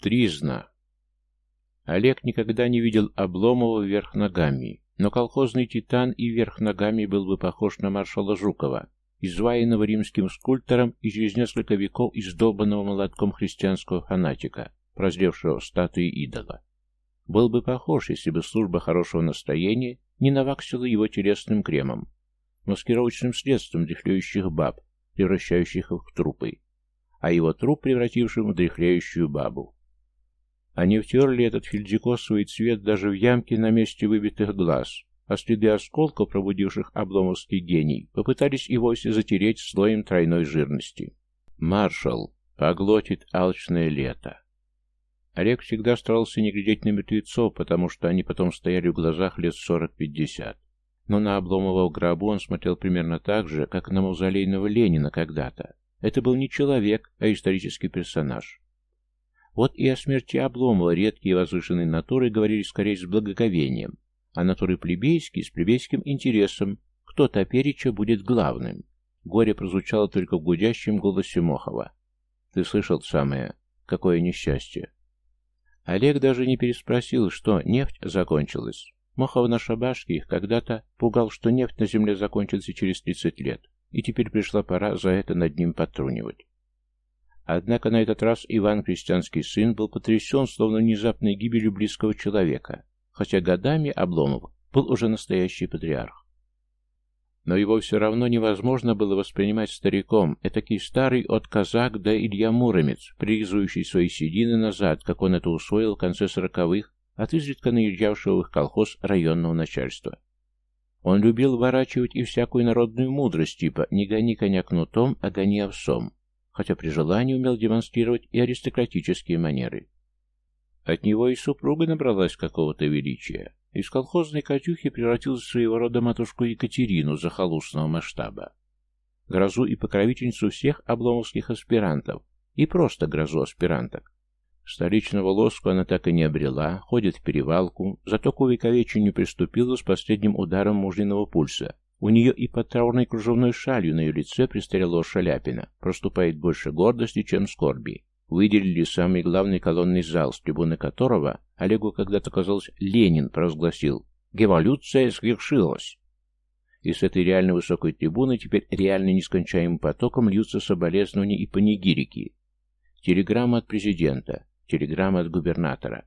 Тризна. Олег никогда не видел Обломова вверх ногами, но колхозный титан и вверх ногами был бы похож на маршала Жукова, изваянного римским скульптором и через несколько веков издолбанного молотком христианского фанатика, прозревшего статуи идола. Был бы похож, если бы служба хорошего настроения не наваксила его телесным кремом, маскировочным средством дряхлеющих баб, превращающих их в трупы, а его труп превратившим в дряхлеющую бабу. Они втерли этот фельдикосовый цвет даже в ямки на месте выбитых глаз, а следы осколков, пробудивших обломовский гений, попытались и вовсе затереть слоем тройной жирности. Маршал поглотит алчное лето. Олег всегда старался не глядеть на мертвецов, потому что они потом стояли в глазах лет сорок-пятьдесят. Но на Обломова в гробу он смотрел примерно так же, как на мавзолейного Ленина когда-то. Это был не человек, а исторический персонаж. Вот и о смерти Обломова редкие возвышенные натуры говорили скорее с благоговением, а натуры плебейские с плебейским интересом, кто топереча будет главным. Горе прозвучало только в гудящем голосе Мохова. «Ты слышал самое? Какое несчастье!» Олег даже не переспросил, что нефть закончилась. Мохов на шабашке когда-то пугал, что нефть на земле закончится через 30 лет, и теперь пришла пора за это над ним потрунивать. Однако на этот раз Иван, крестьянский сын, был потрясен, словно внезапной гибелью близкого человека, хотя годами Обломов был уже настоящий патриарх. Но его все равно невозможно было воспринимать стариком, этакий старый от казак да Илья Муромец, прилизывающий свои седины назад, как он это усвоил в конце сороковых, от изредка наезжавшего в их колхоз районного начальства. Он любил ворачивать и всякую народную мудрость, типа «не гони коня кнутом, а гони овсом», хотя при желании умел демонстрировать и аристократические манеры. От него и супруга набралась какого-то величия. Из колхозной Катюхи превратилась в своего рода матушку Екатерину захолустного масштаба. Грозу и покровительницу всех обломовских аспирантов, и просто грозу аспиранток. Столичного лоску она так и не обрела, ходит в перевалку, зато к увековечению приступила с последним ударом мужниного пульса, у нее и под траурной кружевной шалью на ее лице престарелого Шаляпина проступает больше гордости, чем скорби. Выделили самый главный колонный зал, с трибуны которого Олегу когда-то казалось Ленин провозгласил «Геволюция свершилась». И с этой реально высокой трибуны теперь реально нескончаемым потоком льются соболезнования и панигирики. Телеграмма от президента, телеграмма от губернатора,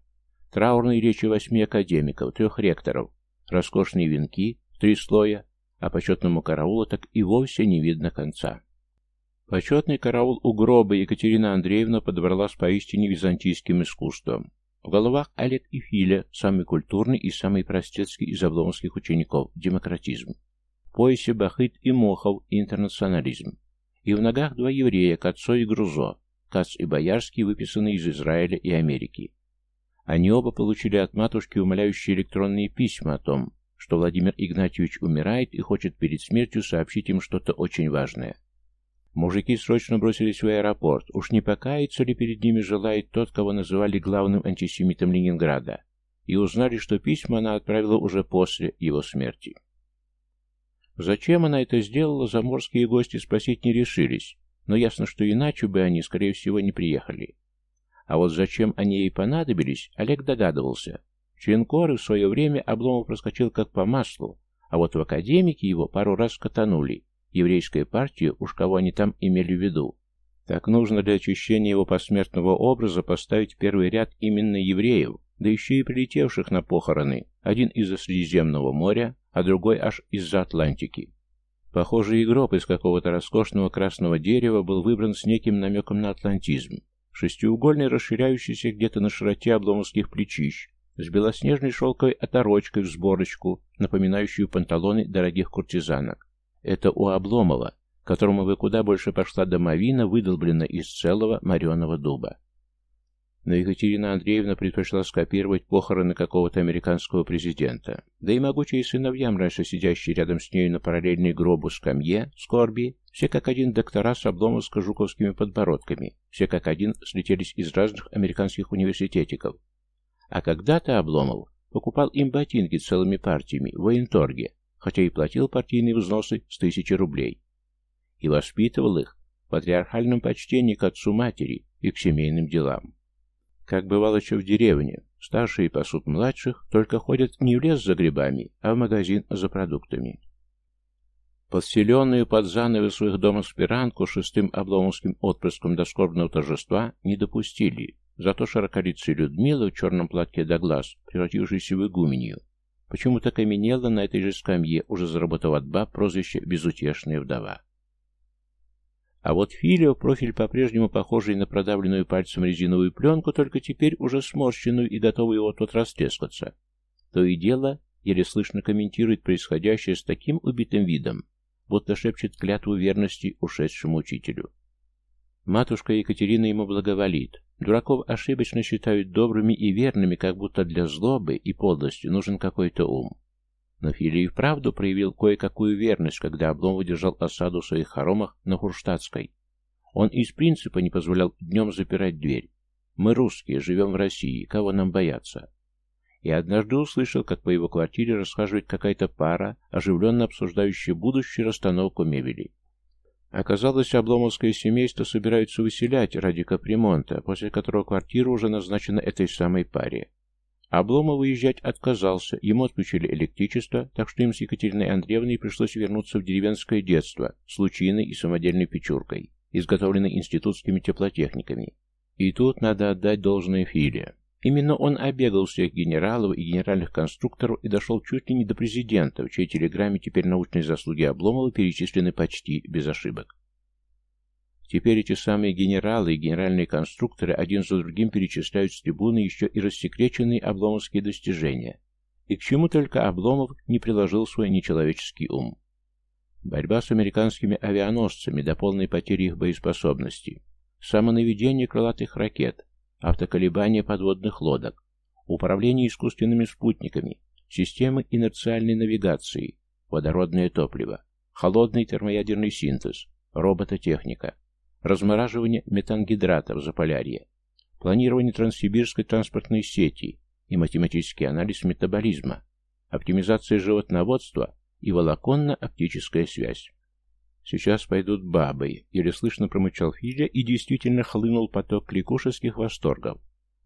траурные речи восьми академиков, трех ректоров, роскошные венки, три слоя, а почетному караулу так и вовсе не видно конца. Почетный караул у гроба Екатерина Андреевна подобрала с поистине византийским искусством. В головах Олег и Филя, самый культурный и самый простецкий из обломовских учеников, демократизм. В поясе Бахыт и Мохов, интернационализм. И в ногах два еврея, Кацо и Грузо, Кац и Боярский, выписанные из Израиля и Америки. Они оба получили от матушки умоляющие электронные письма о том, что Владимир Игнатьевич умирает и хочет перед смертью сообщить им что-то очень важное. Мужики срочно бросились в аэропорт. Уж не покаяться ли перед ними желает тот, кого называли главным антисемитом Ленинграда, и узнали, что письма она отправила уже после его смерти. Зачем она это сделала, заморские гости спросить не решились, но ясно, что иначе бы они, скорее всего, не приехали. А вот зачем они ей понадобились, Олег догадывался. Членкоры в свое время Обломов проскочил как по маслу, а вот в академике его пару раз катанули. Еврейская партия, уж кого они там имели в виду. Так нужно для очищения его посмертного образа поставить первый ряд именно евреев, да еще и прилетевших на похороны, один из-за Средиземного моря, а другой аж из-за Атлантики. Похоже, и гроб из какого-то роскошного красного дерева был выбран с неким намеком на атлантизм. Шестиугольный, расширяющийся где-то на широте обломовских плечищ, с белоснежной шелковой оторочкой в сборочку, напоминающую панталоны дорогих куртизанок. Это у Обломова, которому бы куда больше пошла домовина, выдолблена из целого мореного дуба. Но Екатерина Андреевна предпочла скопировать похороны какого-то американского президента. Да и могучие сыновьям, раньше сидящие рядом с нею на параллельной гробу скамье, скорби, все как один доктора с обломовско-жуковскими подбородками, все как один слетелись из разных американских университетиков, а когда-то Обломов покупал им ботинки целыми партиями в военторге, хотя и платил партийные взносы с тысячи рублей. И воспитывал их в патриархальном почтении к отцу матери и к семейным делам. Как бывало еще в деревне, старшие пасут младших, только ходят не в лес за грибами, а в магазин за продуктами. Подселенную под занавес своих дома спиранку шестым обломовским отпрыском до скорбного торжества не допустили, зато широколицая Людмила в черном платке до глаз, превратившаяся в игуменью, почему-то каменела на этой же скамье, уже заработав от баб прозвище «безутешная вдова». А вот Филио, профиль по-прежнему похожий на продавленную пальцем резиновую пленку, только теперь уже сморщенную и готовый его тот растрескаться. То и дело еле слышно комментирует происходящее с таким убитым видом, будто шепчет клятву верности ушедшему учителю. Матушка Екатерина ему благоволит. Дураков ошибочно считают добрыми и верными, как будто для злобы и подлости нужен какой-то ум. Но Филий вправду проявил кое-какую верность, когда Обломов держал осаду в своих хоромах на Фурштадтской. Он из принципа не позволял днем запирать дверь. Мы русские, живем в России, кого нам бояться? И однажды услышал, как по его квартире расхаживает какая-то пара, оживленно обсуждающая будущую расстановку мебели. Оказалось, обломовское семейство собирается выселять ради капремонта, после которого квартира уже назначена этой самой паре. Обломов выезжать отказался, ему отключили электричество, так что им с Екатериной Андреевной пришлось вернуться в деревенское детство с лучиной и самодельной печуркой, изготовленной институтскими теплотехниками. И тут надо отдать должное Филе. Именно он обегал всех генералов и генеральных конструкторов и дошел чуть ли не до президента, в чьей телеграмме теперь научные заслуги Обломова перечислены почти без ошибок. Теперь эти самые генералы и генеральные конструкторы один за другим перечисляют с трибуны еще и рассекреченные обломовские достижения. И к чему только Обломов не приложил свой нечеловеческий ум. Борьба с американскими авианосцами до полной потери их боеспособности, самонаведение крылатых ракет, автоколебания подводных лодок, управление искусственными спутниками, системы инерциальной навигации, водородное топливо, холодный термоядерный синтез, робототехника, размораживание метангидратов в Заполярье, планирование транссибирской транспортной сети и математический анализ метаболизма, оптимизация животноводства и волоконно-оптическая связь. «Сейчас пойдут бабы», — еле слышно промычал Филя и действительно хлынул поток кликушеских восторгов.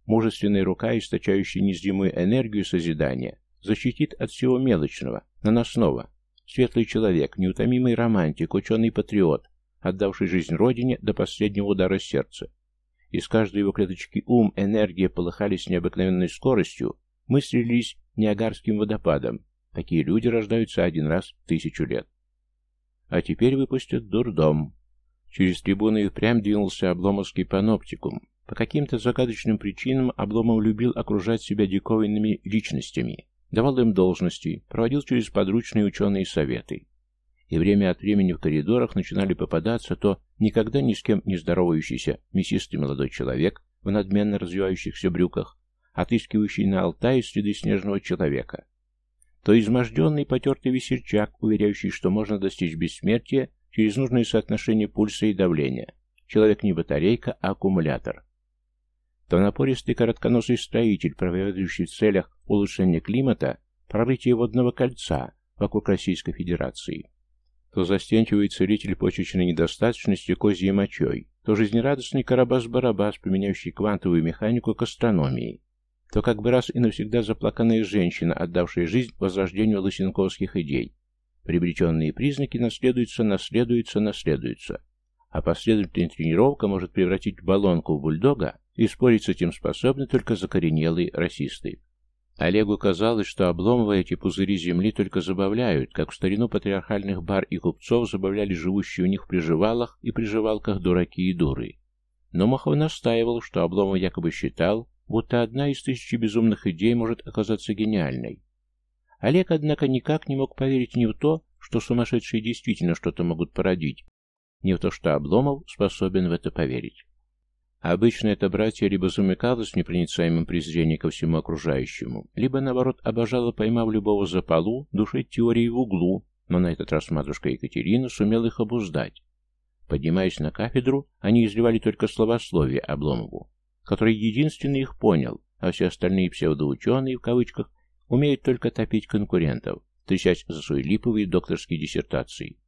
Мужественная рука, источающая незримую энергию созидания, защитит от всего мелочного, наносного. Светлый человек, неутомимый романтик, ученый-патриот, отдавший жизнь родине до последнего удара сердца. Из каждой его клеточки ум, энергия полыхали с необыкновенной скоростью, мысли лились Ниагарским водопадом. Такие люди рождаются один раз в тысячу лет. А теперь выпустят дурдом. Через трибуну и впрямь двинулся Обломовский паноптикум. По каким-то загадочным причинам Обломов любил окружать себя диковинными личностями, давал им должности, проводил через подручные ученые советы и время от времени в коридорах начинали попадаться то никогда ни с кем не здоровающийся мясистый молодой человек в надменно развивающихся брюках, отыскивающий на Алтае следы снежного человека, то изможденный потертый весельчак, уверяющий, что можно достичь бессмертия через нужное соотношение пульса и давления. Человек не батарейка, а аккумулятор. То напористый коротконосый строитель, проповедующий в целях улучшения климата, прорытие водного кольца вокруг Российской Федерации то застенчивый целитель почечной недостаточности козьей мочой, то жизнерадостный Карабас-Барабас, применяющий квантовую механику к астрономии, то как бы раз и навсегда заплаканная женщина, отдавшая жизнь возрождению лысенковских идей. Приобретенные признаки наследуются, наследуются, наследуются. А последовательная тренировка может превратить баллонку в бульдога, и спорить с этим способны только закоренелые расисты. Олегу казалось, что Обломова эти пузыри земли только забавляют, как в старину патриархальных бар и купцов забавляли живущие у них в приживалах и приживалках дураки и дуры. Но Махов настаивал, что Обломов якобы считал, будто одна из тысячи безумных идей может оказаться гениальной. Олег, однако, никак не мог поверить ни в то, что сумасшедшие действительно что-то могут породить, ни в то, что Обломов способен в это поверить. Обычно это братья либо замыкалось в непроницаемом презрении ко всему окружающему, либо, наоборот, обожала, поймав любого за полу, душить теории в углу, но на этот раз матушка Екатерина сумела их обуздать. Поднимаясь на кафедру, они изливали только словословие Обломову, который единственный их понял, а все остальные псевдоученые, в кавычках, умеют только топить конкурентов, трясясь за свои липовые докторские диссертации.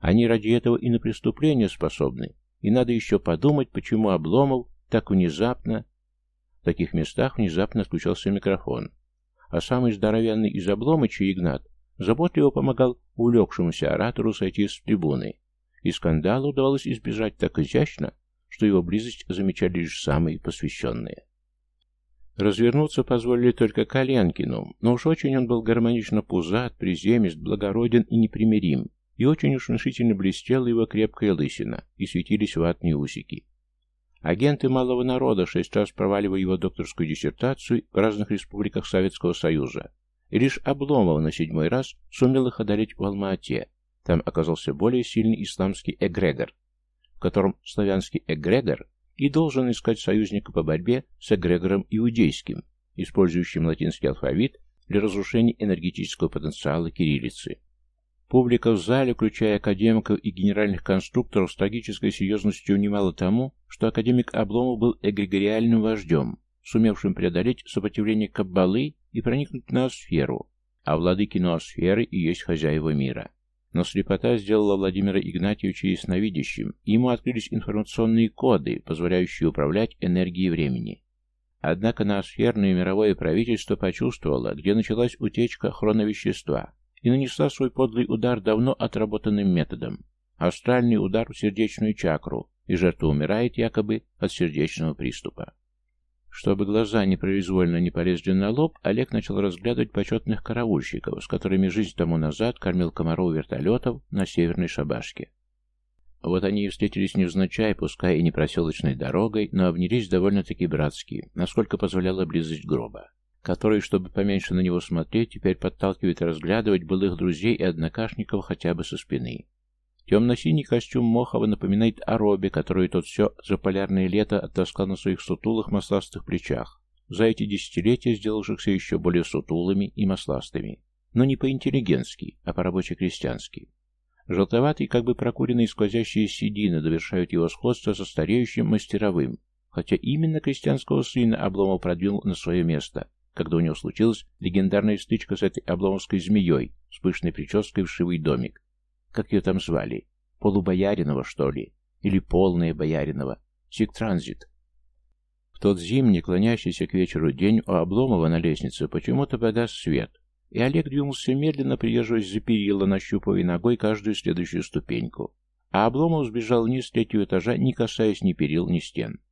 Они ради этого и на преступления способны, и надо еще подумать, почему Обломов так внезапно... таких местах внезапно отключался микрофон, а самый здоровенный из обломычей Игнат заботливо помогал увлекшемуся оратору сойти с трибуны, и скандала удавалось избежать так изящно, что его близость замечали лишь самые посвященные. Развернуться позволили только Коленкину, но уж очень он был гармонично пузат, приземист, благороден и непримирим, и очень уж внушительно блестела его крепкая лысина, и светились ватные усики. Агенты малого народа, шесть раз проваливая его докторскую диссертацию в разных республиках Советского Союза, и лишь Обломов на седьмой раз сумел их одолеть в Алма-Ате. Там оказался более сильный исламский эгрегор, в котором славянский эгрегор и должен искать союзника по борьбе с эгрегором иудейским, использующим латинский алфавит для разрушения энергетического потенциала кириллицы. Публика в зале, включая академиков и генеральных конструкторов, с трагической серьезностью внимала тому, что академик Обломов был эгрегориальным вождем, сумевшим преодолеть сопротивление Каббалы и проникнуть в ноосферу, а владыки ноосферы и есть хозяева мира. Но слепота сделала Владимира Игнатьевича ясновидящим, и ему открылись информационные коды, позволяющие управлять энергией времени. Однако ноосферное мировое правительство почувствовало, где началась утечка хроновещества, и нанесла свой подлый удар давно отработанным методом. Астральный удар в сердечную чакру, и жертва умирает якобы от сердечного приступа. Чтобы глаза непроизвольно не полезли на лоб, Олег начал разглядывать почетных караульщиков, с которыми жизнь тому назад кормил комаров вертолетов на северной шабашке. Вот они и встретились невзначай, пускай и не проселочной дорогой, но обнялись довольно-таки братски, насколько позволяла близость гроба который, чтобы поменьше на него смотреть, теперь подталкивает разглядывать былых друзей и однокашников хотя бы со спины. Темно-синий костюм Мохова напоминает о робе, которую тот все за полярное лето оттаскал на своих сутулых масластых плечах, за эти десятилетия сделавшихся еще более сутулыми и масластыми. Но не по-интеллигентски, а по-рабоче-крестьянски. Желтоватый, как бы прокуренные сквозящие седины довершают его сходство со стареющим мастеровым, хотя именно крестьянского сына Обломов продвинул на свое место, когда у него случилась легендарная стычка с этой обломовской змеей с пышной прической в шивый домик. Как ее там звали? Полубояринова, что ли? Или полная Бояринова? Сиктранзит. В тот зимний, клонящийся к вечеру день у Обломова на лестнице почему-то погас свет, и Олег двинулся медленно, придерживаясь за перила, нащупывая ногой каждую следующую ступеньку. А Обломов сбежал вниз с третьего этажа, не касаясь ни перил, ни стен.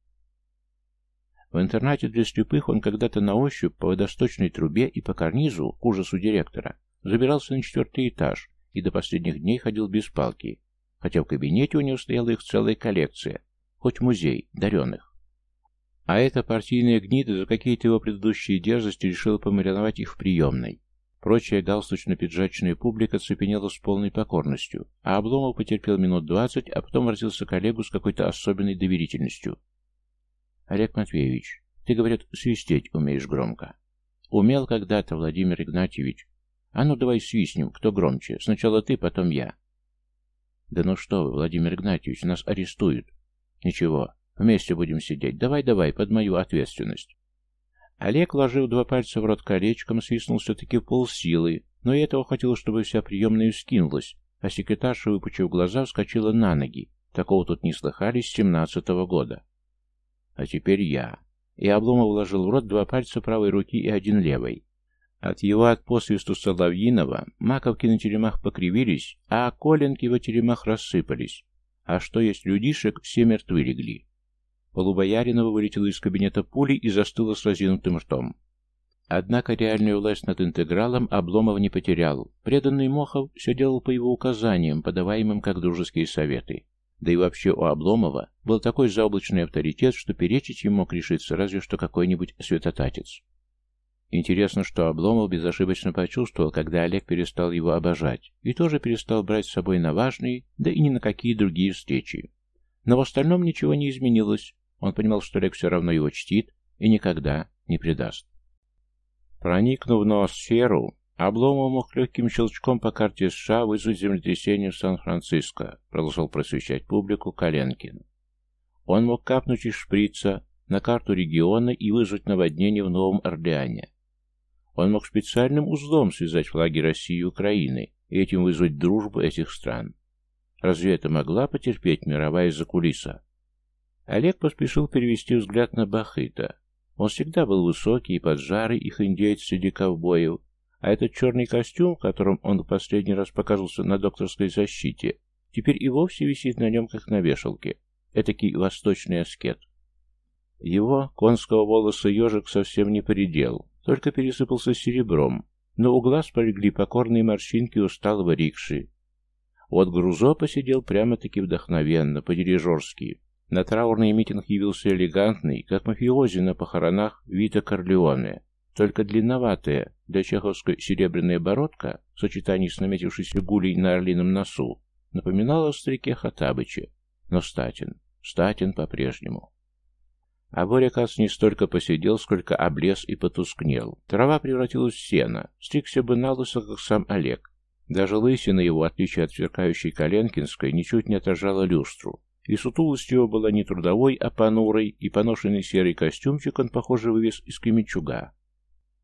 В интернате для слепых он когда-то на ощупь по водосточной трубе и по карнизу, к ужасу директора, забирался на четвертый этаж и до последних дней ходил без палки, хотя в кабинете у него стояла их целая коллекция, хоть музей даренных. А эта партийная гнида за какие-то его предыдущие дерзости решила помариновать их в приемной. Прочая галстучно-пиджачная публика цепенела с полной покорностью, а Обломов потерпел минут двадцать, а потом воротился к Олегу с какой-то особенной доверительностью. Олег Матвеевич, ты, говорят, свистеть умеешь громко. Умел когда-то, Владимир Игнатьевич. А ну, давай свистнем, кто громче. Сначала ты, потом я. Да ну что вы, Владимир Игнатьевич, нас арестуют. Ничего, вместе будем сидеть. Давай-давай, под мою ответственность. Олег, вложив два пальца в рот колечком, свистнул все-таки полсилы, но и этого хватило, чтобы вся приемная скинулась, а секретарша, выпучив глаза, вскочила на ноги. Такого тут не слыхали с семнадцатого года. А теперь я. И Обломов вложил в рот два пальца правой руки и один левой. От его от Соловьинова маковки на теремах покривились, а коленки в теремах рассыпались. А что есть людишек, все мертвы легли. Полубояринова вылетела из кабинета пулей и застыла с разинутым ртом. Однако реальную власть над интегралом Обломов не потерял. Преданный Мохов все делал по его указаниям, подаваемым как дружеские советы. Да и вообще у Обломова был такой заоблачный авторитет, что перечить ему мог решиться разве что какой-нибудь святотатец. Интересно, что Обломов безошибочно почувствовал, когда Олег перестал его обожать, и тоже перестал брать с собой на важные, да и ни на какие другие встречи. Но в остальном ничего не изменилось. Он понимал, что Олег все равно его чтит и никогда не предаст. Проникнув в ноосферу, Обломов мог легким щелчком по карте США вызвать землетрясение в Сан-Франциско, продолжал просвещать публику Коленкин. Он мог капнуть из шприца на карту региона и вызвать наводнение в Новом Орлеане. Он мог специальным узлом связать флаги России и Украины и этим вызвать дружбу этих стран. Разве это могла потерпеть мировая закулиса? Олег поспешил перевести взгляд на Бахыта. Он всегда был высокий и поджарый, их индейец среди ковбоев, а этот черный костюм, в котором он в последний раз показывался на докторской защите, теперь и вовсе висит на нем, как на вешалке. Этакий восточный аскет. Его конского волоса ежик совсем не поредел, только пересыпался серебром, но у глаз полегли покорные морщинки усталого рикши. Вот Грузо посидел прямо-таки вдохновенно, по-дирижерски. На траурный митинг явился элегантный, как мафиози на похоронах Вита Корлеоне, только длинноватая для чеховской серебряная бородка в сочетании с наметившейся гулей на орлином носу напоминала старике Хатабыче, но Статин, Статин по-прежнему. А Боря, кажется, не столько посидел, сколько облез и потускнел. Трава превратилась в сено, стригся бы на лысо, как сам Олег. Даже лысина его, в отличие от сверкающей Коленкинской, ничуть не отражала люстру, и сутулость его была не трудовой, а понурой, и поношенный серый костюмчик он, похоже, вывез из Кременчуга.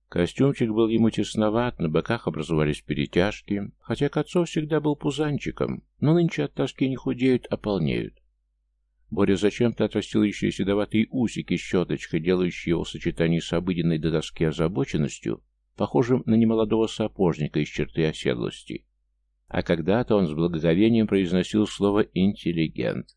Костюмчик был ему тесноват, на боках образовались перетяжки, хотя Кацов всегда был пузанчиком, но нынче от тоски не худеют, а полнеют. Боря зачем-то отрастил еще седоватые усики щеточкой, делающие его в сочетании с обыденной до тоски озабоченностью, похожим на немолодого сапожника из черты оседлости. А когда-то он с благоговением произносил слово «интеллигент».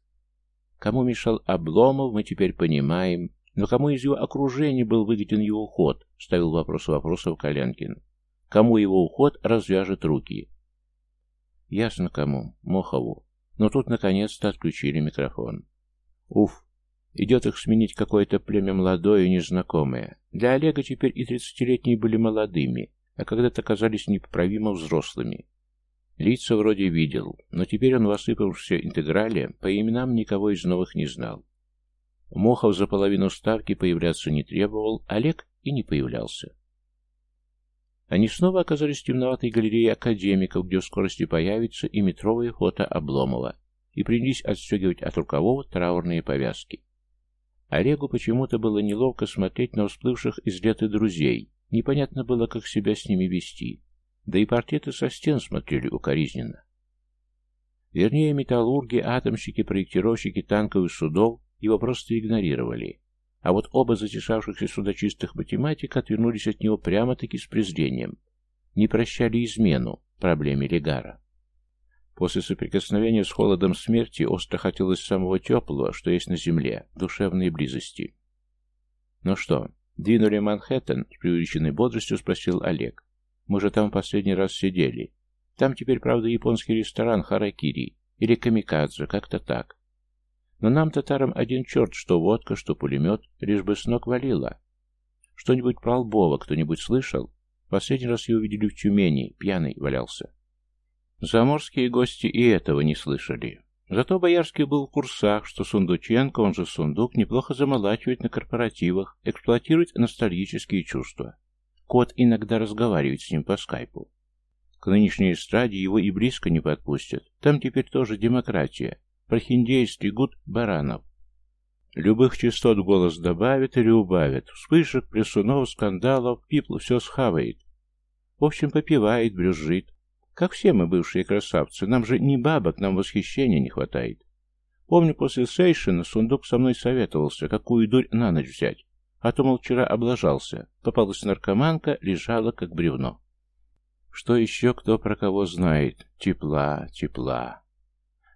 Кому мешал Обломов, мы теперь понимаем, но кому из его окружения был выгоден его уход, ставил вопрос вопросов Коленкин. Кому его уход развяжет руки? Ясно кому, Мохову. Но тут наконец-то отключили микрофон. Уф, идет их сменить какое-то племя молодое и незнакомое. Для Олега теперь и тридцатилетние были молодыми, а когда-то казались непоправимо взрослыми. Лица вроде видел, но теперь он в интеграле по именам никого из новых не знал. Мохов за половину ставки появляться не требовал, Олег и не появлялся. Они снова оказались в темноватой галерее академиков, где в скорости появится и метровое фото Обломова, и принялись отстегивать от рукавов траурные повязки. Олегу почему-то было неловко смотреть на всплывших из лета друзей, непонятно было, как себя с ними вести. Да и портреты со стен смотрели укоризненно. Вернее, металлурги, атомщики, проектировщики танковых судов его просто игнорировали. А вот оба затесавшихся судочистых математика отвернулись от него прямо-таки с презрением. Не прощали измену проблеме Легара. После соприкосновения с холодом смерти остро хотелось самого теплого, что есть на земле, душевной близости. «Ну что, двинули Манхэттен?» — с преувеличенной бодростью спросил Олег. Мы же там последний раз сидели. Там теперь, правда, японский ресторан Харакири или Камикадзе, как-то так. Но нам, татарам, один черт, что водка, что пулемет, лишь бы с ног валило. Что-нибудь про Лбова кто-нибудь слышал? Последний раз его видели в Тюмени, пьяный валялся. Заморские гости и этого не слышали. Зато Боярский был в курсах, что Сундученко, он же Сундук, неплохо замолачивает на корпоративах, эксплуатирует ностальгические чувства. Кот иногда разговаривает с ним по скайпу. К нынешней эстраде его и близко не подпустят. Там теперь тоже демократия. Прохиндеи стригут баранов. Любых частот голос добавит или убавит. Вспышек, плесунов, скандалов, пипл все схавает. В общем, попивает, брюзжит. Как все мы, бывшие красавцы, нам же не бабок, нам восхищения не хватает. Помню, после Сейшина сундук со мной советовался, какую дурь на ночь взять. А то, мол, вчера облажался. Попалась наркоманка, лежала как бревно. Что еще кто про кого знает? Тепла, тепла.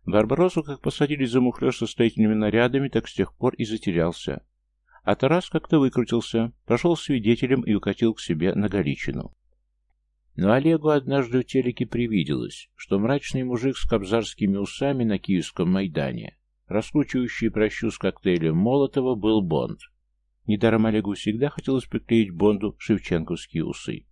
Барбаросу как посадили за мухлёж со строительными нарядами, так с тех пор и затерялся. А Тарас как-то выкрутился, прошел свидетелем и укатил к себе на Галичину. Но Олегу однажды в телеке привиделось, что мрачный мужик с кобзарскими усами на Киевском Майдане, раскручивающий прощу с коктейлем Молотова, был Бонд. Недаром Олегу всегда хотелось приклеить Бонду шевченковские усы.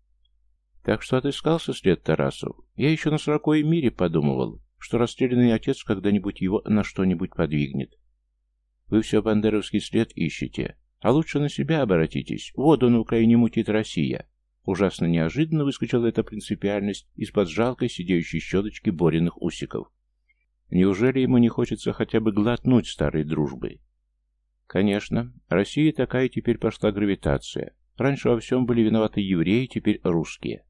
Так что отыскался след Тарасов. Я еще на сороковой мире подумывал, что расстрелянный отец когда-нибудь его на что-нибудь подвигнет. Вы все бандеровский след ищете, а лучше на себя обратитесь. Воду на Украине мутит Россия. Ужасно неожиданно выскочила эта принципиальность из-под жалкой сидеющей щеточки Бориных усиков. Неужели ему не хочется хотя бы глотнуть старой дружбы? Конечно, Россия такая теперь пошла гравитация. Раньше во всем были виноваты евреи, теперь русские.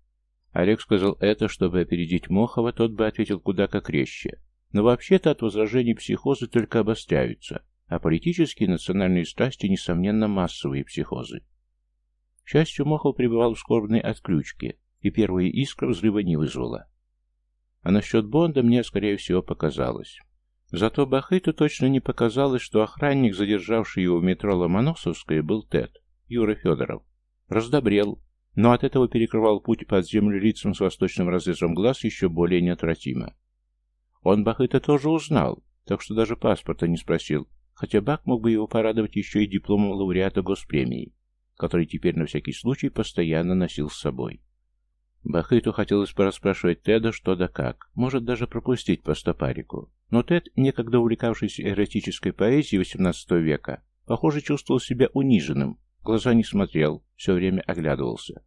Олег сказал это, чтобы опередить Мохова, тот бы ответил куда как резче. Но вообще-то от возражений психозы только обостряются. а политические национальные страсти, несомненно, массовые психозы. К счастью, Мохов пребывал в скорбной отключке, и первая искра взрыва не вызвала. А насчет Бонда мне, скорее всего, показалось. Зато Бахыту точно не показалось, что охранник, задержавший его в метро Ломоносовское, был Тед, Юра Федоров. Раздобрел, но от этого перекрывал путь под землю лицам с восточным разрезом глаз еще более неотвратимо. Он Бахыта тоже узнал, так что даже паспорта не спросил, хотя Бак мог бы его порадовать еще и дипломом лауреата госпремии, который теперь на всякий случай постоянно носил с собой. Бахыту хотелось порасспрашивать Теда что да как, может даже пропустить по стопарику. Но Тед, некогда увлекавшийся эротической поэзией XVIII века, похоже, чувствовал себя униженным, глаза не смотрел, все время оглядывался.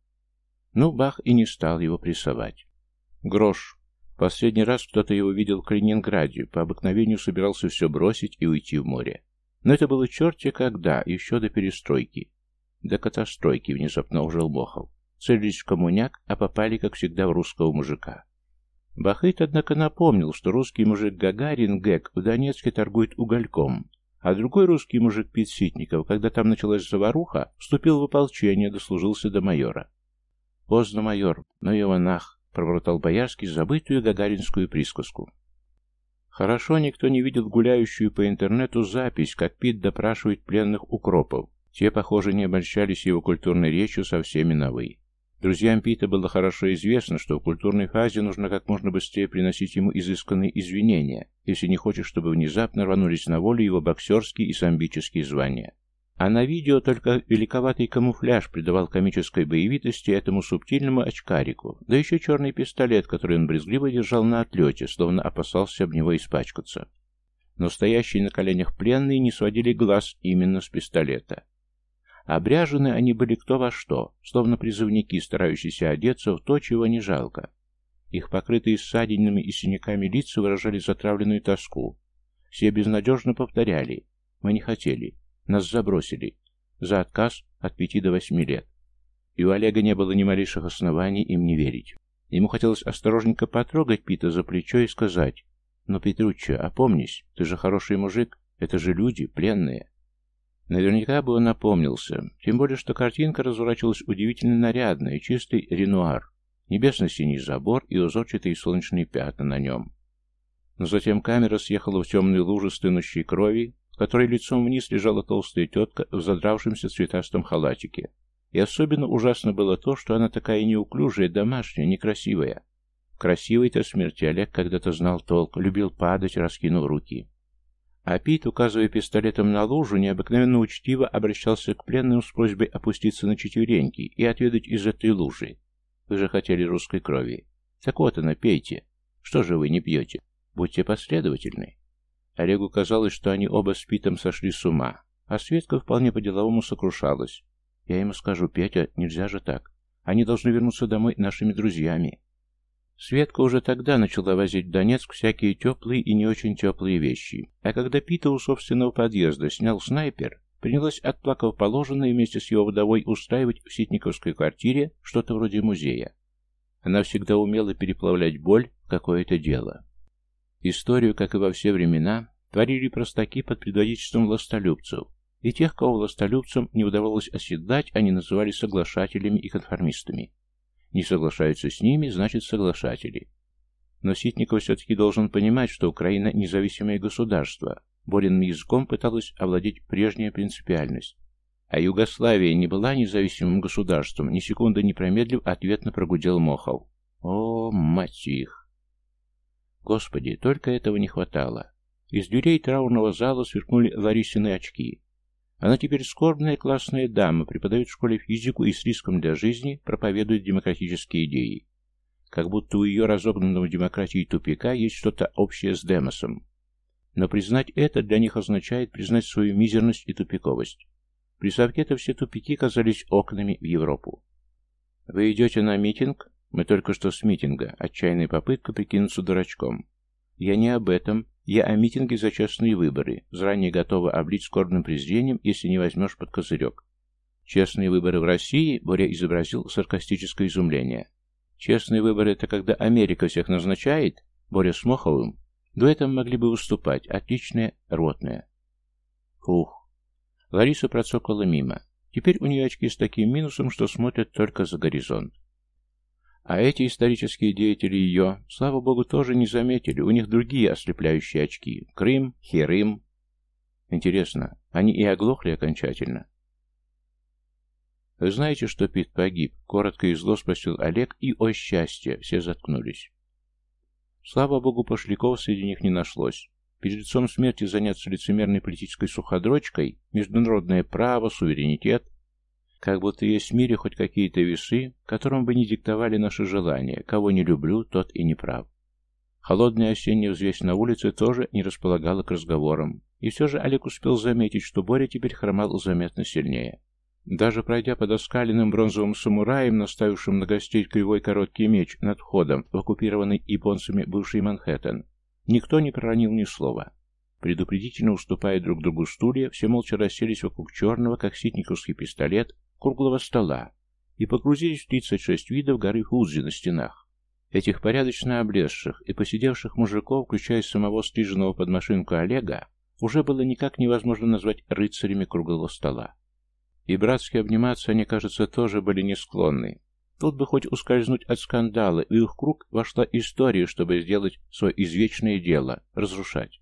Ну, Бах и не стал его прессовать. Грош. Последний раз кто-то его видел в Калининграде, по обыкновению собирался все бросить и уйти в море. Но это было черти когда, еще до перестройки. До катастройки внезапно ужил Мохов. Целились в коммуняк, а попали, как всегда, в русского мужика. Бахыт, однако, напомнил, что русский мужик Гагарин Гек в Донецке торгует угольком, а другой русский мужик Пит Ситников, когда там началась заваруха, вступил в ополчение, дослужился до майора. «Поздно, майор, но его нах», — пробормотал Боярский забытую гагаринскую присказку. Хорошо никто не видел гуляющую по интернету запись, как Пит допрашивает пленных укропов. Те, похоже, не обольщались его культурной речью со всеми на «вы». Друзьям Пита было хорошо известно, что в культурной фазе нужно как можно быстрее приносить ему изысканные извинения, если не хочет, чтобы внезапно рванулись на волю его боксерские и самбические звания. А на видео только великоватый камуфляж придавал комической боевитости этому субтильному очкарику, да еще черный пистолет, который он брезгливо держал на отлете, словно опасался об него испачкаться. Но стоящие на коленях пленные не сводили глаз именно с пистолета. Обряжены они были кто во что, словно призывники, старающиеся одеться в то, чего не жалко. Их покрытые ссадинами и синяками лица выражали затравленную тоску. Все безнадежно повторяли «Мы не хотели, нас забросили» за отказ от пяти до восьми лет. И у Олега не было ни малейших оснований им не верить. Ему хотелось осторожненько потрогать Пита за плечо и сказать «Ну, Петруччо, опомнись, ты же хороший мужик, это же люди, пленные». Наверняка бы он напомнился, тем более, что картинка разворачивалась удивительно нарядная, чистый ренуар, небесно-синий забор и узорчатые солнечные пятна на нем. Но затем камера съехала в темные лужи стынущей крови, в которой лицом вниз лежала толстая тетка в задравшемся цветастом халатике. И особенно ужасно было то, что она такая неуклюжая, домашняя, некрасивая. Красивый-то смерти Олег когда-то знал толк, любил падать, раскинув руки. А Пит, указывая пистолетом на лужу, необыкновенно учтиво обращался к пленным с просьбой опуститься на четвереньки и отведать из этой лужи. Вы же хотели русской крови. Так вот она, пейте. Что же вы не пьете? Будьте последовательны. Олегу казалось, что они оба с Питом сошли с ума, а Светка вполне по-деловому сокрушалась. Я ему скажу, Петя, нельзя же так. Они должны вернуться домой нашими друзьями. Светка уже тогда начала возить в Донецк всякие теплые и не очень теплые вещи. А когда Пита у собственного подъезда снял снайпер, принялась, отплакав положенное, вместе с его вдовой устраивать в ситниковской квартире что-то вроде музея. Она всегда умела переплавлять боль в какое-то дело. Историю, как и во все времена, творили простаки под предводительством властолюбцев, и тех, кого властолюбцам не удавалось оседлать, они называли соглашателями и конформистами. Не соглашаются с ними, значит соглашатели. Но Ситников все-таки должен понимать, что Украина независимое государство. Боринным языком пыталась овладеть прежняя принципиальность. А Югославия не была независимым государством, ни секунды не промедлив, ответно прогудел Мохов. О, мать их! Господи, только этого не хватало. Из дверей траурного зала сверкнули Ларисины очки. Она теперь скорбная классная дама, преподает в школе физику и с риском для жизни проповедует демократические идеи. Как будто у ее разогнанного демократии тупика есть что-то общее с Демосом. Но признать это для них означает признать свою мизерность и тупиковость. При совке-то все тупики казались окнами в Европу. «Вы идете на митинг?» «Мы только что с митинга. Отчаянная попытка прикинуться дурачком». «Я не об этом. Я о митинге за честные выборы, заранее готова облить скорбным презрением, если не возьмешь под козырек. Честные выборы в России, Боря изобразил саркастическое изумление. Честные выборы — это когда Америка всех назначает? Боря с Моховым? Дуэтом могли бы выступать. Отличное, ротное. Ух. Лариса процокала мимо. Теперь у нее очки с таким минусом, что смотрят только за горизонт. А эти исторические деятели ее, слава богу, тоже не заметили. У них другие ослепляющие очки. Крым, Херым. Интересно, они и оглохли окончательно? «Вы знаете, что Пит погиб?» — коротко и зло спросил Олег, и, о счастье, все заткнулись. Слава богу, пошляков среди них не нашлось. Перед лицом смерти заняться лицемерной политической суходрочкой, международное право, суверенитет, как будто есть в мире хоть какие-то весы, которым бы не диктовали наши желания. Кого не люблю, тот и не прав. Холодная осенняя взвесь на улице тоже не располагала к разговорам. И все же Олег успел заметить, что Боря теперь хромал заметно сильнее. Даже пройдя под оскаленным бронзовым самураем, наставившим на гостей кривой короткий меч над входом в оккупированный японцами бывший Манхэттен, никто не проронил ни слова. Предупредительно уступая друг другу стулья, все молча расселись вокруг черного, как ситниковский пистолет, круглого стола и погрузились в 36 видов горы Фудзи на стенах. Этих порядочно облезших и посидевших мужиков, включая самого стриженного под машинку Олега, уже было никак невозможно назвать рыцарями круглого стола. И братски обниматься они, кажется, тоже были не склонны. Тут бы хоть ускользнуть от скандала, и в их круг вошла история, чтобы сделать свое извечное дело — разрушать.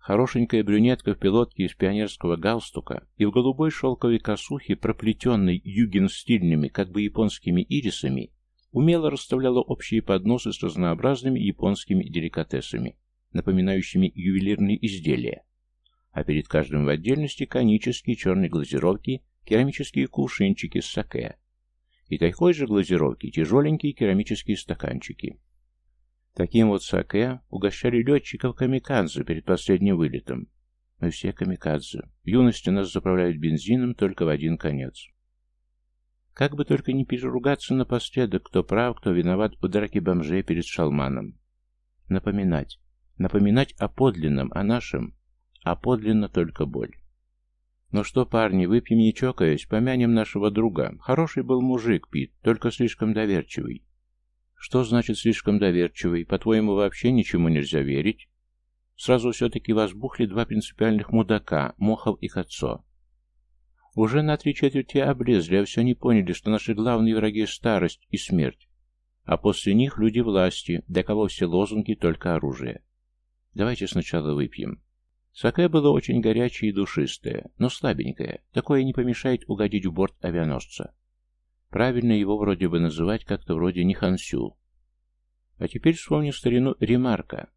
Хорошенькая брюнетка в пилотке из пионерского галстука и в голубой шелковой косухе, проплетенной юген-стильными, как бы японскими ирисами, умело расставляла общие подносы с разнообразными японскими деликатесами, напоминающими ювелирные изделия, а перед каждым в отдельности конические черные глазировки керамические кувшинчики с саке и такой же глазировки тяжеленькие керамические стаканчики. Таким вот саке угощали летчиков камикадзе перед последним вылетом. Мы все камикадзе. В юности нас заправляют бензином только в один конец. Как бы только не переругаться напоследок, кто прав, кто виноват в драке бомжей перед шалманом. Напоминать. Напоминать о подлинном, о нашем. А подлинно только боль. «Ну что, парни, выпьем не чокаясь, помянем нашего друга. Хороший был мужик, Пит, только слишком доверчивый». «Что значит слишком доверчивый? По-твоему, вообще ничему нельзя верить?» Сразу все-таки возбухли два принципиальных мудака, Мохов и Кацо. Уже на три четверти облезли, а все не поняли, что наши главные враги — старость и смерть. А после них люди власти, для кого все лозунги — только оружие. Давайте сначала выпьем. Саке было очень горячее и душистое, но слабенькое. Такое не помешает угодить в борт авианосца. Правильно его вроде бы называть как-то вроде Нихансю. А теперь вспомню старину Ремарка.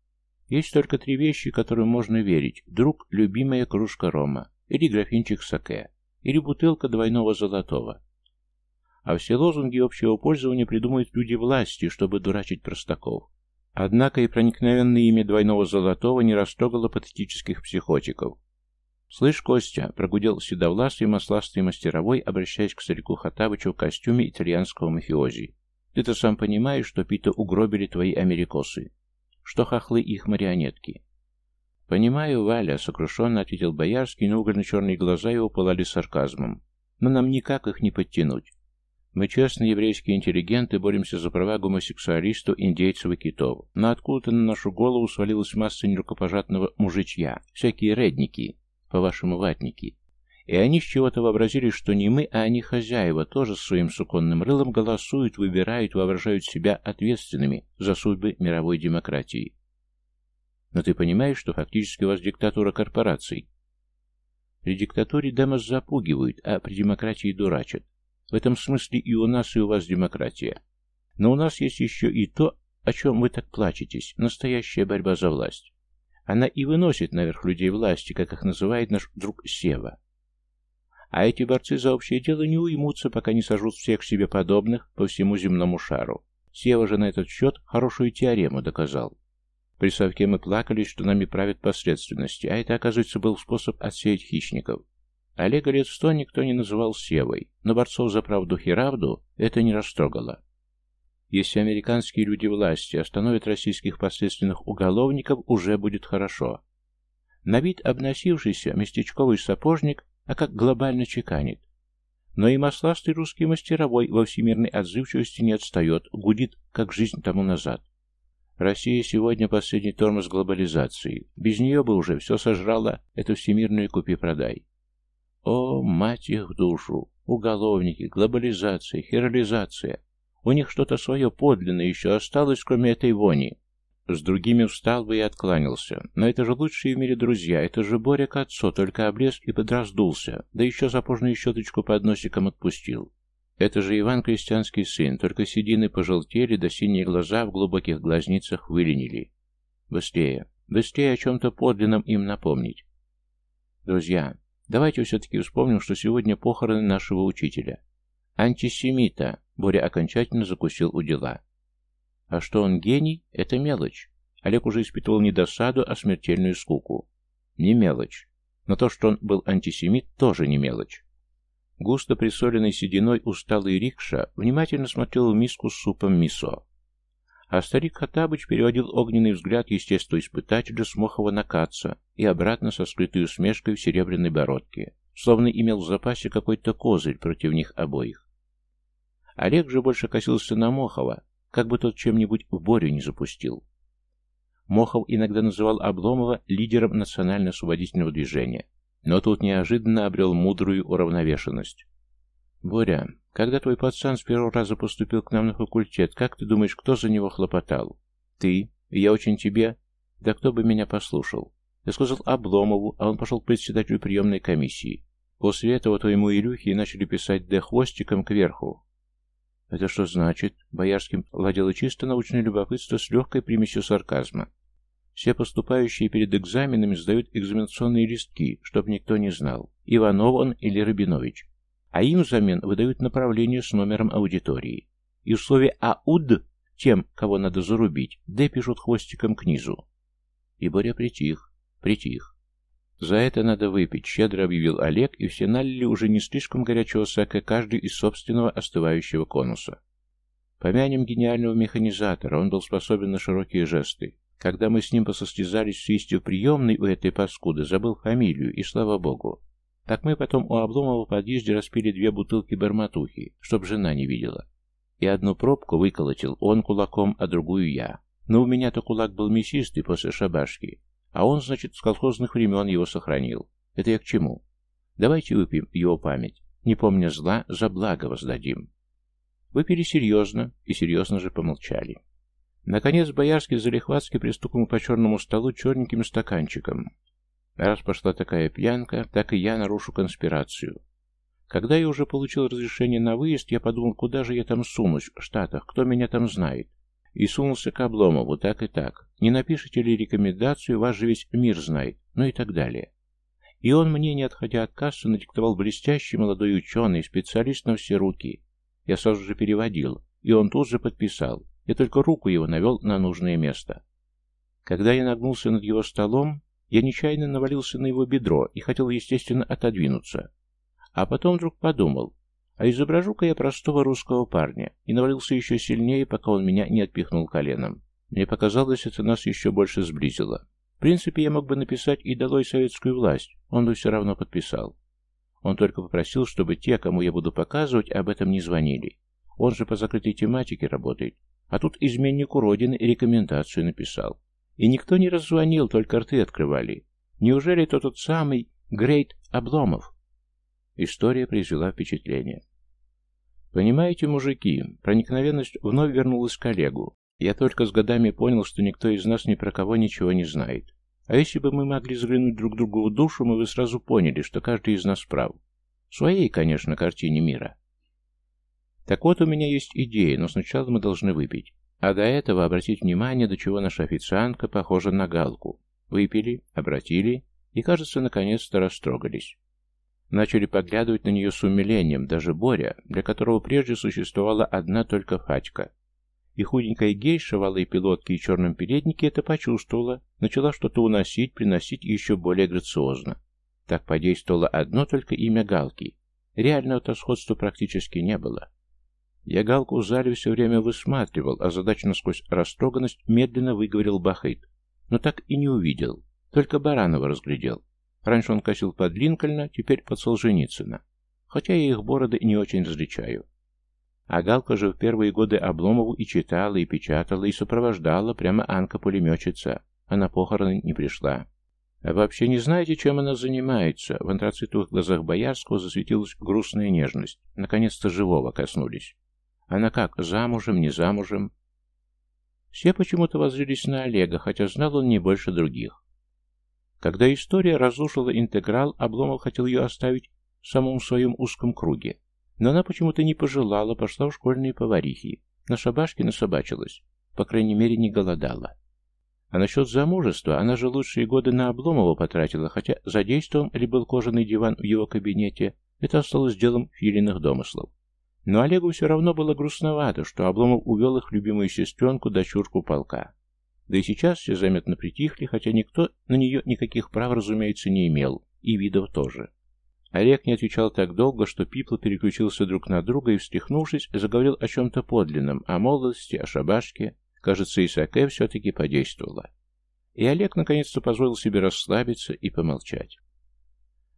Есть только три вещи, которым можно верить. Друг, любимая кружка рома, или графинчик саке, или бутылка двойного золотого. А все лозунги общего пользования придумывают люди власти, чтобы дурачить простаков. Однако и проникновенное имя двойного золотого не растрогало патетических психотиков. «Слышь, Костя», — прогудел седовласый масластый мастеровой, обращаясь к старику Хатабычу в костюме итальянского мафиози. «Ты-то сам понимаешь, что Пита угробили твои америкосы, что хохлы их марионетки». «Понимаю, Валя», — сокрушенно ответил Боярский, но угольно-черные глаза его пылали сарказмом. «Но нам никак их не подтянуть. Мы честные еврейские интеллигенты боремся за права гомосексуалистов, индейцев и китов. Но откуда-то на нашу голову свалилась масса нерукопожатного мужичья, всякие редники, по-вашему ватники. И они с чего-то вообразили, что не мы, а они хозяева, тоже своим суконным рылом голосуют, выбирают, воображают себя ответственными за судьбы мировой демократии. Но ты понимаешь, что фактически у вас диктатура корпораций? При диктатуре Демос запугивают, а при демократии дурачат. В этом смысле и у нас, и у вас демократия. Но у нас есть еще и то, о чем вы так плачетесь, настоящая борьба за власть. Она и выносит наверх людей власти, как их называет наш друг Сева. А эти борцы за общее дело не уймутся, пока не сожрут всех себе подобных по всему земному шару. Сева же на этот счет хорошую теорему доказал. При совке мы плакались, что нами правят посредственности, а это, оказывается, был способ отсеять хищников. Олега лет сто никто не называл Севой, но борцов за правду Хиравду это не растрогало. Если американские люди власти остановят российских последственных уголовников, уже будет хорошо. На вид обносившийся местечковый сапожник, а как глобально чеканит. Но и масластый русский мастеровой во всемирной отзывчивости не отстает, гудит, как жизнь тому назад. Россия сегодня последний тормоз глобализации. Без нее бы уже все сожрало эту всемирную купи-продай. О, мать их душу! Уголовники, глобализация, херализация. У них что-то свое подлинное еще осталось, кроме этой вони. С другими встал бы и откланялся. Но это же лучшие в мире друзья, это же Боря к отцу, только облез и подраздулся, да еще запожную щеточку под носиком отпустил. Это же Иван Крестьянский сын, только седины пожелтели, да синие глаза в глубоких глазницах выленили. Быстрее, быстрее о чем-то подлинном им напомнить. Друзья, давайте все-таки вспомним, что сегодня похороны нашего учителя. Антисемита, Боря окончательно закусил у дела. А что он гений, это мелочь. Олег уже испытывал не досаду, а смертельную скуку. Не мелочь. Но то, что он был антисемит, тоже не мелочь. Густо присоленный сединой усталый рикша внимательно смотрел в миску с супом мисо. А старик Хатабыч переводил огненный взгляд естествоиспытателя с Мохова на Каца и обратно со скрытой усмешкой в серебряной бородке, словно имел в запасе какой-то козырь против них обоих. Олег же больше косился на Мохова, как бы тот чем-нибудь в Борю не запустил. Мохов иногда называл Обломова лидером национально-освободительного движения, но тут неожиданно обрел мудрую уравновешенность. «Боря, когда твой пацан с первого раза поступил к нам на факультет, как ты думаешь, кто за него хлопотал? Ты? Я очень тебе? Да кто бы меня послушал? Я сказал Обломову, а он пошел к председателю приемной комиссии. После этого твоему Илюхе начали писать «Д» хвостиком кверху, это что значит? Боярским владело чисто научное любопытство с легкой примесью сарказма. Все поступающие перед экзаменами сдают экзаменационные листки, чтобы никто не знал, Иванов он или Рабинович. А им взамен выдают направление с номером аудитории. И в слове «ауд» тем, кого надо зарубить, «д» пишут хвостиком к низу. И Боря притих, притих. «За это надо выпить», — щедро объявил Олег, и все налили уже не слишком горячего сока каждый из собственного остывающего конуса. Помянем гениального механизатора, он был способен на широкие жесты. Когда мы с ним посостязались в свисте в приемной у этой паскуды, забыл фамилию, и слава богу. Так мы потом у Обломова в подъезде распили две бутылки барматухи, чтоб жена не видела. И одну пробку выколотил он кулаком, а другую я. Но у меня-то кулак был мясистый после шабашки, а он, значит, с колхозных времен его сохранил. Это я к чему? Давайте выпьем его память. Не помня зла, за благо воздадим. Выпили серьезно, и серьезно же помолчали. Наконец Боярский залихватски пристукнул по черному столу черненьким стаканчиком. Раз пошла такая пьянка, так и я нарушу конспирацию. Когда я уже получил разрешение на выезд, я подумал, куда же я там сунусь, в Штатах, кто меня там знает. И сунулся к Обломову, так и так. Не напишите ли рекомендацию, вас же весь мир знает, ну и так далее. И он мне, не отходя от кассы, надиктовал блестящий молодой ученый, специалист на все руки. Я сразу же переводил, и он тут же подписал. Я только руку его навел на нужное место. Когда я нагнулся над его столом, я нечаянно навалился на его бедро и хотел, естественно, отодвинуться. А потом вдруг подумал, а изображу-ка я простого русского парня, и навалился еще сильнее, пока он меня не отпихнул коленом. Мне показалось, это нас еще больше сблизило. В принципе, я мог бы написать и долой советскую власть, он бы все равно подписал. Он только попросил, чтобы те, кому я буду показывать, об этом не звонили. Он же по закрытой тематике работает. А тут изменнику Родины рекомендацию написал. И никто не раззвонил, только рты открывали. Неужели то тот самый Грейт Обломов? История произвела впечатление. Понимаете, мужики, проникновенность вновь вернулась к Олегу. Я только с годами понял, что никто из нас ни про кого ничего не знает. А если бы мы могли заглянуть друг другу в душу, мы бы сразу поняли, что каждый из нас прав. В своей, конечно, картине мира. Так вот, у меня есть идея, но сначала мы должны выпить. А до этого обратить внимание, до чего наша официантка похожа на галку. Выпили, обратили и, кажется, наконец-то растрогались. Начали поглядывать на нее с умилением, даже Боря, для которого прежде существовала одна только Фатька. И худенькая гейша в алой пилотке и черном переднике это почувствовала, начала что-то уносить, приносить еще более грациозно. Так подействовало одно только имя Галки. Реального-то сходства практически не было. Я Галку в зале все время высматривал, а задачно сквозь растроганность медленно выговорил Бахейт, но так и не увидел, только Баранова разглядел. Раньше он косил под Линкольна, теперь под Солженицына. Хотя я их бороды не очень различаю. А Галка же в первые годы Обломову и читала, и печатала, и сопровождала, прямо Анка-пулеметчица. А на похороны не пришла. А вообще не знаете, чем она занимается? В антрацитовых глазах Боярского засветилась грустная нежность. Наконец-то живого коснулись. Она как, замужем, не замужем? Все почему-то воззрелись на Олега, хотя знал он не больше других. Когда история разрушила интеграл, Обломов хотел ее оставить в самом своем узком круге. Но она почему-то не пожелала, пошла в школьные поварихи. На шабашке насобачилась. По крайней мере, не голодала. А насчет замужества, она же лучшие годы на Обломова потратила, хотя задействован ли был кожаный диван в его кабинете, это осталось делом филиных домыслов. Но Олегу все равно было грустновато, что Обломов увел их любимую сестренку, дочурку полка. Да и сейчас все заметно притихли, хотя никто на нее никаких прав, разумеется, не имел, и видов тоже. Олег не отвечал так долго, что Пипл переключился друг на друга и, встряхнувшись, заговорил о чем-то подлинном, о молодости, о шабашке. Кажется, Исаке все-таки подействовало. И Олег наконец-то позволил себе расслабиться и помолчать.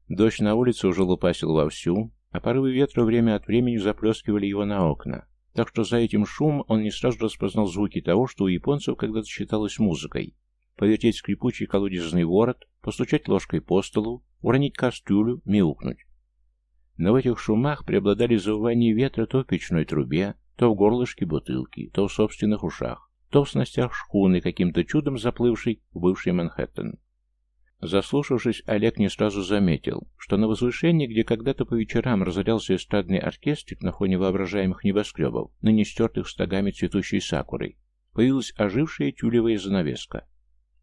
Дождь на улице уже лупасил вовсю, а порывы ветра время от времени заплескивали его на окна, так что за этим шумом он не сразу распознал звуки того, что у японцев когда-то считалось музыкой. Повертеть скрипучий колодезный ворот, постучать ложкой по столу, уронить кастрюлю, мяукнуть. Но в этих шумах преобладали завывание ветра то в печной трубе, то в горлышке бутылки, то в собственных ушах, то в снастях шхуны, каким-то чудом заплывшей в бывший Манхэттен. Заслушавшись, Олег не сразу заметил, что на возвышении, где когда-то по вечерам разорялся эстрадный оркестрик на фоне воображаемых небоскребов, ныне стертых стогами цветущей сакурой, появилась ожившая тюлевая занавеска.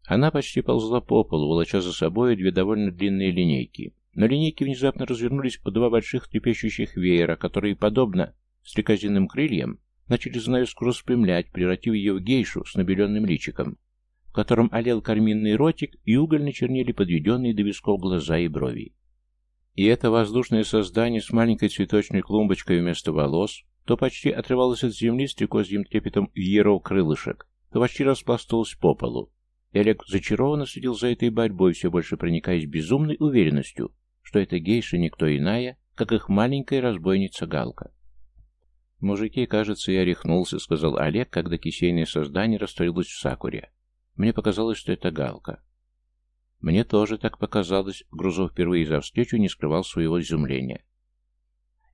Она почти ползла по полу, волоча за собой две довольно длинные линейки. Но линейки внезапно развернулись в два больших трепещущих веера, которые, подобно стрекозиным крыльям, начали занавеску распрямлять, превратив ее в гейшу с набеленным личиком, в котором олел карминный ротик и угольно чернели подведенные до висков глаза и брови. И это воздушное создание с маленькой цветочной клумбочкой вместо волос то почти отрывалось от земли с трекозьим трепетом вееров крылышек, то почти распласталось по полу, и Олег зачарованно следил за этой борьбой, все больше проникаясь безумной уверенностью, что эта гейша никто иная, как их маленькая разбойница Галка. «Мужики, кажется, я рехнулся», — сказал Олег, когда кисейное создание растворилось в сакуре. «Мне показалось, что это Галка». «Мне тоже так показалось», — Грузов впервые за встречу не скрывал своего изумления.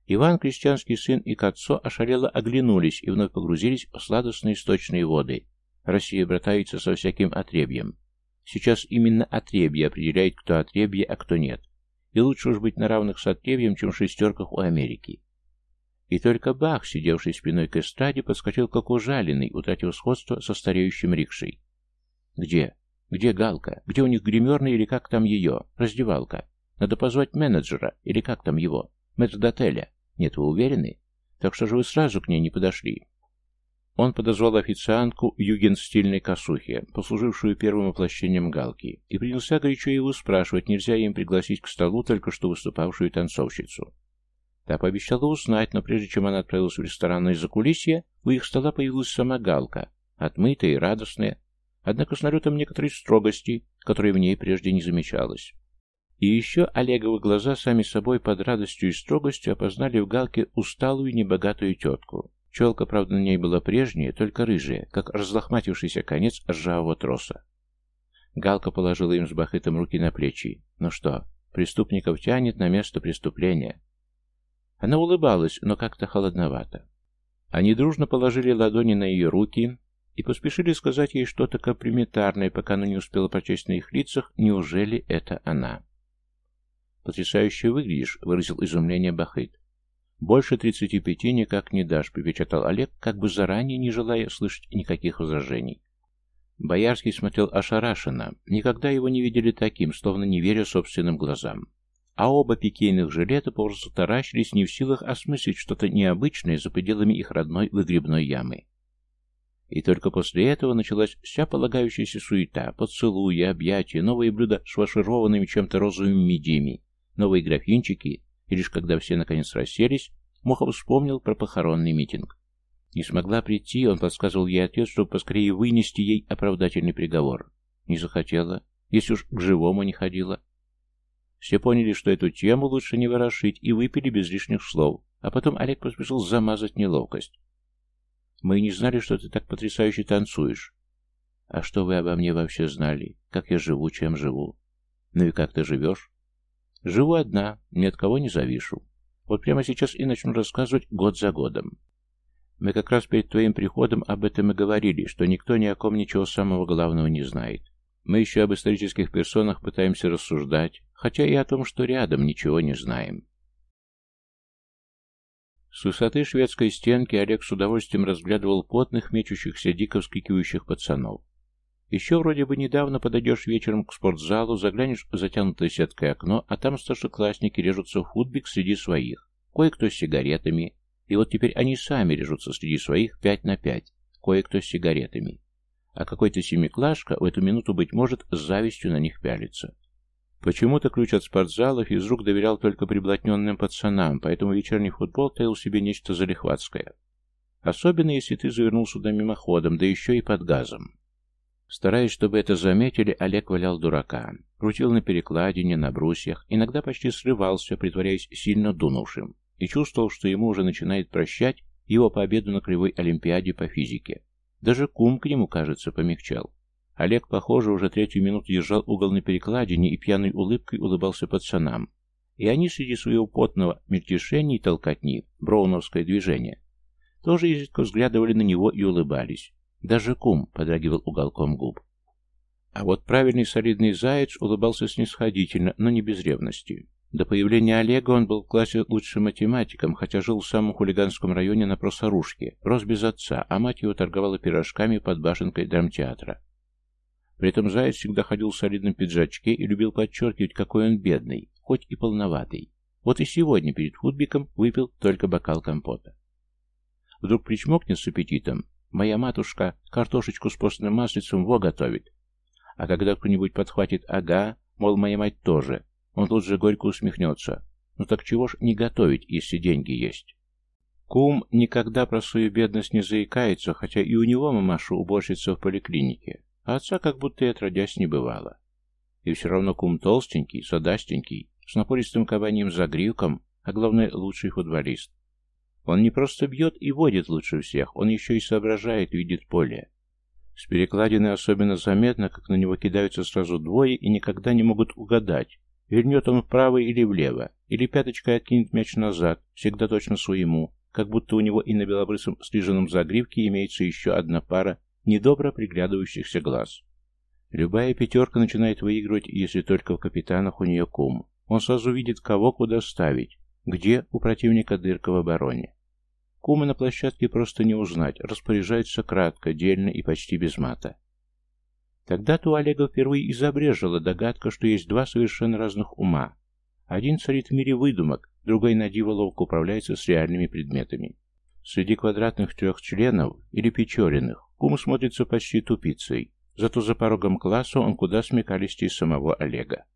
Иван, крестьянский сын и Кацо ошалело оглянулись и вновь погрузились в сладостные источные воды, Россия братается со всяким отребьем. Сейчас именно отребье определяет, кто отребье, а кто нет. И лучше уж быть на равных с отребьем, чем в шестерках у Америки. И только Бах, сидевший спиной к эстраде, подскочил как ужаленный, утратив сходство со стареющим рикшей. «Где? Где Галка? Где у них гримерная или как там ее? Раздевалка? Надо позвать менеджера, или как там его? Метрдотеля? Нет, вы уверены? Так что же вы сразу к ней не подошли?» Он подозвал официантку в югенстильной косухе, послужившую первым воплощением галки, и принялся горячо его спрашивать, нельзя им пригласить к столу только что выступавшую танцовщицу. Та пообещала узнать, но прежде чем она отправилась в ресторанное закулисье, у их стола появилась сама галка, отмытая и радостная, однако с налетом некоторой строгости, которой в ней прежде не замечалось. И еще Олеговы глаза сами собой под радостью и строгостью опознали в галке усталую небогатую тетку, Челка, правда, на ней была прежняя, только рыжая, как разлохматившийся конец ржавого троса. Галка положила им с бахытом руки на плечи. «Ну что, преступников тянет на место преступления?» Она улыбалась, но как-то холодновато. Они дружно положили ладони на ее руки и поспешили сказать ей что-то комплиментарное, пока она не успела прочесть на их лицах, неужели это она. «Потрясающе выглядишь», — выразил изумление Бахыт. «Больше тридцати пяти никак не дашь», — припечатал Олег, как бы заранее не желая слышать никаких возражений. Боярский смотрел ошарашенно. Никогда его не видели таким, словно не веря собственным глазам. А оба пикейных жилета просто таращились не в силах осмыслить что-то необычное за пределами их родной выгребной ямы. И только после этого началась вся полагающаяся суета, поцелуи, объятия, новые блюда с фаршированными чем-то розовыми медями, новые графинчики, и лишь когда все наконец расселись, Мохов вспомнил про похоронный митинг. Не смогла прийти, он подсказывал ей отец, чтобы поскорее вынести ей оправдательный приговор. Не захотела, если уж к живому не ходила. Все поняли, что эту тему лучше не ворошить, и выпили без лишних слов, а потом Олег поспешил замазать неловкость. «Мы не знали, что ты так потрясающе танцуешь». «А что вы обо мне вообще знали? Как я живу, чем живу?» «Ну и как ты живешь?» «Живу одна, ни от кого не завишу. Вот прямо сейчас и начну рассказывать год за годом. Мы как раз перед твоим приходом об этом и говорили, что никто ни о ком ничего самого главного не знает. Мы еще об исторических персонах пытаемся рассуждать, хотя и о том, что рядом ничего не знаем. С высоты шведской стенки Олег с удовольствием разглядывал потных, мечущихся, дико вскрикивающих пацанов. Еще вроде бы недавно подойдешь вечером к спортзалу, заглянешь в затянутое сеткой окно, а там старшеклассники режутся в футбик среди своих. Кое-кто с сигаретами. И вот теперь они сами режутся среди своих пять на пять. Кое-кто с сигаретами. А какой-то семиклашка в эту минуту, быть может, с завистью на них пялится. Почему-то ключ от спортзалов из рук доверял только приблотненным пацанам, поэтому вечерний футбол таил себе нечто залихватское. Особенно, если ты завернул сюда мимоходом, да еще и под газом. Стараясь, чтобы это заметили, Олег валял дурака. Крутил на перекладине, на брусьях, иногда почти срывался, притворяясь сильно дунувшим, и чувствовал, что ему уже начинает прощать его победу на Кривой Олимпиаде по физике. Даже кум к нему, кажется, помягчал. Олег, похоже, уже третью минуту держал угол на перекладине и пьяной улыбкой улыбался пацанам. И они среди своего потного мельтешения и толкотни, броуновское движение, тоже изредка взглядывали на него и улыбались. Даже кум подрагивал уголком губ. А вот правильный солидный заяц улыбался снисходительно, но не без ревности. До появления Олега он был в классе лучшим математиком, хотя жил в самом хулиганском районе на Просорушке, рос без отца, а мать его торговала пирожками под башенкой драмтеатра. При этом Заяц всегда ходил в солидном пиджачке и любил подчеркивать, какой он бедный, хоть и полноватый. Вот и сегодня перед футбиком выпил только бокал компота. Вдруг причмокнет с аппетитом. Моя матушка картошечку с постным маслицем во готовит. А когда кто-нибудь подхватит «ага», мол, моя мать тоже, он тут же горько усмехнется. Ну так чего ж не готовить, если деньги есть? Кум никогда про свою бедность не заикается, хотя и у него мамаша уборщица в поликлинике, а отца как будто и отродясь не бывало. И все равно кум толстенький, садастенький, с напористым кабаньим загривком, а главное, лучший футболист. Он не просто бьет и водит лучше всех, он еще и соображает, видит поле. С перекладины особенно заметно, как на него кидаются сразу двое и никогда не могут угадать, Вернет он вправо или влево, или пяточкой откинет мяч назад, всегда точно своему, как будто у него и на белобрысом стриженном загривке имеется еще одна пара недобро приглядывающихся глаз. Любая пятерка начинает выигрывать, если только в капитанах у нее кум. Он сразу видит, кого куда ставить, где у противника дырка в обороне. Кума на площадке просто не узнать, распоряжается кратко, дельно и почти без мата. Тогда-то у Олега впервые и забрежила догадка, что есть два совершенно разных ума. Один царит в мире выдумок, другой на диво ловко управляется с реальными предметами. Среди квадратных трех членов или печоренных кум смотрится почти тупицей, зато за порогом класса он куда смекалистее самого Олега.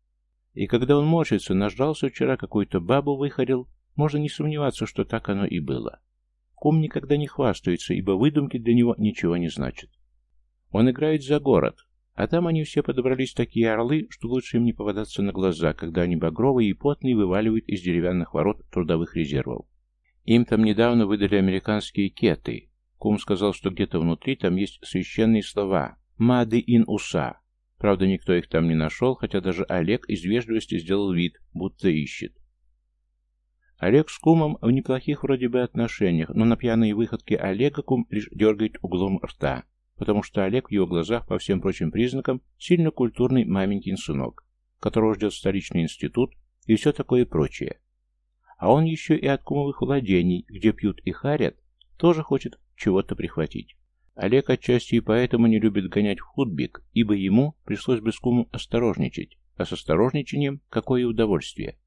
И когда он морщится, наждался вчера какую-то бабу выходил, можно не сомневаться, что так оно и было. Кум никогда не хвастается, ибо выдумки для него ничего не значат. Он играет за город, а там они все подобрались такие орлы, что лучше им не попадаться на глаза, когда они багровые и потные вываливают из деревянных ворот трудовых резервов. Им там недавно выдали американские кеты. Кум сказал, что где-то внутри там есть священные слова «Мады ин уса». Правда, никто их там не нашел, хотя даже Олег из вежливости сделал вид, будто ищет. Олег с кумом в неплохих вроде бы отношениях, но на пьяные выходки Олега кум лишь дергает углом рта потому что Олег в его глазах по всем прочим признакам сильно культурный маменькин сынок, которого ждет столичный институт и все такое прочее. А он еще и от кумовых владений, где пьют и харят, тоже хочет чего-то прихватить. Олег отчасти и поэтому не любит гонять в худбик, ибо ему пришлось бы с кумом осторожничать, а с осторожничанием какое удовольствие.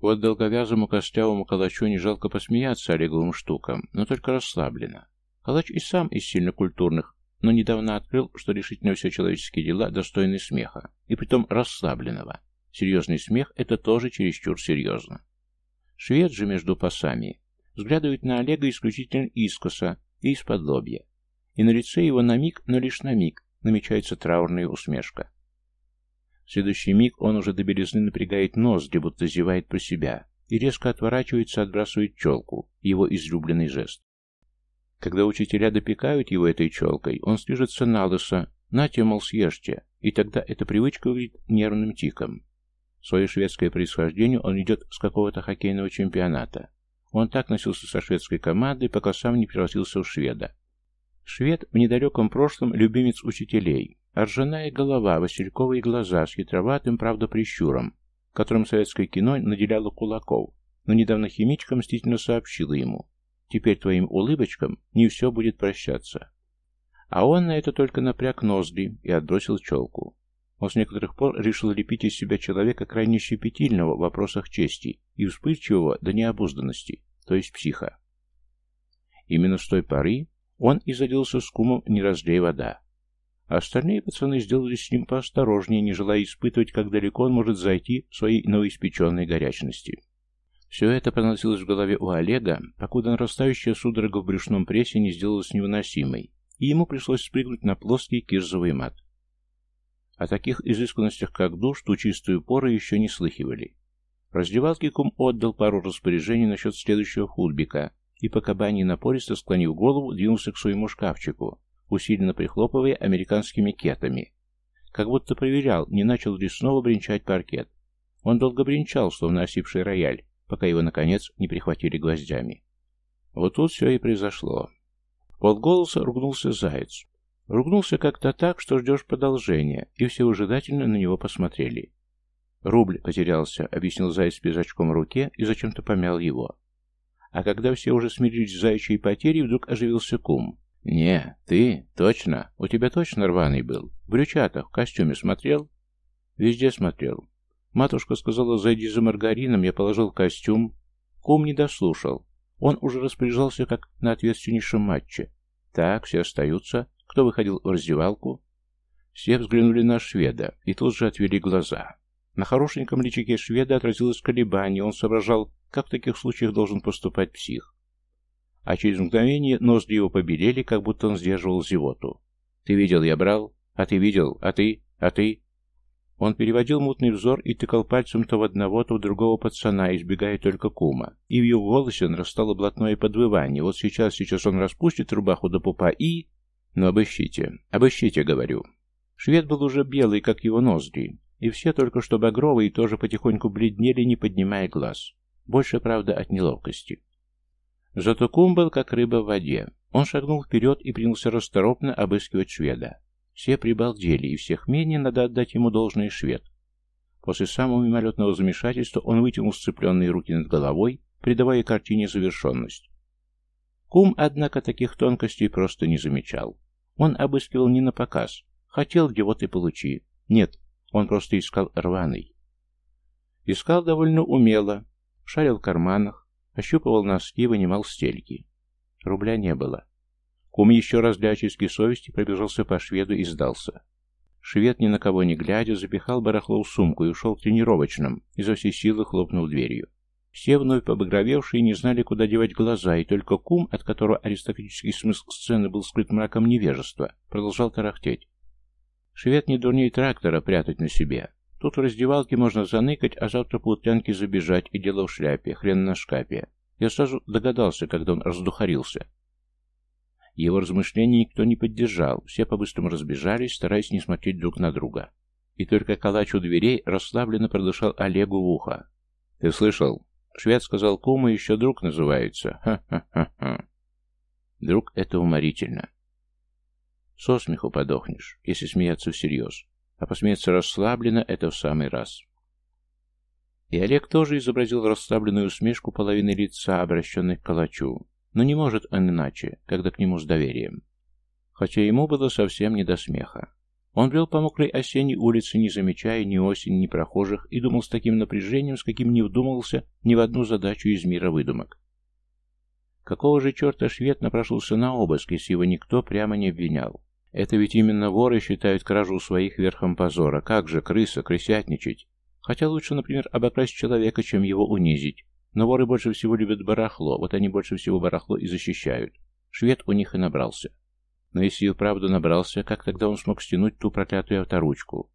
Вот долговязому костлявому калачу не жалко посмеяться Олеговым штукам, но только расслабленно. Калач и сам из сильно культурных, но недавно открыл, что решительно все человеческие дела достойны смеха, и притом расслабленного. Серьезный смех – это тоже чересчур серьезно. Швед же между пасами взглядывает на Олега исключительно искоса и из-под лобья. И на лице его на миг, но лишь на миг, намечается траурная усмешка. В следующий миг он уже до белизны напрягает нос, где будто зевает про себя, и резко отворачивается, отбрасывает челку, его излюбленный жест. Когда учителя допекают его этой челкой, он стрижется на лысо, «Нате, мол, съешьте», и тогда эта привычка выглядит нервным тиком. Свое шведское происхождение он идет с какого-то хоккейного чемпионата. Он так носился со шведской командой, пока сам не превратился в шведа. Швед в недалеком прошлом любимец учителей, ржаная голова, васильковые глаза с хитроватым, правда, прищуром, которым советское кино наделяло кулаков, но недавно химичка мстительно сообщила ему, «Теперь твоим улыбочкам не все будет прощаться». А он на это только напряг ноздри и отбросил челку. Он с некоторых пор решил лепить из себя человека крайне щепетильного в вопросах чести и вспыльчивого до необузданности, то есть психа. Именно с той поры он и заделся с кумом «не разлей вода». остальные пацаны сделали с ним поосторожнее, не желая испытывать, как далеко он может зайти в своей новоиспеченной горячности. Все это проносилось в голове у Олега, покуда нарастающая судорога в брюшном прессе не сделалась невыносимой, и ему пришлось спрыгнуть на плоский кирзовый мат. О таких изысканностях, как душ, ту чистую пору еще не слыхивали. В раздевалке кум отдал пару распоряжений насчет следующего футбика, и по кабане напористо склонив голову, двинулся к своему шкафчику, усиленно прихлопывая американскими кетами. Как будто проверял, не начал ли снова бренчать паркет. Он долго бренчал, словно осипший рояль, пока его, наконец, не прихватили гвоздями. Вот тут все и произошло. Полголоса ругнулся заяц. Ругнулся как-то так, что ждешь продолжения, и все ужидательно на него посмотрели. «Рубль потерялся», — объяснил заяц с пиджачком в руке и зачем-то помял его. А когда все уже смирились с заячьей потерей, вдруг оживился кум. «Не, ты? Точно? У тебя точно рваный был? В брючатах, в костюме смотрел?» «Везде смотрел. Матушка сказала, зайди за маргарином, я положил костюм. Кум не дослушал. Он уже распоряжался как на ответственнейшем матче. Так, все остаются. Кто выходил в раздевалку? Все взглянули на шведа и тут же отвели глаза. На хорошеньком личике шведа отразилось колебание, он соображал, как в таких случаях должен поступать псих. А через мгновение ноздри его побелели, как будто он сдерживал зевоту. «Ты видел, я брал? А ты видел? А ты? А ты?» Он переводил мутный взор и тыкал пальцем то в одного, то в другого пацана, избегая только кума. И в его голосе нарастало блатное подвывание. Вот сейчас, сейчас он распустит рубаху до пупа и... Ну, обыщите, обыщите, говорю. Швед был уже белый, как его ноздри, и все только что багровые тоже потихоньку бледнели, не поднимая глаз. Больше, правда, от неловкости. Зато кум был как рыба в воде. Он шагнул вперед и принялся расторопно обыскивать шведа. Все прибалдели, и всех менее надо отдать ему должное швед. После самого мимолетного замешательства он вытянул сцепленные руки над головой, придавая картине завершенность. Кум, однако, таких тонкостей просто не замечал. Он обыскивал не на показ. Хотел, где вот и получи. Нет, он просто искал рваный. Искал довольно умело, шарил в карманах, ощупывал носки, вынимал стельки. Рубля не было. Кум еще раз для очистки совести пробежался по шведу и сдался. Швед, ни на кого не глядя, запихал барахло в сумку и ушел к тренировочным, изо всей силы хлопнул дверью. Все вновь побагровевшие не знали, куда девать глаза, и только кум, от которого аристократический смысл сцены был скрыт мраком невежества, продолжал тарахтеть. Швед не дурней трактора прятать на себе. Тут в раздевалке можно заныкать, а завтра по утрянке забежать, и дело в шляпе, хрен на шкапе. Я сразу догадался, когда он раздухарился. Его размышления никто не поддержал, все по-быстрому разбежались, стараясь не смотреть друг на друга. И только калач у дверей расслабленно продышал Олегу в ухо. «Ты слышал?» Швед сказал кума, еще друг называется. Ха-ха-ха-ха. Друг — это уморительно. Со смеху подохнешь, если смеяться всерьез. А посмеяться расслабленно — это в самый раз. И Олег тоже изобразил расслабленную усмешку половины лица, обращенной к калачу. Но не может он иначе, когда к нему с доверием. Хотя ему было совсем не до смеха. Он брел по мокрой осенней улице, не замечая ни осени, ни прохожих, и думал с таким напряжением, с каким не вдумывался ни в одну задачу из мира выдумок. Какого же черта швед напрошился на обыск, если его никто прямо не обвинял? Это ведь именно воры считают кражу своих верхом позора. Как же, крыса, крысятничать? Хотя лучше, например, обокрасть человека, чем его унизить. Но воры больше всего любят барахло, вот они больше всего барахло и защищают. Швед у них и набрался. Но если и вправду набрался, как тогда он смог стянуть ту проклятую авторучку?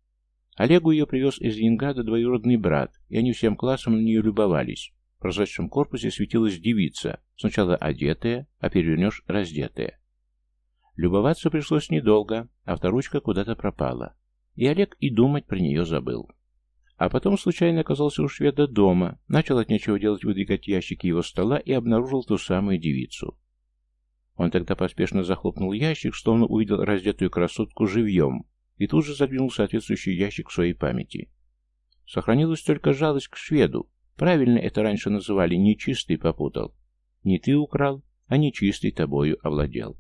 Олегу ее привез из Ленинграда двоюродный брат, и они всем классом на нее любовались. прозрачном корпусе светилась девица, сначала одетая, а перевернешь раздетая. Любоваться пришлось недолго, авторучка куда-то пропала. И Олег и думать про нее забыл. А потом случайно оказался у шведа дома, начал от нечего делать выдвигать ящики его стола и обнаружил ту самую девицу. Он тогда поспешно захлопнул ящик, словно увидел раздетую красотку живьем, и тут же задвинул соответствующий ящик в своей памяти. Сохранилась только жалость к шведу. Правильно это раньше называли «нечистый попутал». Не ты украл, а нечистый тобою овладел.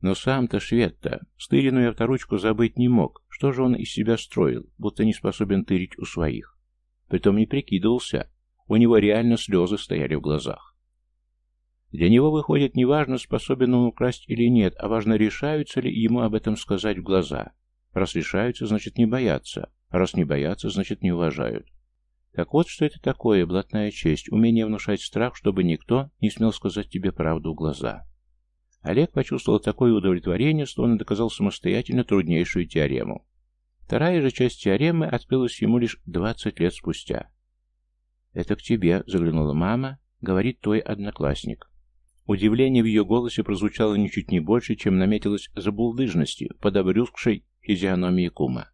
Но сам-то швед-то стыренную авторучку забыть не мог. Что же он из себя строил, будто не способен тырить у своих? Притом не прикидывался. У него реально слезы стояли в глазах. Для него, выходит, не важно, способен он украсть или нет, а важно, решаются ли ему об этом сказать в глаза. Раз решаются, значит не боятся, а раз не боятся, значит не уважают. Так вот, что это такое, блатная честь, умение внушать страх, чтобы никто не смел сказать тебе правду в глаза. Олег почувствовал такое удовлетворение, что он доказал самостоятельно труднейшую теорему. Вторая же часть теоремы открылась ему лишь 20 лет спустя. «Это к тебе», — заглянула мама, — говорит твой одноклассник. Удивление в ее голосе прозвучало ничуть не больше, чем наметилось за булдыжностью, подобрюзгшей физиономии кума.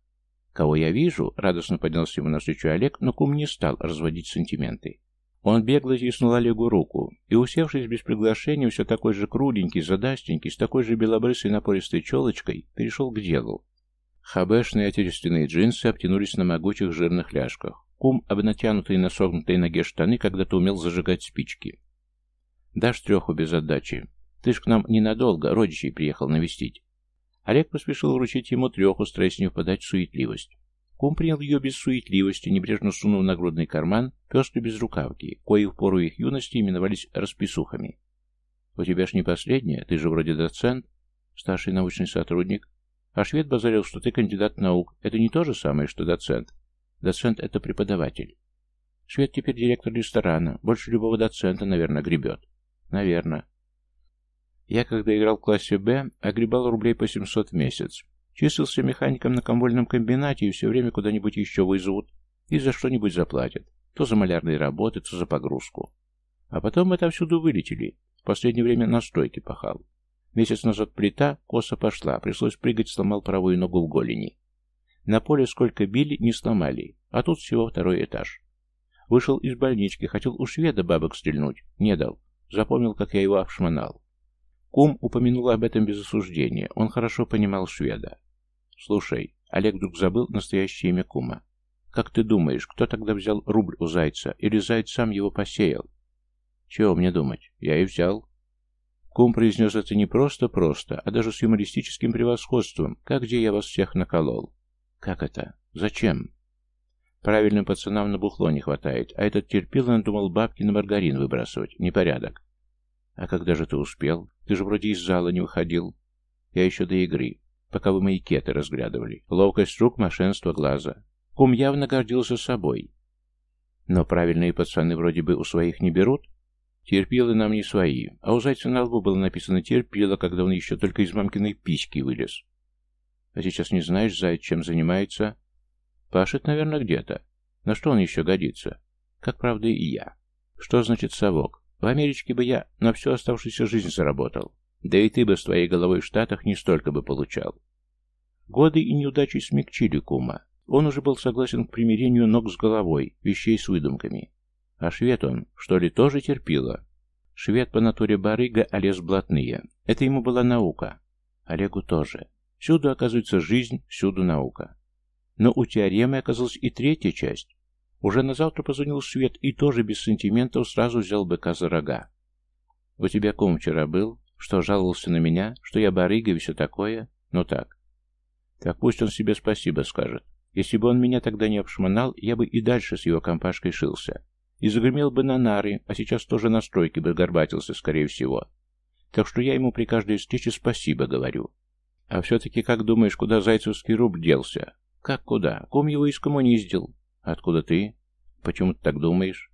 «Кого я вижу?» — радостно поднялся ему навстречу Олег, но кум не стал разводить сантименты. Он бегло тиснул Олегу руку и, усевшись без приглашения, все такой же круденький, задастенький, с такой же белобрысой напористой челочкой, перешел к делу. Хабешные отечественные джинсы обтянулись на могучих жирных ляжках. Кум, обнатянутый на согнутой ноге штаны, когда-то умел зажигать спички. «Дашь треху без отдачи. Ты ж к нам ненадолго, родичей приехал навестить». Олег поспешил вручить ему треху, стараясь не впадать в суетливость. Кум принял ее без суетливости, небрежно сунув в нагрудный карман пеструю безрукавки, кои в пору их юности именовались расписухами. «У тебя ж не последняя, ты же вроде доцент, старший научный сотрудник. А швед базарил, что ты кандидат наук. Это не то же самое, что доцент. Доцент — это преподаватель. Швед теперь директор ресторана. Больше любого доцента, наверное, гребет. Наверное. Я, когда играл в классе «Б», огребал рублей по 700 в месяц. Числился механиком на комвольном комбинате и все время куда-нибудь еще вызовут и за что-нибудь заплатят. То за малярные работы, то за погрузку. А потом мы отовсюду вылетели. В последнее время на стройке пахал. Месяц назад плита косо пошла, пришлось прыгать, сломал правую ногу в голени. На поле сколько били, не сломали, а тут всего второй этаж. Вышел из больнички, хотел у шведа бабок стрельнуть, не дал. Запомнил, как я его обшмонал. Кум упомянул об этом без осуждения, он хорошо понимал шведа. «Слушай, Олег вдруг забыл настоящее имя кума. Как ты думаешь, кто тогда взял рубль у Зайца, или Заяц сам его посеял?» «Чего мне думать? Я и взял». Кум произнес это не просто-просто, а даже с юмористическим превосходством, как где я вас всех наколол. «Как это? Зачем?» Правильным пацанам на бухло не хватает, а этот терпил, он думал бабки на маргарин выбрасывать. Непорядок. А когда же ты успел? Ты же вроде из зала не выходил. Я еще до игры пока вы мои разглядывали. Ловкость рук, мошенство глаза. Кум явно гордился собой. Но правильные пацаны вроде бы у своих не берут. Терпилы нам не свои, а у Зайца на лбу было написано «терпило», когда он еще только из мамкиной письки вылез. А сейчас не знаешь, Заяц чем занимается? Пашет, наверное, где-то. На что он еще годится? Как, правда, и я. Что значит совок? В Америчке бы я на всю оставшуюся жизнь заработал. Да и ты бы с твоей головой в Штатах не столько бы получал. Годы и неудачи смягчили кума. Он уже был согласен к примирению ног с головой, вещей с выдумками. А швед он, что ли, тоже терпила? Швед по натуре барыга, а лес блатные. Это ему была наука. Олегу тоже. Всюду оказывается жизнь, всюду наука. Но у теоремы оказалась и третья часть. Уже на завтра позвонил Свет и тоже без сантиментов сразу взял быка за рога. «У тебя кум вчера был? Что, жаловался на меня? Что я барыга и все такое? Ну так. Так пусть он себе спасибо скажет. Если бы он меня тогда не обшмонал, я бы и дальше с его компашкой шился. И загремел бы на нары, а сейчас тоже на стройке бы горбатился, скорее всего. Так что я ему при каждой встрече спасибо говорю. А все-таки как думаешь, куда зайцевский рубль делся? Как куда? Ком его искоммуниздил. Откуда ты? Почему ты так думаешь?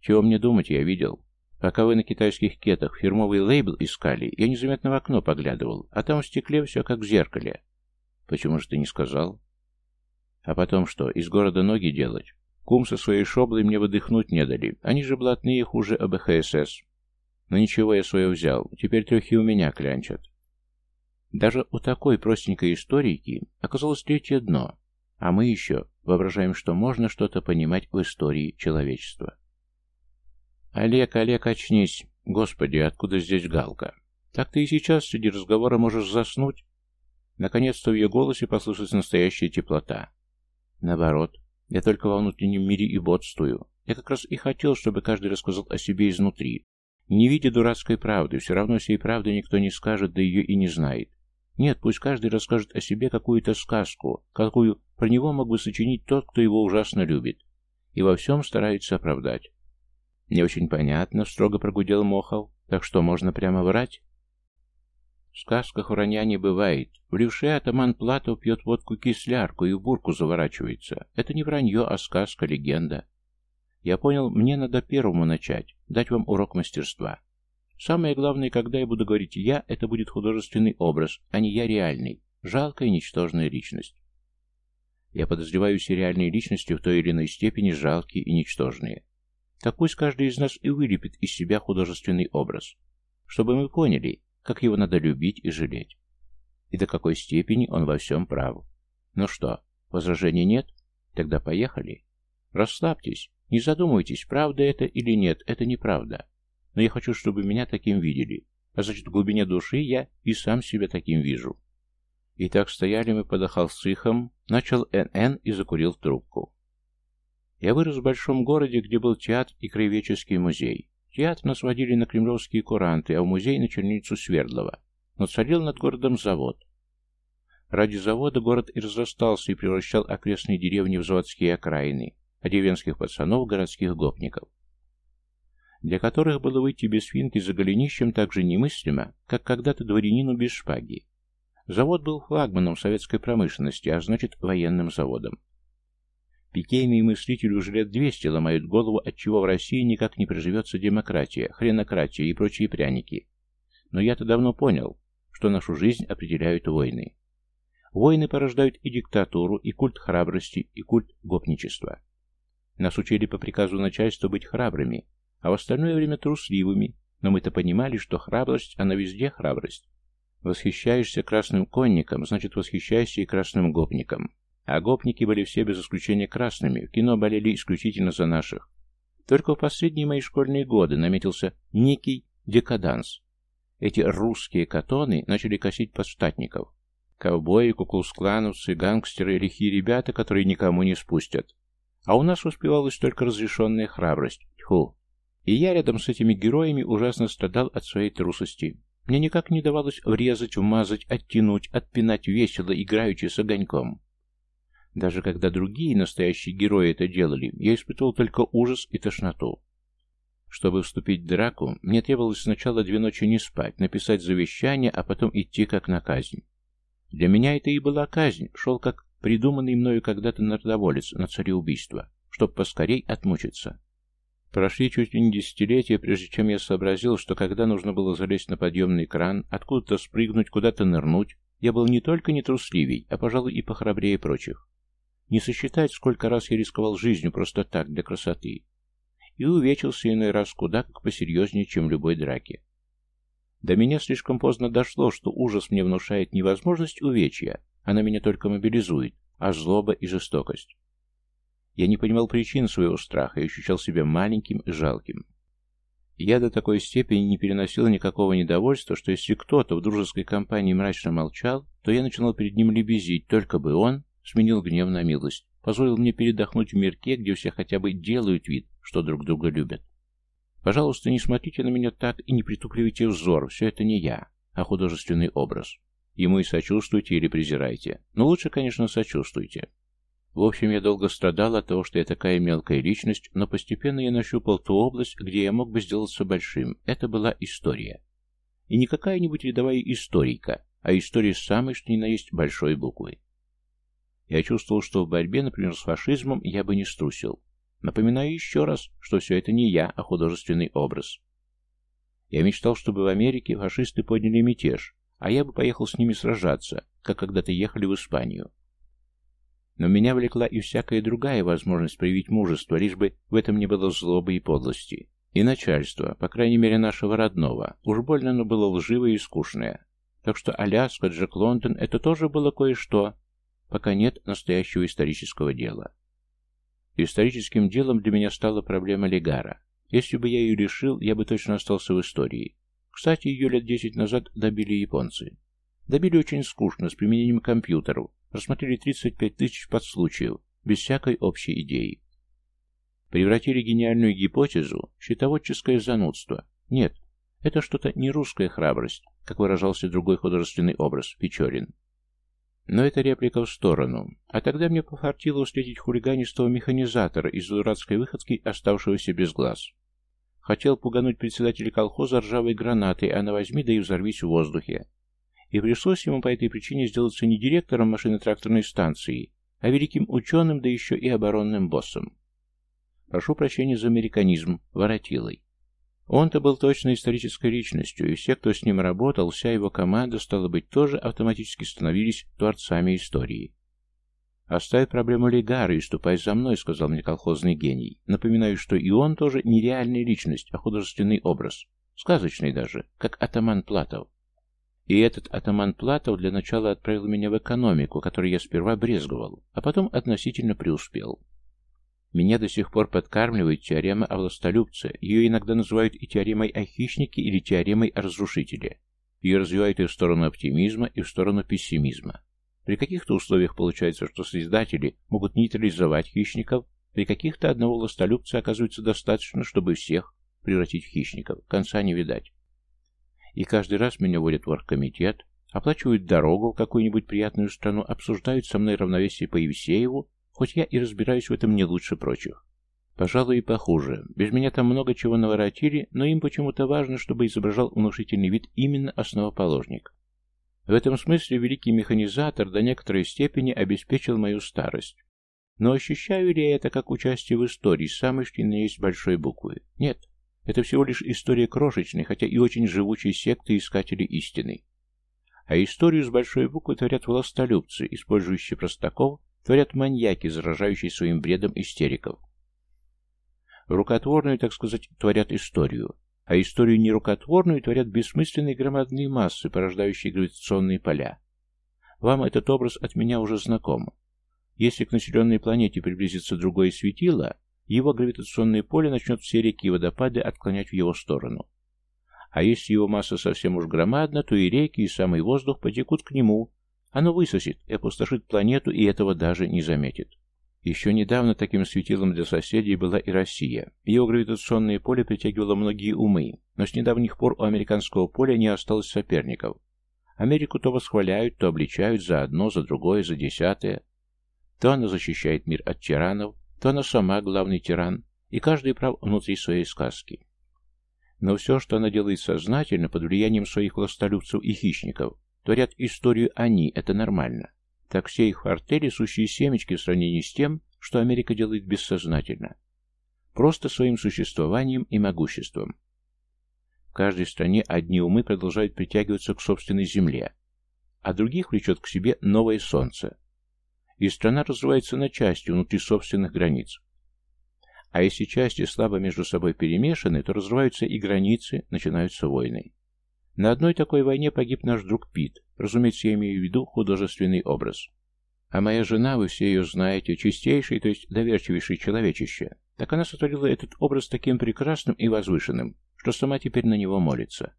Чего мне думать, я видел. Пока вы на китайских кетах фирмовый лейбл искали, я незаметно в окно поглядывал, а там в стекле все как в зеркале. Почему же ты не сказал? А потом что, из города ноги делать? Кум со своей шоблой мне выдохнуть не дали. Они же блатные хуже АБХСС. Но ничего, я свое взял. Теперь трехи у меня клянчат. Даже у такой простенькой историйки оказалось третье дно, а мы еще воображаем, что можно что-то понимать в истории человечества. «Олег, Олег, очнись! Господи, откуда здесь Галка? Так ты и сейчас среди разговора можешь заснуть?» Наконец-то в ее голосе послышалась настоящая теплота. «Наоборот, я только во внутреннем мире и бодствую. Я как раз и хотел, чтобы каждый рассказал о себе изнутри. Не видя дурацкой правды, все равно всей правды никто не скажет, да ее и не знает. Нет, пусть каждый расскажет о себе какую-то сказку, какую про него мог бы сочинить тот, кто его ужасно любит, и во всем старается оправдать. Не очень понятно, строго прогудел Мохов, так что можно прямо врать? В сказках вранья не бывает. В левше атаман Платов пьет водку-кислярку и в бурку заворачивается. Это не вранье, а сказка, легенда. Я понял, мне надо первому начать, дать вам урок мастерства. Самое главное, когда я буду говорить «я», это будет художественный образ, а не «я» реальный, жалкая ничтожная личность. Я подозреваю все реальные личности в той или иной степени жалкие и ничтожные. Так пусть каждый из нас и вылепит из себя художественный образ, чтобы мы поняли, как его надо любить и жалеть. И до какой степени он во всем прав. Ну что, возражений нет? Тогда поехали. Расслабьтесь, не задумывайтесь, правда это или нет, это неправда но я хочу, чтобы меня таким видели, а значит, в глубине души я и сам себя таким вижу. И так стояли мы под Ахалцихом, начал НН и закурил трубку. Я вырос в большом городе, где был театр и краеведческий музей. Театр нас водили на кремлевские куранты, а в музей на черницу Свердлова. Но царил над городом завод. Ради завода город и разрастался и превращал окрестные деревни в заводские окраины, а деревенских пацанов городских гопников для которых было выйти без финки за голенищем так же немыслимо, как когда-то дворянину без шпаги. Завод был флагманом советской промышленности, а значит военным заводом. Пикейные мыслители уже лет 200 ломают голову, отчего в России никак не приживется демократия, хренократия и прочие пряники. Но я-то давно понял, что нашу жизнь определяют войны. Войны порождают и диктатуру, и культ храбрости, и культ гопничества. Нас учили по приказу начальства быть храбрыми, а в остальное время трусливыми, но мы-то понимали, что храбрость, она везде храбрость. Восхищаешься красным конником, значит восхищаешься и красным гопником. А гопники были все без исключения красными, в кино болели исключительно за наших. Только в последние мои школьные годы наметился некий декаданс. Эти русские катоны начали косить подштатников. Ковбои, куклус-клановцы, гангстеры, лихие ребята, которые никому не спустят. А у нас успевалась только разрешенная храбрость. Тьфу, и я рядом с этими героями ужасно страдал от своей трусости. Мне никак не давалось врезать, вмазать, оттянуть, отпинать весело, играючи с огоньком. Даже когда другие настоящие герои это делали, я испытывал только ужас и тошноту. Чтобы вступить в драку, мне требовалось сначала две ночи не спать, написать завещание, а потом идти как на казнь. Для меня это и была казнь, шел как придуманный мною когда-то народоволец на цареубийство, чтоб поскорей отмучиться. Прошли чуть ли не десятилетия, прежде чем я сообразил, что когда нужно было залезть на подъемный кран, откуда-то спрыгнуть, куда-то нырнуть, я был не только не трусливей, а, пожалуй, и похрабрее прочих. Не сосчитать, сколько раз я рисковал жизнью просто так, для красоты. И увечился иной раз куда как посерьезнее, чем любой драке. До меня слишком поздно дошло, что ужас мне внушает невозможность увечья, она меня только мобилизует, а злоба и жестокость. Я не понимал причин своего страха и ощущал себя маленьким и жалким. Я до такой степени не переносил никакого недовольства, что если кто-то в дружеской компании мрачно молчал, то я начинал перед ним лебезить, только бы он сменил гнев на милость, позволил мне передохнуть в мирке, где все хотя бы делают вид, что друг друга любят. Пожалуйста, не смотрите на меня так и не притупливайте взор, все это не я, а художественный образ. Ему и сочувствуйте или презирайте. Но лучше, конечно, сочувствуйте. В общем, я долго страдал от того, что я такая мелкая личность, но постепенно я нащупал ту область, где я мог бы сделаться большим. Это была история. И не какая-нибудь рядовая историка, а история самой, что ни на есть, большой буквы. Я чувствовал, что в борьбе, например, с фашизмом я бы не струсил. Напоминаю еще раз, что все это не я, а художественный образ. Я мечтал, чтобы в Америке фашисты подняли мятеж, а я бы поехал с ними сражаться, как когда-то ехали в Испанию. Но меня влекла и всякая другая возможность проявить мужество, лишь бы в этом не было злобы и подлости. И начальство, по крайней мере нашего родного, уж больно оно было лживое и скучное. Так что Аляска, Джек Лондон — это тоже было кое-что, пока нет настоящего исторического дела. Историческим делом для меня стала проблема Легара. Если бы я ее решил, я бы точно остался в истории. Кстати, ее лет десять назад добили японцы. Добили очень скучно, с применением компьютеров. Рассмотрели 35 тысяч подслучаев, без всякой общей идеи. Превратили гениальную гипотезу в щитоводческое занудство. Нет, это что-то не русская храбрость, как выражался другой художественный образ, Печорин. Но это реплика в сторону. А тогда мне пофартило встретить хулиганистого механизатора из дурацкой выходки, оставшегося без глаз. Хотел пугануть председателя колхоза ржавой гранатой, а на возьми да и взорвись в воздухе. И пришлось ему по этой причине сделаться не директором машино-тракторной станции, а великим ученым, да еще и оборонным боссом. Прошу прощения за американизм, воротилой. Он-то был точно исторической личностью, и все, кто с ним работал, вся его команда, стало быть, тоже автоматически становились творцами истории. «Оставь проблему Легара и ступай за мной», — сказал мне колхозный гений. Напоминаю, что и он тоже не реальная личность, а художественный образ. Сказочный даже, как атаман Платов. И этот атаман Платов для начала отправил меня в экономику, которой я сперва брезговал, а потом относительно преуспел. Меня до сих пор подкармливает теорема о властолюбце. Ее иногда называют и теоремой о хищнике или теоремой о разрушителе. Ее развивают и в сторону оптимизма, и в сторону пессимизма. При каких-то условиях получается, что создатели могут нейтрализовать хищников, при каких-то одного властолюбца оказывается достаточно, чтобы всех превратить в хищников. Конца не видать. И каждый раз меня водят в оргкомитет, оплачивают дорогу в какую-нибудь приятную страну, обсуждают со мной равновесие по Евсееву, хоть я и разбираюсь в этом не лучше прочих. Пожалуй, и похуже. Без меня там много чего наворотили, но им почему-то важно, чтобы изображал внушительный вид именно основоположник. В этом смысле великий механизатор до некоторой степени обеспечил мою старость. Но ощущаю ли я это как участие в истории, самой что ни есть большой буквы? Нет. Это всего лишь история крошечной, хотя и очень живучей секты искателей истины. А историю с большой буквы творят властолюбцы, использующие простаков Творят маньяки, заражающие своим бредом истериков. Рукотворную, так сказать, творят историю, а историю нерукотворную творят бессмысленные громадные массы, порождающие гравитационные поля. Вам этот образ от меня уже знаком. Если к населенной планете приблизится другое светило, его гравитационное поле начнет все реки и водопады отклонять в его сторону. А если его масса совсем уж громадна, то и реки, и самый воздух потекут к нему, оно высосет и опустошит планету, и этого даже не заметит. Еще недавно таким светилом для соседей была и Россия. Его гравитационное поле притягивало многие умы, но с недавних пор у американского поля не осталось соперников. Америку то восхваляют, то обличают за одно, за другое, за десятое. То она защищает мир от тиранов, то она сама главный тиран, и каждый прав внутри своей сказки. Но все, что она делает сознательно, под влиянием своих властолюбцев и хищников, Творят историю они, это нормально. Так все их артели сущие семечки в сравнении с тем, что Америка делает бессознательно. Просто своим существованием и могуществом. В каждой стране одни умы продолжают притягиваться к собственной земле, а других влечет к себе новое солнце. И страна развивается на части внутри собственных границ. А если части слабо между собой перемешаны, то разрываются и границы, начинаются войны. На одной такой войне погиб наш друг Пит. Разумеется, я имею в виду художественный образ. А моя жена, вы все ее знаете, чистейший, то есть доверчивейший человечище. Так она сотворила этот образ таким прекрасным и возвышенным, что сама теперь на него молится.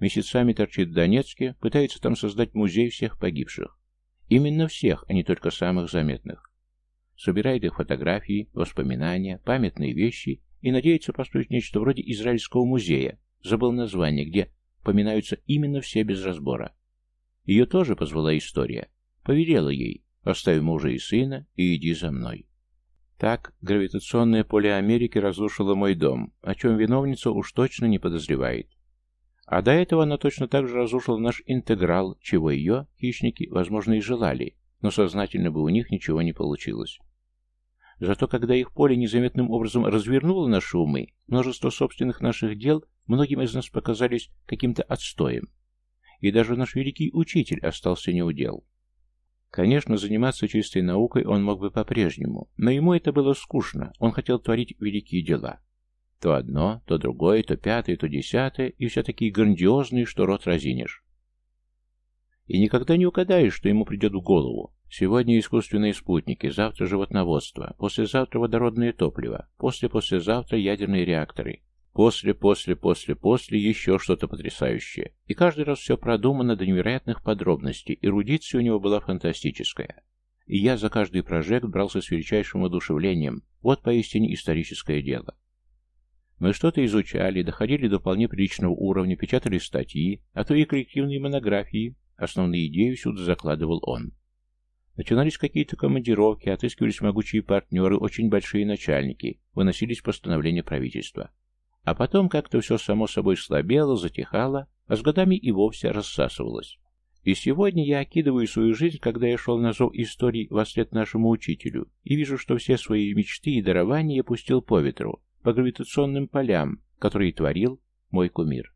Месяцами торчит в Донецке, пытается там создать музей всех погибших. Именно всех, а не только самых заметных. Собирает их фотографии, воспоминания, памятные вещи и надеется построить нечто вроде израильского музея, забыл название, где поминаются именно все без разбора. Ее тоже позвала история. Повелела ей, оставь мужа и сына и иди за мной. Так, гравитационное поле Америки разрушило мой дом, о чем виновница уж точно не подозревает. А до этого она точно так же разрушила наш интеграл, чего ее, хищники, возможно, и желали, но сознательно бы у них ничего не получилось. Зато когда их поле незаметным образом развернуло наши умы, множество собственных наших дел многим из нас показались каким-то отстоем. И даже наш великий учитель остался неудел. Конечно, заниматься чистой наукой он мог бы по-прежнему, но ему это было скучно, он хотел творить великие дела. То одно, то другое, то пятое, то десятое, и все такие грандиозные, что рот разинешь. И никогда не угадаешь, что ему придет в голову. Сегодня искусственные спутники, завтра животноводство, послезавтра водородное топливо, после-послезавтра ядерные реакторы, После, после, после, после еще что-то потрясающее. И каждый раз все продумано до невероятных подробностей, эрудиция у него была фантастическая. И я за каждый прожект брался с величайшим одушевлением. Вот поистине историческое дело. Мы что-то изучали, доходили до вполне приличного уровня, печатали статьи, а то и коллективные монографии. Основные идеи всюду закладывал он. Начинались какие-то командировки, отыскивались могучие партнеры, очень большие начальники, выносились постановления правительства. А потом как-то все само собой слабело, затихало, а с годами и вовсе рассасывалось. И сегодня я окидываю свою жизнь, когда я шел на зов истории во след нашему учителю, и вижу, что все свои мечты и дарования я пустил по ветру, по гравитационным полям, которые творил мой кумир.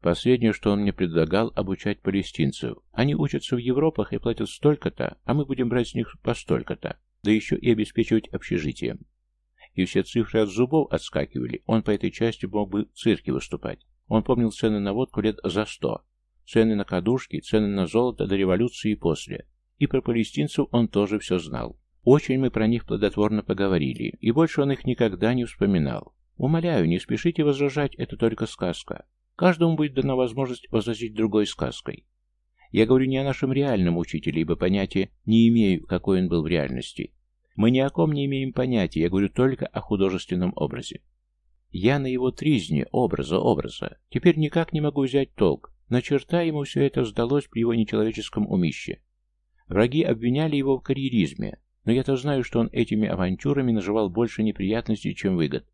Последнее, что он мне предлагал, обучать палестинцев. Они учатся в Европах и платят столько-то, а мы будем брать с них по столько-то, да еще и обеспечивать общежитием и все цифры от зубов отскакивали. Он по этой части мог бы в цирке выступать. Он помнил цены на водку лет за сто, цены на кадушки, цены на золото до революции и после. И про палестинцев он тоже все знал. Очень мы про них плодотворно поговорили, и больше он их никогда не вспоминал. Умоляю, не спешите возражать, это только сказка. Каждому будет дана возможность возразить другой сказкой. Я говорю не о нашем реальном учителе, ибо понятия не имею, какой он был в реальности. Мы ни о ком не имеем понятия, я говорю только о художественном образе. Я на его тризне, образа, образа. Теперь никак не могу взять толк. На черта ему все это сдалось при его нечеловеческом умище. Враги обвиняли его в карьеризме, но я-то знаю, что он этими авантюрами наживал больше неприятностей, чем выгод.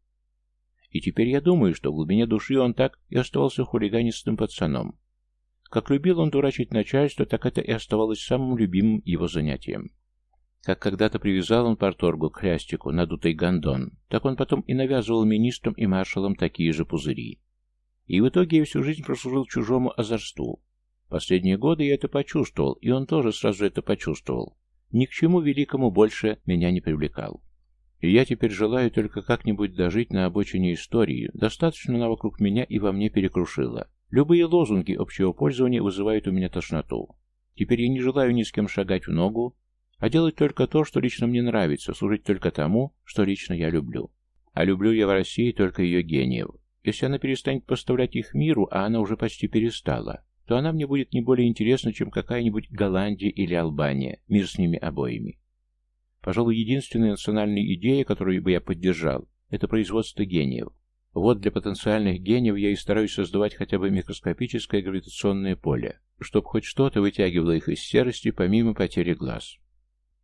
И теперь я думаю, что в глубине души он так и оставался хулиганистым пацаном. Как любил он дурачить начальство, так это и оставалось самым любимым его занятием. Как когда-то привязал он порторгу к хлястику, надутый гондон, так он потом и навязывал министрам и маршалам такие же пузыри. И в итоге я всю жизнь прослужил чужому озорству. Последние годы я это почувствовал, и он тоже сразу это почувствовал. Ни к чему великому больше меня не привлекал. И я теперь желаю только как-нибудь дожить на обочине истории. Достаточно она вокруг меня и во мне перекрушила. Любые лозунги общего пользования вызывают у меня тошноту. Теперь я не желаю ни с кем шагать в ногу, а делать только то, что лично мне нравится, служить только тому, что лично я люблю. А люблю я в России только ее гениев. Если она перестанет поставлять их миру, а она уже почти перестала, то она мне будет не более интересна, чем какая-нибудь Голландия или Албания, мир с ними обоими. Пожалуй, единственная национальная идея, которую бы я поддержал, это производство гениев. Вот для потенциальных гениев я и стараюсь создавать хотя бы микроскопическое гравитационное поле, чтобы хоть что-то вытягивало их из серости помимо потери глаз.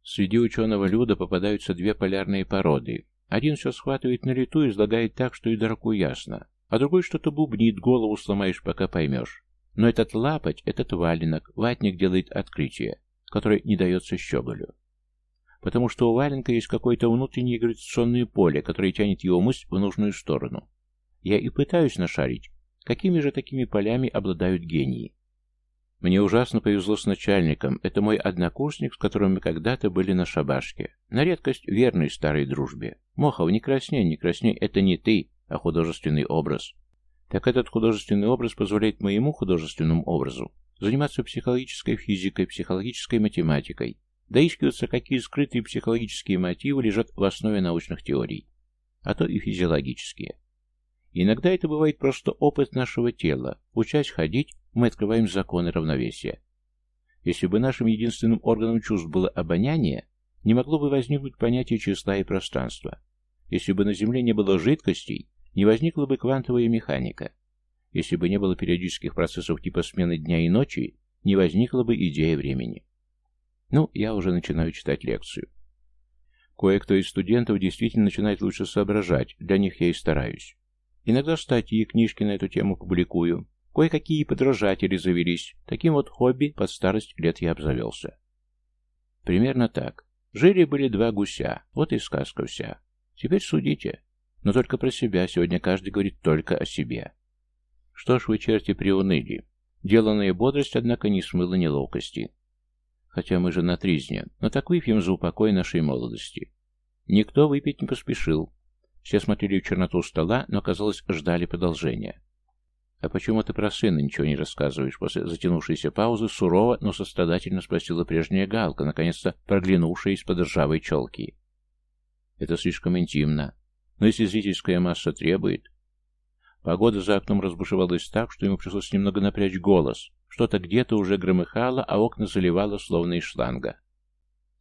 Среди ученого люда попадаются две полярные породы. Один все схватывает на лету и излагает так, что и дураку ясно, а другой что-то бубнит, голову сломаешь, пока поймешь. Но этот лапоть, этот валенок, ватник делает открытие, которое не дается щеголю. Потому что у валенка есть какое-то внутреннее гравитационное поле, которое тянет его мысль в нужную сторону. Я и пытаюсь нашарить, какими же такими полями обладают гении. Мне ужасно повезло с начальником. Это мой однокурсник, с которым мы когда-то были на шабашке. На редкость верной старой дружбе. Мохов, не красней, не красней, это не ты, а художественный образ. Так этот художественный образ позволяет моему художественному образу заниматься психологической физикой, психологической математикой, доискиваться, какие скрытые психологические мотивы лежат в основе научных теорий, а то и физиологические. Иногда это бывает просто опыт нашего тела, учась ходить, мы открываем законы равновесия. Если бы нашим единственным органом чувств было обоняние, не могло бы возникнуть понятие числа и пространства. Если бы на Земле не было жидкостей, не возникла бы квантовая механика. Если бы не было периодических процессов типа смены дня и ночи, не возникла бы идея времени. Ну, я уже начинаю читать лекцию. Кое-кто из студентов действительно начинает лучше соображать, для них я и стараюсь. Иногда статьи и книжки на эту тему публикую, Кое-какие подражатели завелись. Таким вот хобби под старость лет я обзавелся. Примерно так. Жили-были два гуся. Вот и сказка вся. Теперь судите. Но только про себя. Сегодня каждый говорит только о себе. Что ж вы, черти, приуныли. Деланная бодрость, однако, не смыла неловкости. Хотя мы же на тризне, но так выпьем за упокой нашей молодости. Никто выпить не поспешил. Все смотрели в черноту стола, но, казалось, ждали продолжения. «А почему ты про сына ничего не рассказываешь?» После затянувшейся паузы сурово, но сострадательно спросила прежняя Галка, наконец-то проглянувшая из-под ржавой челки. «Это слишком интимно. Но если зрительская масса требует...» Погода за окном разбушевалась так, что ему пришлось немного напрячь голос. Что-то где-то уже громыхало, а окна заливало, словно из шланга.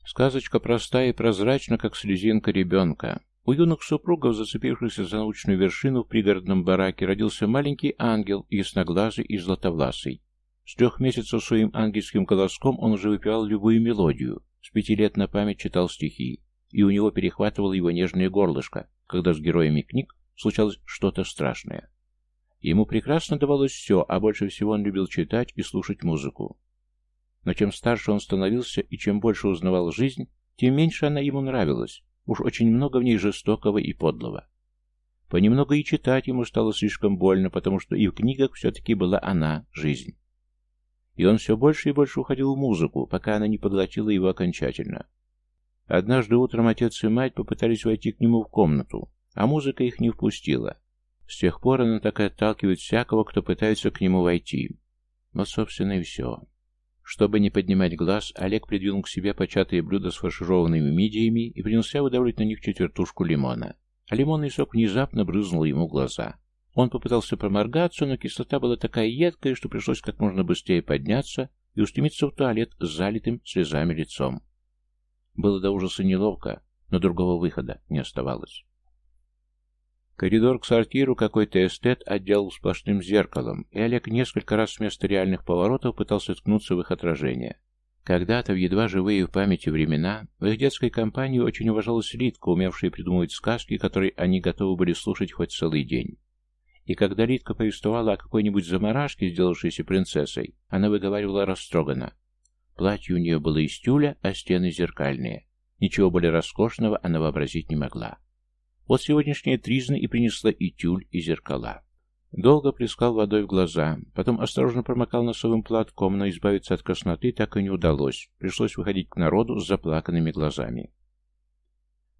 Сказочка простая и прозрачна, как слезинка ребенка. У юных супругов, зацепившихся за научную вершину в пригородном бараке, родился маленький ангел, ясноглазый и златовласый. С трех месяцев своим ангельским голоском он уже выпивал любую мелодию, с пяти лет на память читал стихи, и у него перехватывало его нежное горлышко, когда с героями книг случалось что-то страшное. Ему прекрасно давалось все, а больше всего он любил читать и слушать музыку. Но чем старше он становился и чем больше узнавал жизнь, тем меньше она ему нравилась, Уж очень много в ней жестокого и подлого. Понемногу и читать ему стало слишком больно, потому что и в книгах все-таки была она, жизнь. И он все больше и больше уходил в музыку, пока она не поглотила его окончательно. Однажды утром отец и мать попытались войти к нему в комнату, а музыка их не впустила. С тех пор она так и отталкивает всякого, кто пытается к нему войти. Вот, собственно, и все. Чтобы не поднимать глаз, Олег придвинул к себе початые блюда с фаршированными мидиями и принялся выдавливать на них четвертушку лимона. А лимонный сок внезапно брызнул ему глаза. Он попытался проморгаться, но кислота была такая едкая, что пришлось как можно быстрее подняться и устремиться в туалет с залитым слезами лицом. Было до ужаса неловко, но другого выхода не оставалось. Коридор к сортиру какой-то эстет отделал сплошным зеркалом, и Олег несколько раз вместо реальных поворотов пытался ткнуться в их отражение. Когда-то, в едва живые в памяти времена, в их детской компании очень уважалась Литка, умевшая придумывать сказки, которые они готовы были слушать хоть целый день. И когда Литка повествовала о какой-нибудь заморашке, сделавшейся принцессой, она выговаривала растроганно. Платье у нее было из тюля, а стены зеркальные. Ничего более роскошного она вообразить не могла. Вот сегодняшняя тризна и принесла и тюль, и зеркала. Долго плескал водой в глаза, потом осторожно промокал носовым платком, но избавиться от красноты так и не удалось. Пришлось выходить к народу с заплаканными глазами.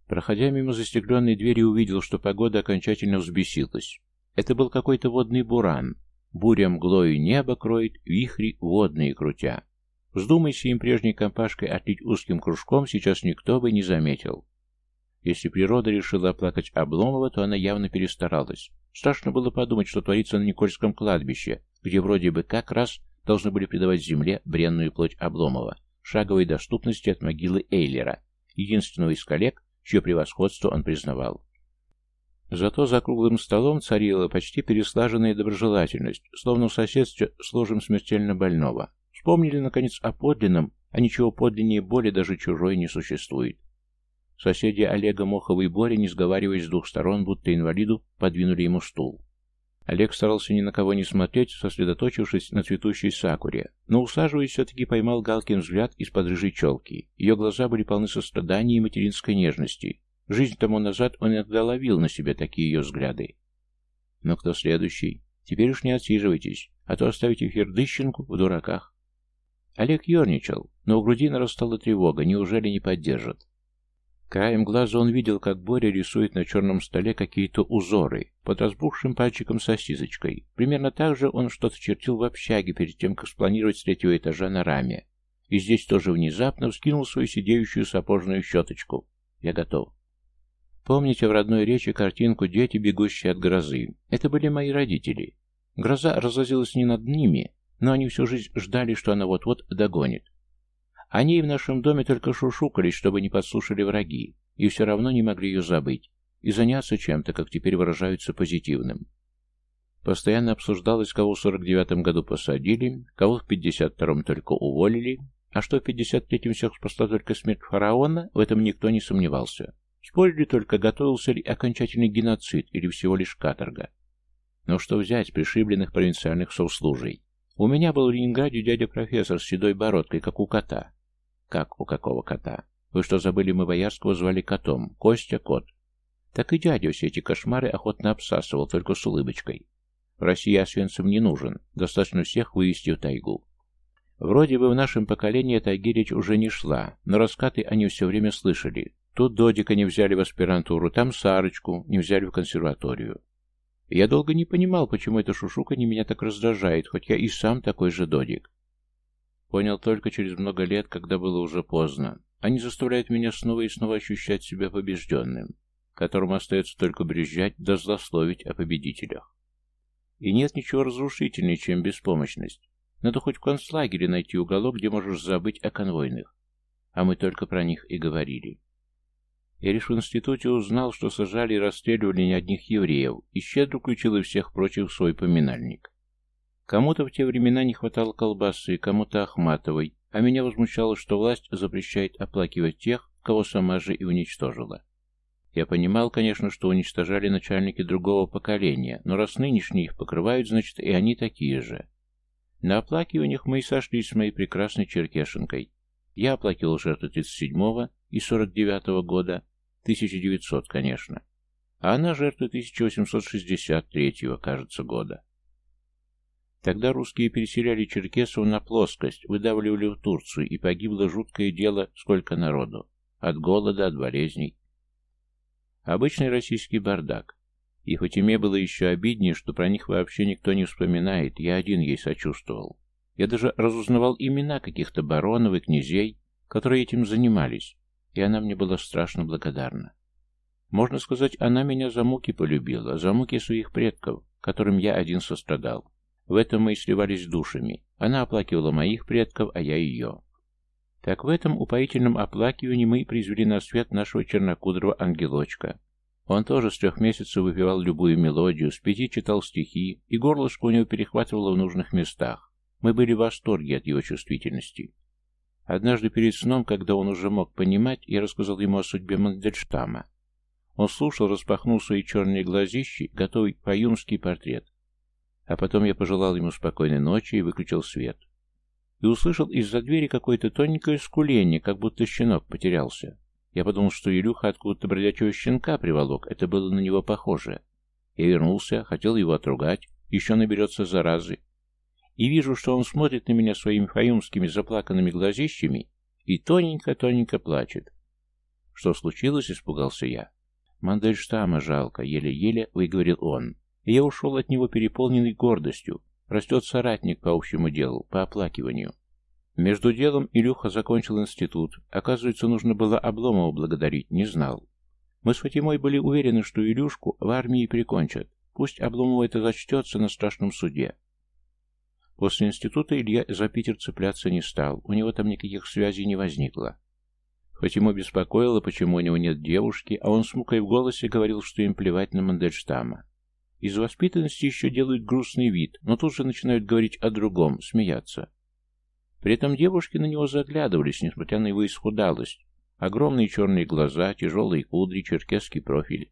Проходя мимо застекленной двери, увидел, что погода окончательно взбесилась. Это был какой-то водный буран. Буря мглою небо кроет, вихри водные крутя. Вздумайся им прежней компашкой отлить узким кружком, сейчас никто бы не заметил. Если природа решила оплакать Обломова, то она явно перестаралась. Страшно было подумать, что творится на Никольском кладбище, где вроде бы как раз должны были придавать земле бренную плоть Обломова, шаговой доступности от могилы Эйлера, единственного из коллег, чье превосходство он признавал. Зато за круглым столом царила почти переслаженная доброжелательность, словно в соседстве с ложем смертельно больного. Вспомнили, наконец, о подлинном, а ничего подлиннее боли даже чужой не существует. Соседи Олега Мохова и Боря, не сговариваясь с двух сторон, будто инвалиду, подвинули ему стул. Олег старался ни на кого не смотреть, сосредоточившись на цветущей сакуре, но, усаживаясь, все-таки поймал Галкин взгляд из-под рыжей челки. Ее глаза были полны сострадания и материнской нежности. Жизнь тому назад он иногда ловил на себе такие ее взгляды. Но кто следующий? Теперь уж не отсиживайтесь, а то оставите Фердыщенку в дураках. Олег ерничал, но у груди нарастала тревога, неужели не поддержат? Краем глаза он видел, как Боря рисует на черном столе какие-то узоры под разбухшим пальчиком сосисочкой. Примерно так же он что-то чертил в общаге перед тем, как спланировать с третьего этажа на раме. И здесь тоже внезапно вскинул свою сидеющую сапожную щеточку. Я готов. Помните в родной речи картинку «Дети, бегущие от грозы»? Это были мои родители. Гроза разразилась не над ними, но они всю жизнь ждали, что она вот-вот догонит. Они и в нашем доме только шушукались, чтобы не подслушали враги, и все равно не могли ее забыть, и заняться чем-то, как теперь выражаются, позитивным. Постоянно обсуждалось, кого в 49-м году посадили, кого в 52-м только уволили, а что в 53-м всех спасла только смерть фараона, в этом никто не сомневался. Спорили только, готовился ли окончательный геноцид или всего лишь каторга. Но что взять пришибленных провинциальных соуслужей? У меня был в Ленинграде дядя-профессор с седой бородкой, как у кота. Как у какого кота? Вы что, забыли, мы Боярского звали котом? Костя — кот. Так и дядя все эти кошмары охотно обсасывал, только с улыбочкой. В России Освенцим не нужен, достаточно всех вывести в тайгу. Вроде бы в нашем поколении эта речь уже не шла, но раскаты они все время слышали. Тут Додика не взяли в аспирантуру, там Сарочку не взяли в консерваторию. Я долго не понимал, почему эта шушука не меня так раздражает, хоть я и сам такой же Додик. Понял только через много лет, когда было уже поздно. Они заставляют меня снова и снова ощущать себя побежденным, которому остается только брюзжать да злословить о победителях. И нет ничего разрушительнее, чем беспомощность. Надо хоть в концлагере найти уголок, где можешь забыть о конвойных. А мы только про них и говорили. Я лишь в институте узнал, что сажали и расстреливали не одних евреев, и щедро включил и всех прочих в свой поминальник. Кому-то в те времена не хватало колбасы, кому-то Ахматовой, а меня возмущало, что власть запрещает оплакивать тех, кого сама же и уничтожила. Я понимал, конечно, что уничтожали начальники другого поколения, но раз нынешние их покрывают, значит и они такие же. На оплакиваниях мы и сошлись с моей прекрасной Черкешенкой. Я оплакивал жертву 37-го и 49-го года, 1900, конечно, а она жертва 1863-го, кажется, года. Тогда русские переселяли черкесов на плоскость, выдавливали в Турцию, и погибло жуткое дело сколько народу. От голода, от болезней. Обычный российский бардак. И Фатиме было еще обиднее, что про них вообще никто не вспоминает, я один ей сочувствовал. Я даже разузнавал имена каких-то баронов и князей, которые этим занимались, и она мне была страшно благодарна. Можно сказать, она меня за муки полюбила, за муки своих предков, которым я один сострадал. В этом мы и сливались душами. Она оплакивала моих предков, а я ее. Так в этом упоительном оплакивании мы произвели на свет нашего чернокудрого ангелочка. Он тоже с трех месяцев выпивал любую мелодию, с пяти читал стихи, и горлышко у него перехватывало в нужных местах. Мы были в восторге от его чувствительности. Однажды перед сном, когда он уже мог понимать, я рассказал ему о судьбе Мандельштама. Он слушал, распахнул свои черные глазищи, готовый по-юмский портрет. А потом я пожелал ему спокойной ночи и выключил свет. И услышал из-за двери какое-то тоненькое скуление, как будто щенок потерялся. Я подумал, что Илюха откуда-то бродячего щенка приволок, это было на него похоже. Я вернулся, хотел его отругать, еще наберется заразы. И вижу, что он смотрит на меня своими фаюмскими заплаканными глазищами и тоненько-тоненько плачет. Что случилось, испугался я. Мандельштама жалко, еле-еле выговорил он и я ушел от него переполненный гордостью. Растет соратник по общему делу, по оплакиванию. Между делом Илюха закончил институт. Оказывается, нужно было Обломова благодарить, не знал. Мы с Фатимой были уверены, что Илюшку в армии прикончат. Пусть Обломова это зачтется на страшном суде. После института Илья за Питер цепляться не стал, у него там никаких связей не возникло. Фатиму беспокоило, почему у него нет девушки, а он с мукой в голосе говорил, что им плевать на Мандельштама. Из воспитанности еще делают грустный вид, но тут же начинают говорить о другом, смеяться. При этом девушки на него заглядывались, несмотря на его исхудалость. Огромные черные глаза, тяжелые кудри, черкесский профиль.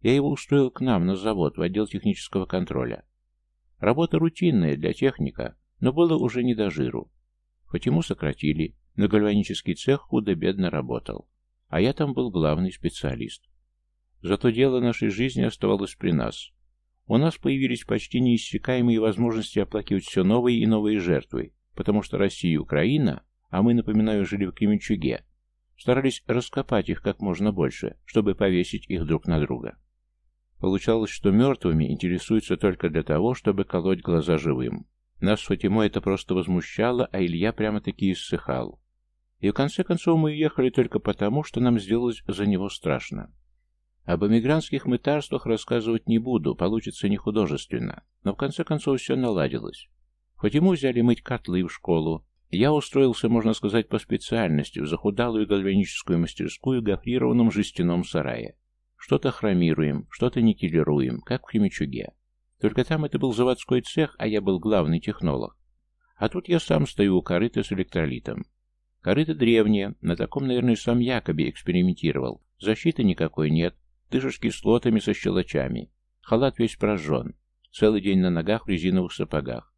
Я его устроил к нам на завод, в отдел технического контроля. Работа рутинная для техника, но было уже не до жиру. Почему сократили, но гальванический цех худо-бедно работал. А я там был главный специалист. Зато дело нашей жизни оставалось при нас. У нас появились почти неиссякаемые возможности оплакивать все новые и новые жертвы, потому что Россия и Украина, а мы, напоминаю, жили в Кременчуге, старались раскопать их как можно больше, чтобы повесить их друг на друга. Получалось, что мертвыми интересуются только для того, чтобы колоть глаза живым. Нас с Фатимой это просто возмущало, а Илья прямо-таки иссыхал. И в конце концов мы уехали только потому, что нам сделалось за него страшно. Об эмигрантских мытарствах рассказывать не буду, получится не художественно, но в конце концов все наладилось. Хоть ему взяли мыть котлы в школу, я устроился, можно сказать, по специальности в захудалую гальваническую мастерскую в гофрированном жестяном сарае. Что-то хромируем, что-то никелируем, как в Химичуге. Только там это был заводской цех, а я был главный технолог. А тут я сам стою у корыта с электролитом. Корыто древнее, на таком, наверное, сам Якоби экспериментировал. Защиты никакой нет, Дышишь кислотами со щелочами. Халат весь прожжен. Целый день на ногах в резиновых сапогах.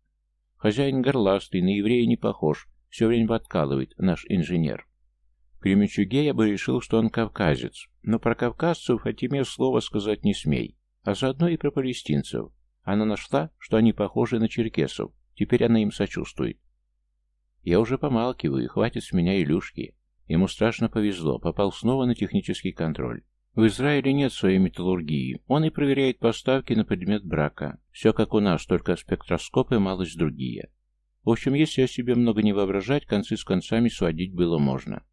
Хозяин горластый, на еврея не похож. Все время подкалывает наш инженер. В Кременчуге я бы решил, что он кавказец. Но про кавказцев Фатиме слова сказать не смей. А заодно и про палестинцев. Она нашла, что они похожи на черкесов. Теперь она им сочувствует. Я уже помалкиваю, хватит с меня Илюшки. Ему страшно повезло, попал снова на технический контроль. В Израиле нет своей металлургии. Он и проверяет поставки на предмет брака. Все как у нас, только спектроскопы малость другие. В общем, если о себе много не воображать, концы с концами сводить было можно.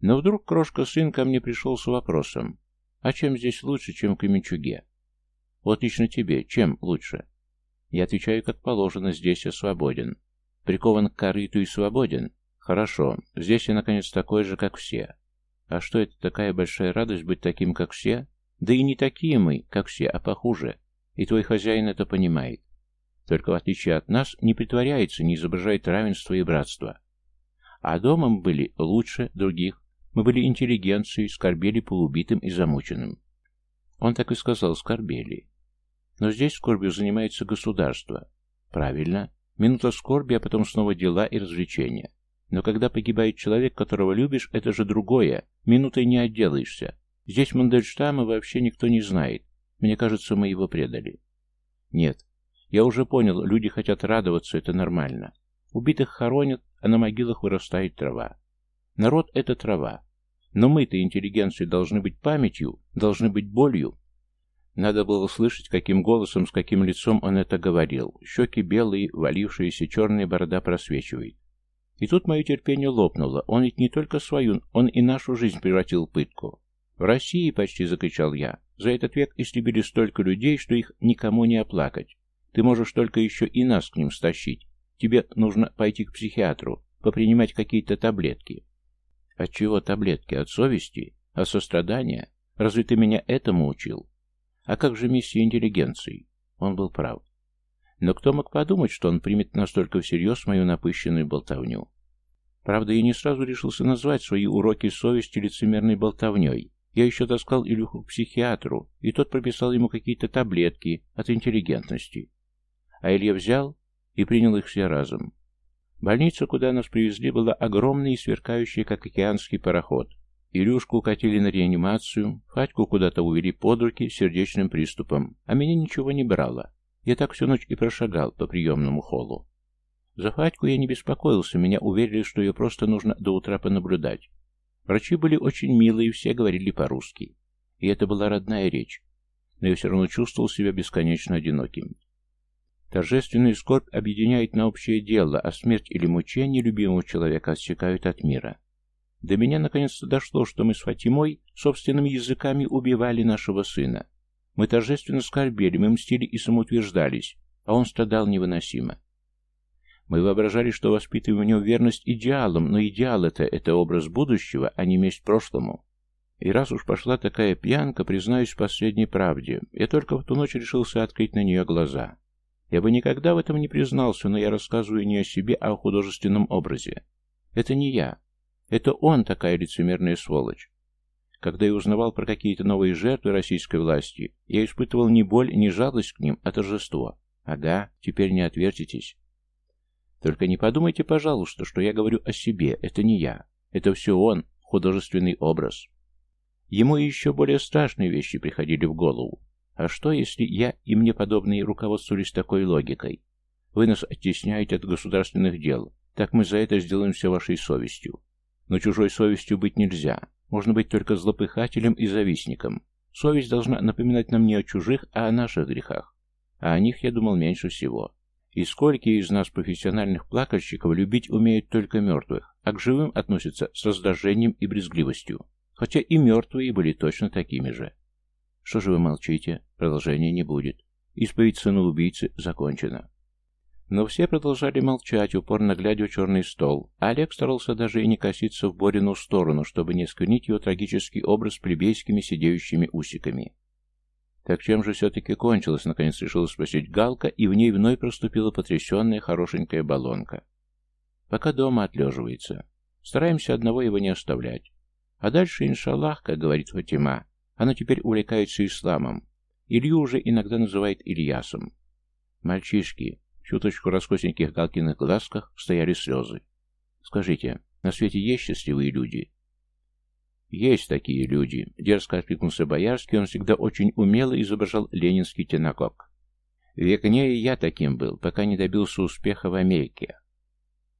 Но вдруг крошка-сын ко мне пришел с вопросом. А чем здесь лучше, чем в Кременчуге? Вот лично тебе, чем лучше? Я отвечаю, как положено, здесь я свободен. Прикован к корыту и свободен? Хорошо, здесь я, наконец, такой же, как все. А что это такая большая радость быть таким, как все? Да и не такие мы, как все, а похуже. И твой хозяин это понимает. Только в отличие от нас, не притворяется, не изображает равенство и братство. А дома мы были лучше других. Мы были интеллигенцией, скорбели полубитым и замученным. Он так и сказал, скорбели. Но здесь скорбью занимается государство. Правильно. Минута скорби, а потом снова дела и развлечения. Но когда погибает человек, которого любишь, это же другое. Минутой не отделаешься. Здесь Мандельштама вообще никто не знает. Мне кажется, мы его предали. Нет. Я уже понял, люди хотят радоваться, это нормально. Убитых хоронят, а на могилах вырастает трава. Народ — это трава. Но мы-то, интеллигенции, должны быть памятью, должны быть болью. Надо было слышать, каким голосом, с каким лицом он это говорил. Щеки белые, валившиеся, черная борода просвечивает. И тут мое терпение лопнуло. Он ведь не только свою, он и нашу жизнь превратил в пытку. «В России!» — почти закричал я. «За этот век истребили столько людей, что их никому не оплакать. Ты можешь только еще и нас к ним стащить. Тебе нужно пойти к психиатру, попринимать какие-то таблетки». «От чего таблетки? От совести? От сострадания? Разве ты меня этому учил?» «А как же миссия интеллигенции?» Он был прав. Но кто мог подумать, что он примет настолько всерьез мою напыщенную болтовню? Правда, я не сразу решился назвать свои уроки совести лицемерной болтовней. Я еще таскал Илюху к психиатру, и тот прописал ему какие-то таблетки от интеллигентности. А Илья взял и принял их все разом. Больница, куда нас привезли, была огромной и сверкающей, как океанский пароход. Илюшку укатили на реанимацию, Фатьку куда-то увели под руки сердечным приступом, а меня ничего не брало. Я так всю ночь и прошагал по приемному холлу. За Фатьку я не беспокоился, меня уверили, что ее просто нужно до утра понаблюдать. Врачи были очень милые, все говорили по-русски. И это была родная речь. Но я все равно чувствовал себя бесконечно одиноким. Торжественная скорбь объединяет на общее дело, а смерть или мучение любимого человека отсекают от мира. До меня наконец-то дошло, что мы с Фатимой собственными языками убивали нашего сына. Мы торжественно скорбели, мы мстили и самоутверждались, а он страдал невыносимо. Мы воображали, что воспитываем в нем верность идеалам, но идеал это — это образ будущего, а не месть прошлому. И раз уж пошла такая пьянка, признаюсь в последней правде, я только в ту ночь решился открыть на нее глаза. Я бы никогда в этом не признался, но я рассказываю не о себе, а о художественном образе. Это не я. Это он такая лицемерная сволочь. Когда я узнавал про какие-то новые жертвы российской власти, я испытывал не боль, не жалость к ним, а торжество. Ага, теперь не отвертитесь. Только не подумайте, пожалуйста, что я говорю о себе. Это не я. Это все он, художественный образ. Ему еще более страшные вещи приходили в голову. А что, если я и мне подобные руководствовались такой логикой? Вы нас оттесняете от государственных дел. Так мы за это сделаем все вашей совестью. Но чужой совестью быть нельзя. Можно быть только злопыхателем и завистником. Совесть должна напоминать нам не о чужих, а о наших грехах. А о них я думал меньше всего. И сколько из нас, профессиональных плакальщиков, любить умеют только мертвых, а к живым относятся с раздражением и брезгливостью. Хотя и мертвые были точно такими же. Что же вы молчите? Продолжения не будет. Исповедь сына убийцы закончена. Но все продолжали молчать, упорно глядя в черный стол, а Олег старался даже и не коситься в Борину сторону, чтобы не сквернить его трагический образ плебейскими сидеющими усиками. Так чем же все-таки кончилось, наконец решила спросить Галка, и в ней вновь проступила потрясенная хорошенькая баллонка. Пока дома отлеживается. Стараемся одного его не оставлять. А дальше, иншаллах, как говорит Фатима, она теперь увлекается исламом. Илью уже иногда называет Ильясом. Мальчишки, чуточку раскосеньких Галкиных глазках стояли слезы. «Скажите, на свете есть счастливые люди?» «Есть такие люди», — дерзко откликнулся Боярский, он всегда очень умело изображал ленинский тенокок. «В Векне и я таким был, пока не добился успеха в Америке».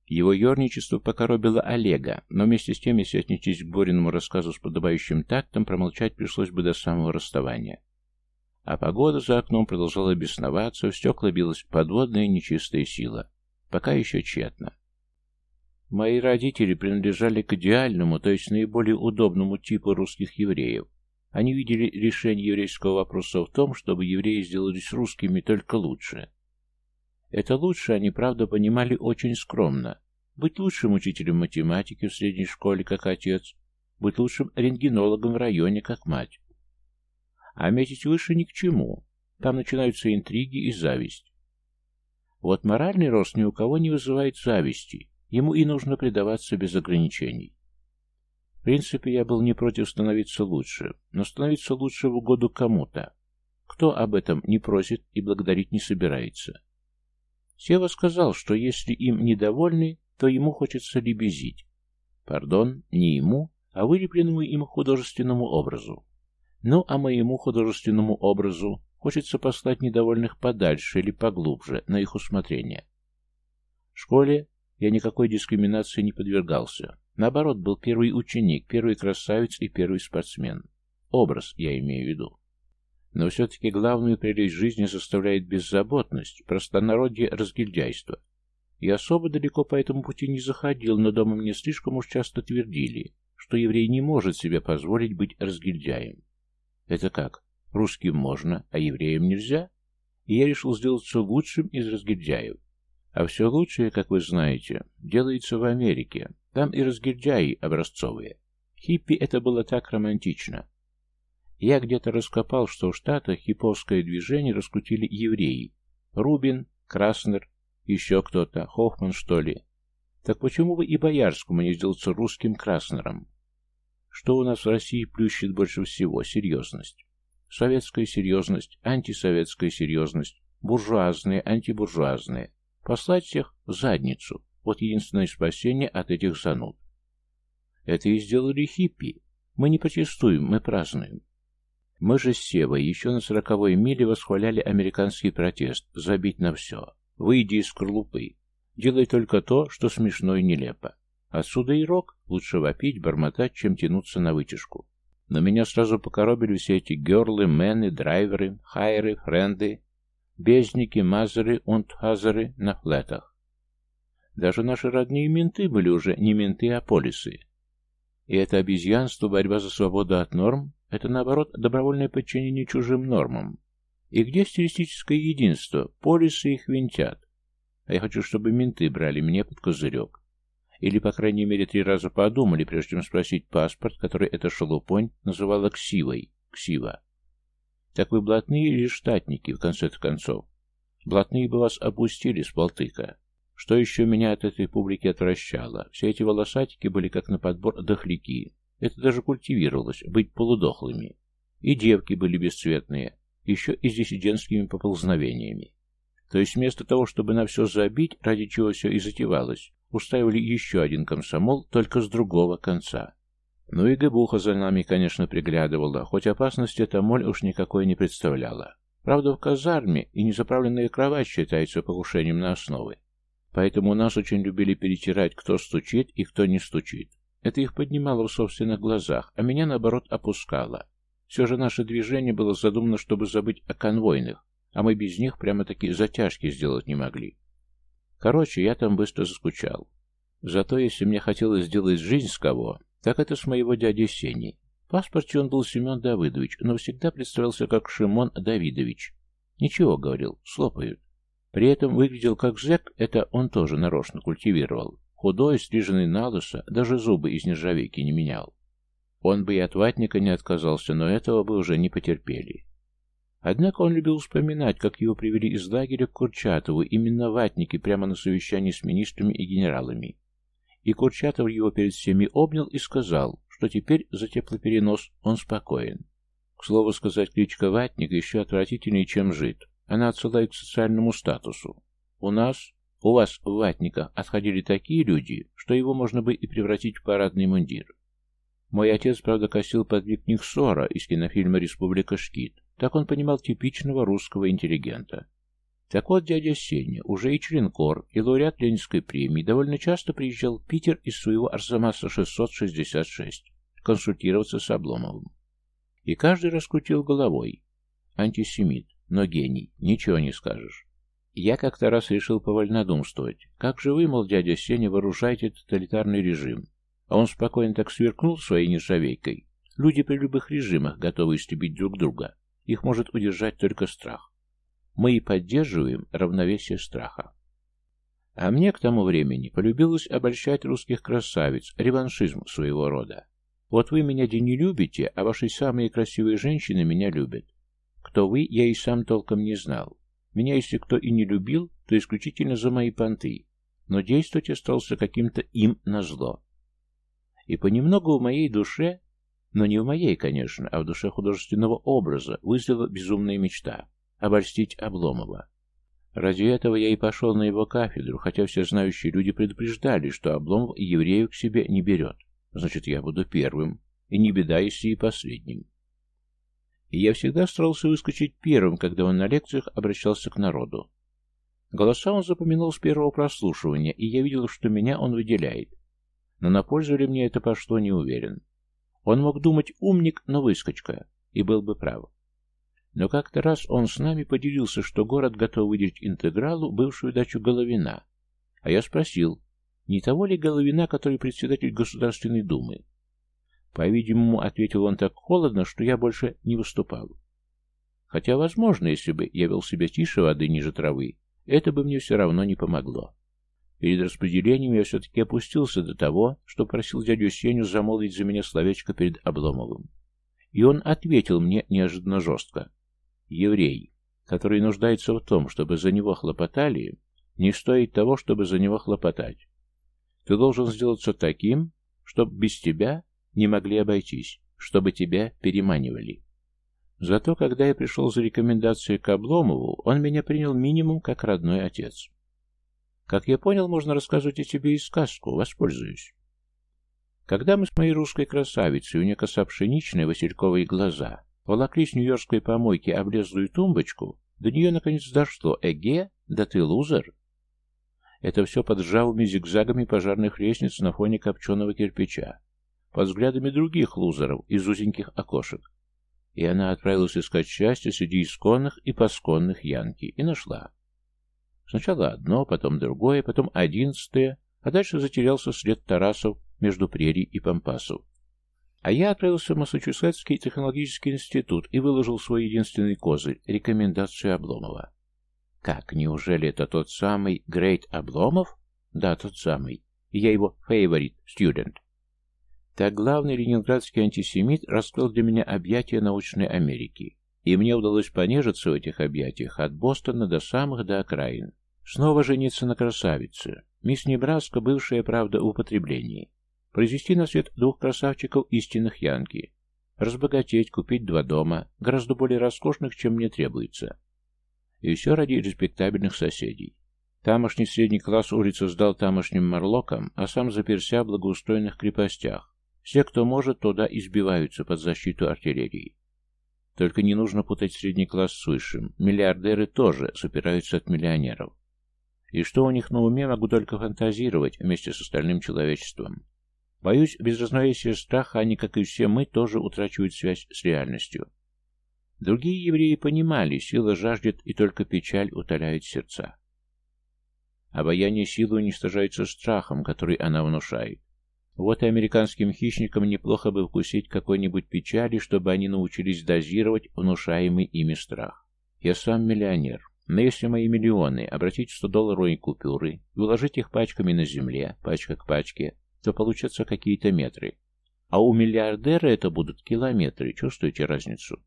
Его ерничество покоробило Олега, но вместе с тем, если отнестись к Бориному рассказу с подобающим тактом, промолчать пришлось бы до самого расставания. А погода за окном продолжала бесноваться, в стекла билась подводная нечистая сила. Пока еще тщетно. Мои родители принадлежали к идеальному, то есть наиболее удобному типу русских евреев. Они видели решение еврейского вопроса в том, чтобы евреи сделались русскими только лучше. Это лучше они, правда, понимали очень скромно. Быть лучшим учителем математики в средней школе, как отец, быть лучшим рентгенологом в районе, как мать. А метить выше ни к чему. Там начинаются интриги и зависть. Вот моральный рост ни у кого не вызывает зависти, ему и нужно предаваться без ограничений. В принципе, я был не против становиться лучше, но становиться лучше в угоду кому-то. Кто об этом не просит и благодарить не собирается? Сева сказал, что если им недовольны, то ему хочется лебезить. Пардон, не ему, а вылепленному им художественному образу. Ну, а моему художественному образу хочется послать недовольных подальше или поглубже, на их усмотрение. В школе я никакой дискриминации не подвергался. Наоборот, был первый ученик, первый красавец и первый спортсмен. Образ, я имею в виду. Но все-таки главную прелесть жизни составляет беззаботность, простонародье разгильдяйство. Я особо далеко по этому пути не заходил, но дома мне слишком уж часто твердили, что еврей не может себе позволить быть разгильдяем. Это как? Русским можно, а евреям нельзя? И я решил сделаться лучшим из разгильдяев. А все лучшее, как вы знаете, делается в Америке. Там и разгильдяи образцовые. Хиппи это было так романтично. Я где-то раскопал, что в Штатах хиповское движение раскрутили евреи. Рубин, Краснер, еще кто-то, Хоффман, что ли. Так почему бы и Боярскому не сделаться русским Краснером? Что у нас в России плющит больше всего? Серьезность. Советская серьезность, антисоветская серьезность, буржуазная, антибуржуазная. Послать всех в задницу. Вот единственное спасение от этих зануд. Это и сделали хиппи. Мы не протестуем, мы празднуем. Мы же с Севой еще на сороковой миле восхваляли американский протест «забить на все». Выйди из скорлупы. Делай только то, что смешно и нелепо. Отсюда и рок. Лучше вопить, бормотать, чем тянуться на вытяжку. Но меня сразу покоробили все эти герлы, мены, драйверы, хайеры, френды, безники, мазеры, унтхазеры на флетах. Даже наши родные менты были уже не менты, а полисы. И это обезьянство, борьба за свободу от норм, это, наоборот, добровольное подчинение чужим нормам. И где стилистическое единство? Полисы их винтят. А я хочу, чтобы менты брали мне под козырек. Или, по крайней мере, три раза подумали, прежде чем спросить паспорт, который эта шелупонь называла ксивой. Ксива. Так вы блатные или штатники, в конце концов? Блатные бы вас опустили с Балтыка. Что еще меня от этой публики отвращало? Все эти волосатики были как на подбор дохляки. Это даже культивировалось, быть полудохлыми. И девки были бесцветные, еще и с диссидентскими поползновениями. То есть вместо того, чтобы на все забить, ради чего все и затевалось, устраивали еще один комсомол, только с другого конца. Ну и Гебуха за нами, конечно, приглядывала, хоть опасности эта моль уж никакой не представляла. Правда, в казарме и незаправленная кровать считается покушением на основы. Поэтому нас очень любили перетирать, кто стучит и кто не стучит. Это их поднимало в собственных глазах, а меня, наоборот, опускало. Все же наше движение было задумано, чтобы забыть о конвойных, а мы без них прямо-таки затяжки сделать не могли. Короче, я там быстро заскучал. Зато если мне хотелось сделать жизнь с кого, так это с моего дяди Сени. В паспорте он был Семен Давыдович, но всегда представился как Шимон Давидович. Ничего, говорил, слопают. При этом выглядел как зэк, это он тоже нарочно культивировал. Худой, стриженный на лысо, даже зубы из нержавейки не менял. Он бы и от ватника не отказался, но этого бы уже не потерпели. Однако он любил вспоминать, как его привели из лагеря к Курчатову, именно ватники, прямо на совещании с министрами и генералами. И Курчатов его перед всеми обнял и сказал, что теперь за теплоперенос он спокоен. К слову сказать, кличка Ватник еще отвратительнее, чем жид. Она отсылает к социальному статусу. У нас у вас в ватниках отходили такие люди, что его можно бы и превратить в парадный мундир. Мой отец, правда, косил под вик Никсора из кинофильма «Республика Шкит». Так он понимал типичного русского интеллигента. Так вот, дядя Сеня, уже и членкор, и лауреат Ленинской премии, довольно часто приезжал в Питер из своего Арзамаса 666 консультироваться с Обломовым. И каждый раскрутил головой. Антисемит, но гений, ничего не скажешь. Я как-то раз решил повольнодумствовать. Как же вы, мол, дядя Сеня, вооружаете тоталитарный режим? А он спокойно так сверкнул своей нержавейкой. Люди при любых режимах готовы истребить друг друга. Их может удержать только страх. Мы и поддерживаем равновесие страха. А мне к тому времени полюбилось обольщать русских красавиц, реваншизм своего рода. Вот вы меня не любите, а ваши самые красивые женщины меня любят. Кто вы, я и сам толком не знал. Меня, если кто и не любил, то исключительно за мои понты. Но действовать остался каким-то им назло. И понемногу в моей душе, но не в моей, конечно, а в душе художественного образа, вызрела безумная мечта — обольстить Обломова. Ради этого я и пошел на его кафедру, хотя все знающие люди предупреждали, что Обломов евреев к себе не берет. Значит, я буду первым, и не беда, если и последним. И я всегда старался выскочить первым, когда он на лекциях обращался к народу. Голоса он запоминал с первого прослушивания, и я видел, что меня он выделяет. Но на пользу ли мне это пошло, не уверен. Он мог думать умник, но выскочка, и был бы прав. Но как-то раз он с нами поделился, что город готов выделить интегралу бывшую дачу Головина. А я спросил, не того ли Головина, который председатель Государственной Думы? По-видимому, ответил он так холодно, что я больше не выступал. Хотя, возможно, если бы я вел себя тише воды ниже травы, это бы мне все равно не помогло. Перед распределением я все-таки опустился до того, что просил дядю Сеню замолвить за меня словечко перед Обломовым. И он ответил мне неожиданно жестко. «Еврей, который нуждается в том, чтобы за него хлопотали, не стоит того, чтобы за него хлопотать. Ты должен сделаться таким, чтобы без тебя не могли обойтись, чтобы тебя переманивали. Зато, когда я пришел за рекомендацией к Обломову, он меня принял минимум как родной отец. Как я понял, можно рассказывать о тебе и сказку, воспользуюсь. Когда мы с моей русской красавицей, у нее коса пшеничная, васильковые глаза, волокли с нью-йоркской помойки облезлую тумбочку, до нее наконец дошло «Эге, да ты лузер!» Это все под ржавыми зигзагами пожарных лестниц на фоне копченого кирпича, под взглядами других лузеров из узеньких окошек. И она отправилась искать счастье среди исконных и посконных янки, и нашла. Сначала одно, потом другое, потом одиннадцатое, а дальше затерялся след Тарасов между прерий и пампасов. А я отправился в Массачусетский технологический институт и выложил свой единственный козырь — рекомендацию Обломова. Как, неужели это тот самый Грейт Обломов? Да, тот самый. Я его favorite student. Так главный ленинградский антисемит раскрыл для меня объятия научной Америки. И мне удалось понежиться в этих объятиях от Бостона до самых до окраин. Снова жениться на красавице. Мисс Небраска, бывшая, правда, в употреблении. Произвести на свет двух красавчиков истинных янки. Разбогатеть, купить два дома, гораздо более роскошных, чем мне требуется. И все ради респектабельных соседей. Тамошний средний класс улицу сдал тамошним марлокам, а сам заперся в благоустроенных крепостях. Все, кто может, туда избиваются под защиту артиллерии. Только не нужно путать средний класс с высшим. Миллиардеры тоже запираются от миллионеров. И что у них на уме, могу только фантазировать вместе с остальным человечеством. Боюсь, без разновесия страха они, как и все мы, тоже утрачивают связь с реальностью. Другие евреи понимали, сила жаждет, и только печаль утоляет сердца. Обаяние силы уничтожается страхом, который она внушает. Вот и американским хищникам неплохо бы вкусить какой-нибудь печали, чтобы они научились дозировать внушаемый ими страх. Я сам миллионер, но если мои миллионы обратить в 100-долларовые купюры и уложить их пачками на земле, пачка к пачке, то получатся какие-то метры. А у миллиардера это будут километры, чувствуете разницу?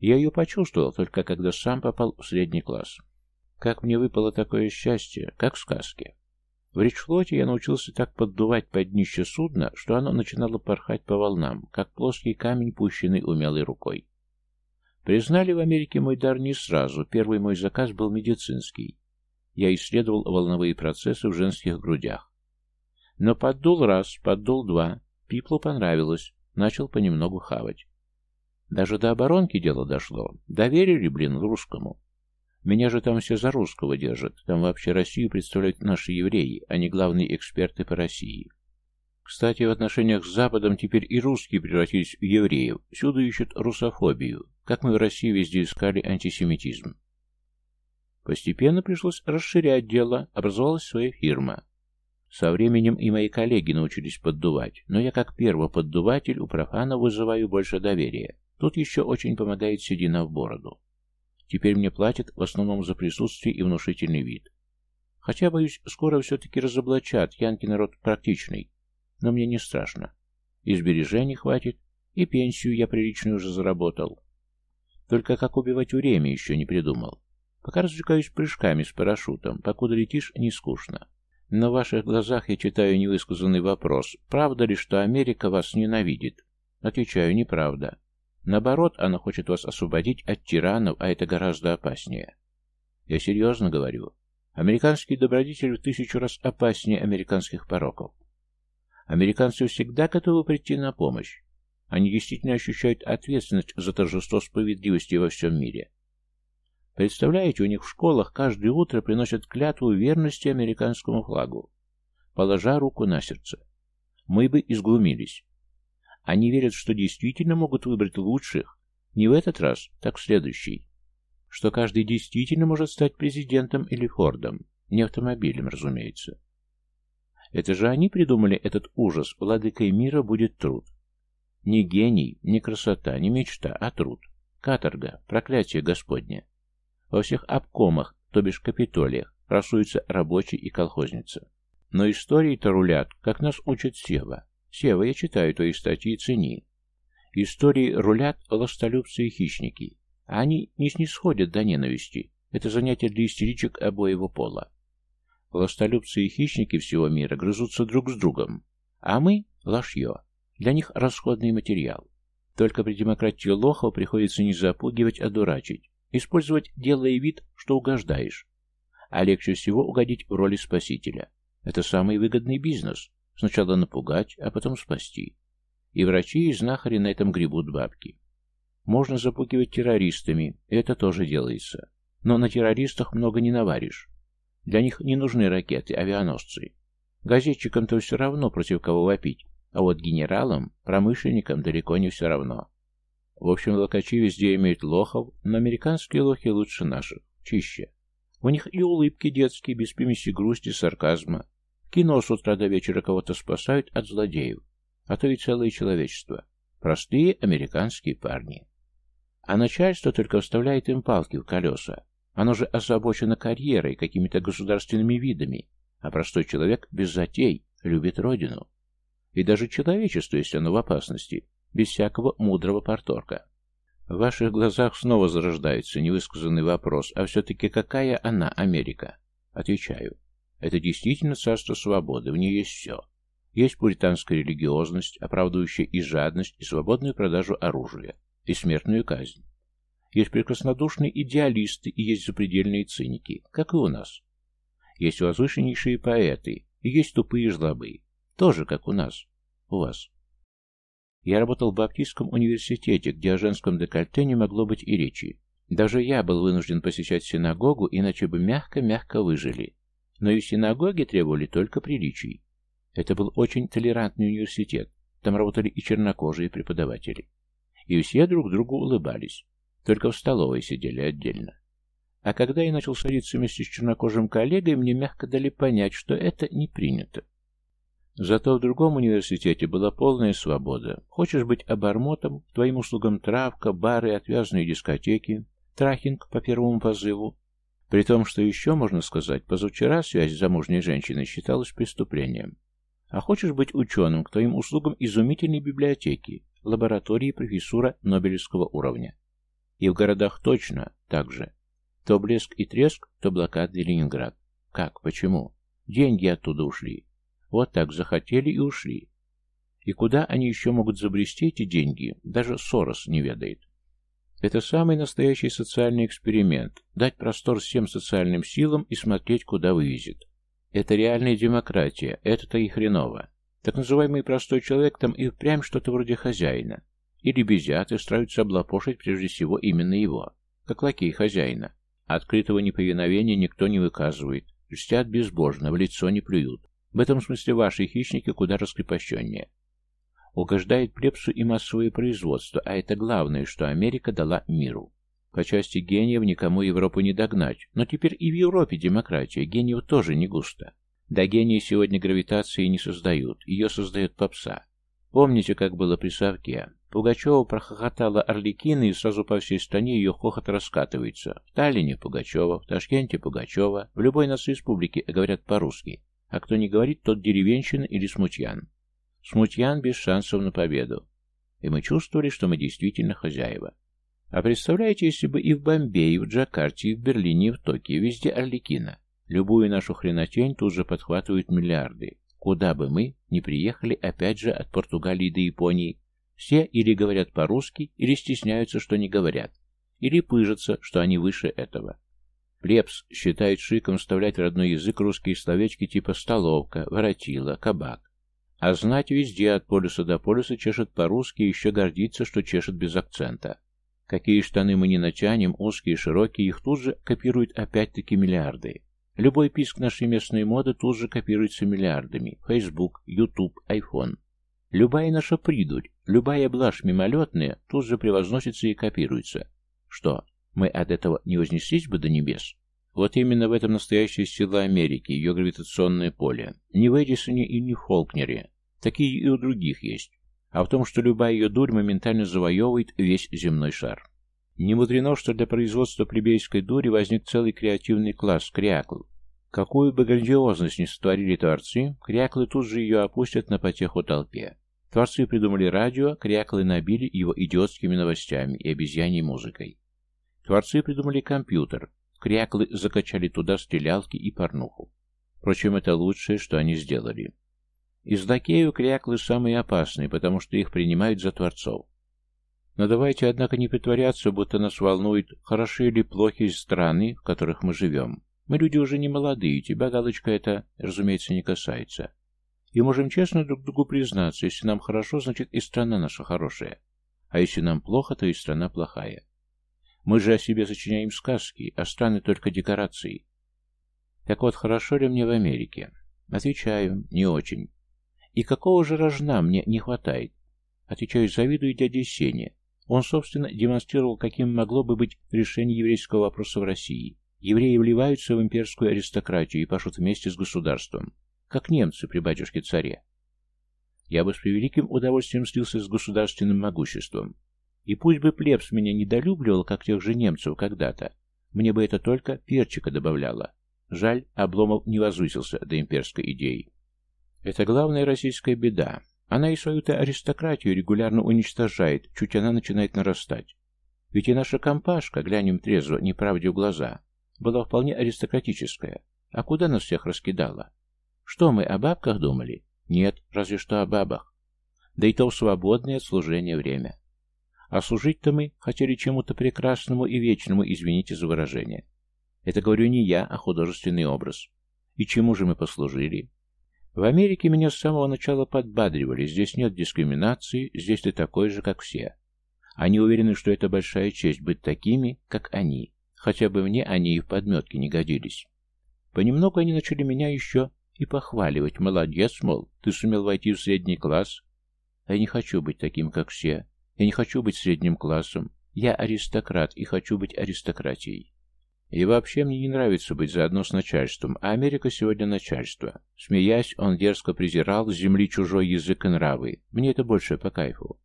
Я ее почувствовал только когда сам попал в средний класс. Как мне выпало такое счастье, как в сказке. В речфлоте я научился так поддувать под днище судна, что оно начинало порхать по волнам, как плоский камень, пущенный умелой рукой. Признали в Америке мой дар не сразу, первый мой заказ был медицинский. Я исследовал волновые процессы в женских грудях. Но поддул раз, поддул два, Пиплу понравилось, начал понемногу хавать. Даже до оборонки дело дошло. Доверили, блин, русскому. Меня же там все за русского держат. Там вообще Россию представляют наши евреи, а не главные эксперты по России. Кстати, в отношениях с Западом теперь и русские превратились в евреев. Всюду ищут русофобию, как мы в России везде искали антисемитизм. Постепенно пришлось расширять дело, образовалась своя фирма. Со временем и мои коллеги научились поддувать, но я как первоподдуватель у профана вызываю больше доверия. Тут еще очень помогает седина в бороду. Теперь мне платят в основном за присутствие и внушительный вид. Хотя, боюсь, скоро все-таки разоблачат, Янки народ практичный. Но мне не страшно. И сбережений хватит, и пенсию я приличную уже заработал. Только как убивать время еще не придумал. Пока развлекаюсь прыжками с парашютом, покуда летишь, не скучно. Но в ваших глазах я читаю невысказанный вопрос. Правда ли, что Америка вас ненавидит? Отвечаю, неправда. Наоборот, она хочет вас освободить от тиранов, а это гораздо опаснее. Я серьезно говорю. Американский добродетель в тысячу раз опаснее американских пороков. Американцы всегда готовы прийти на помощь. Они действительно ощущают ответственность за торжество справедливости во всем мире. Представляете, у них в школах каждое утро приносят клятву верности американскому флагу, положа руку на сердце. Мы бы изглумились. Они верят, что действительно могут выбрать лучших, не в этот раз, так в следующий. Что каждый действительно может стать президентом или Фордом, не автомобилем, разумеется. Это же они придумали этот ужас, владыкой мира будет труд. Не гений, не красота, не мечта, а труд. Каторга, проклятие Господне. Во всех обкомах, то бишь капитолиях, красуются рабочий и колхозница. Но истории-то рулят, как нас учит Сева. Сева, я читаю твои статьи, цени. Истории рулят властолюбцы и хищники. А они не снисходят до ненависти. Это занятие для истеричек обоего пола. Властолюбцы и хищники всего мира грызутся друг с другом. А мы – ложье. Для них расходный материал. Только при демократии лохов приходится не запугивать, а дурачить. Использовать, делая вид, что угождаешь. А легче всего угодить в роли спасителя. Это самый выгодный бизнес. Сначала напугать, а потом спасти. И врачи, и знахари на этом гребут бабки. Можно запугивать террористами, это тоже делается. Но на террористах много не наваришь. Для них не нужны ракеты, авианосцы. Газетчикам-то все равно, против кого вопить, а вот генералам, промышленникам далеко не все равно. В общем, локачи везде имеют лохов, но американские лохи лучше наших, чище. У них и улыбки детские, без примеси грусти, сарказма, Кино с утра до вечера кого-то спасают от злодеев, а то и целое человечество. Простые американские парни. А начальство только вставляет им палки в колеса. Оно же озабочено карьерой, какими-то государственными видами, а простой человек без затей любит родину. И даже человечество, если оно в опасности, без всякого мудрого порторка. В ваших глазах снова зарождается невысказанный вопрос, а все-таки какая она, Америка? Отвечаю. Это действительно царство свободы, в ней есть все. Есть пуританская религиозность, оправдывающая и жадность, и свободную продажу оружия, и смертную казнь. Есть прекраснодушные идеалисты и есть запредельные циники, как и у нас. Есть возвышеннейшие поэты, и есть тупые жлобы, тоже как у нас, у вас. Я работал в Баптистском университете, где о женском декольте не могло быть и речи. Даже я был вынужден посещать синагогу, иначе бы мягко-мягко выжили. Но и синагоги требовали только приличий. Это был очень толерантный университет. Там работали и чернокожие преподаватели. И все друг другу улыбались. Только в столовой сидели отдельно. А когда я начал садиться вместе с чернокожим коллегой, мне мягко дали понять, что это не принято. Зато в другом университете была полная свобода. Хочешь быть обормотом, твоим услугам травка, бары, отвязные дискотеки, трахинг по первому позыву, при том, что еще, можно сказать, позавчера связь с замужней женщиной считалась преступлением. А хочешь быть ученым, к твоим услугам изумительной библиотеки, лаборатории профессура Нобелевского уровня. И в городах точно так же. То блеск и треск, то блокадный Ленинград. Как? Почему? Деньги оттуда ушли. Вот так захотели и ушли. И куда они еще могут забрести эти деньги, даже Сорос не ведает. Это самый настоящий социальный эксперимент – дать простор всем социальным силам и смотреть, куда вывезет. Это реальная демократия, это-то и хреново. Так называемый простой человек там и впрямь что-то вроде хозяина. Или безят и стараются облапошить прежде всего именно его, как лакей хозяина. Открытого неповиновения никто не выказывает. Льстят безбожно, в лицо не плюют. В этом смысле ваши хищники куда раскрепощеннее. Угождает плебсу и массовое производство, а это главное, что Америка дала миру. По части гениев никому Европу не догнать, но теперь и в Европе демократия, гениев тоже не густо. Да гении сегодня гравитации не создают, ее создает попса. Помните, как было при Савке? Пугачева прохохотала Орликина, и сразу по всей стране ее хохот раскатывается. В Таллине Пугачева, в Ташкенте Пугачева, в любой нас республике говорят по-русски. А кто не говорит, тот деревенщина или смутьян. Смутьян без шансов на победу. И мы чувствовали, что мы действительно хозяева. А представляете, если бы и в Бомбее, и в Джакарте, и в Берлине, и в Токио, везде Орликина. Любую нашу хренотень тут же подхватывают миллиарды. Куда бы мы ни приехали, опять же, от Португалии до Японии, все или говорят по-русски, или стесняются, что не говорят, или пыжатся, что они выше этого. Плебс считает шиком вставлять в родной язык русские словечки типа «столовка», «воротила», «кабак». А знать везде от полюса до полюса чешет по-русски и еще гордится, что чешет без акцента. Какие штаны мы не натянем, узкие, широкие, их тут же копируют опять-таки миллиарды. Любой писк нашей местной моды тут же копируется миллиардами. Facebook, YouTube, iPhone. Любая наша придурь, любая блажь мимолетная тут же превозносится и копируется. Что, мы от этого не вознеслись бы до небес? Вот именно в этом настоящая сила Америки, ее гравитационное поле. Не в Эдисоне и не в Фолкнере. Такие и у других есть. А в том, что любая ее дурь моментально завоевывает весь земной шар. Не мудрено, что для производства плебейской дури возник целый креативный класс – крякл. Какую бы грандиозность ни сотворили творцы, кряклы тут же ее опустят на потеху толпе. Творцы придумали радио, кряклы набили его идиотскими новостями и обезьяньей музыкой. Творцы придумали компьютер, кряклы закачали туда стрелялки и порнуху. Впрочем, это лучшее, что они сделали. Из лакеев кряклы самые опасные, потому что их принимают за творцов. Но давайте, однако, не притворяться, будто нас волнует, хороши или плохи страны, в которых мы живем. Мы люди уже не молодые, тебя, галочка, это, разумеется, не касается. И можем честно друг другу признаться, если нам хорошо, значит и страна наша хорошая. А если нам плохо, то и страна плохая. Мы же о себе сочиняем сказки, а страны только декорации. Так вот, хорошо ли мне в Америке? Отвечаю, не очень. И какого же рожна мне не хватает? Отвечаю, завидую дяде Сене. Он, собственно, демонстрировал, каким могло бы быть решение еврейского вопроса в России. Евреи вливаются в имперскую аристократию и пашут вместе с государством как немцы при батюшке-царе. Я бы с превеликим удовольствием слился с государственным могуществом. И пусть бы плебс меня недолюбливал, как тех же немцев когда-то, мне бы это только перчика добавляло. Жаль, Обломов не возвысился до имперской идеи. Это главная российская беда. Она и свою-то аристократию регулярно уничтожает, чуть она начинает нарастать. Ведь и наша компашка, глянем трезво, неправде в глаза, была вполне аристократическая. А куда нас всех раскидала? Что мы о бабках думали? Нет, разве что о бабах. Да и то в свободное от служения время. А служить-то мы хотели чему-то прекрасному и вечному, извините за выражение. Это говорю не я, а художественный образ. И чему же мы послужили? В Америке меня с самого начала подбадривали. Здесь нет дискриминации, здесь ты такой же, как все. Они уверены, что это большая честь быть такими, как они. Хотя бы мне они и в подметке не годились. Понемногу они начали меня еще и похваливать. Молодец, мол, ты сумел войти в средний класс. А я не хочу быть таким, как все. Я не хочу быть средним классом. Я аристократ и хочу быть аристократией. И вообще мне не нравится быть заодно с начальством, а Америка сегодня начальство. Смеясь, он дерзко презирал с земли чужой язык и нравы. Мне это больше по кайфу.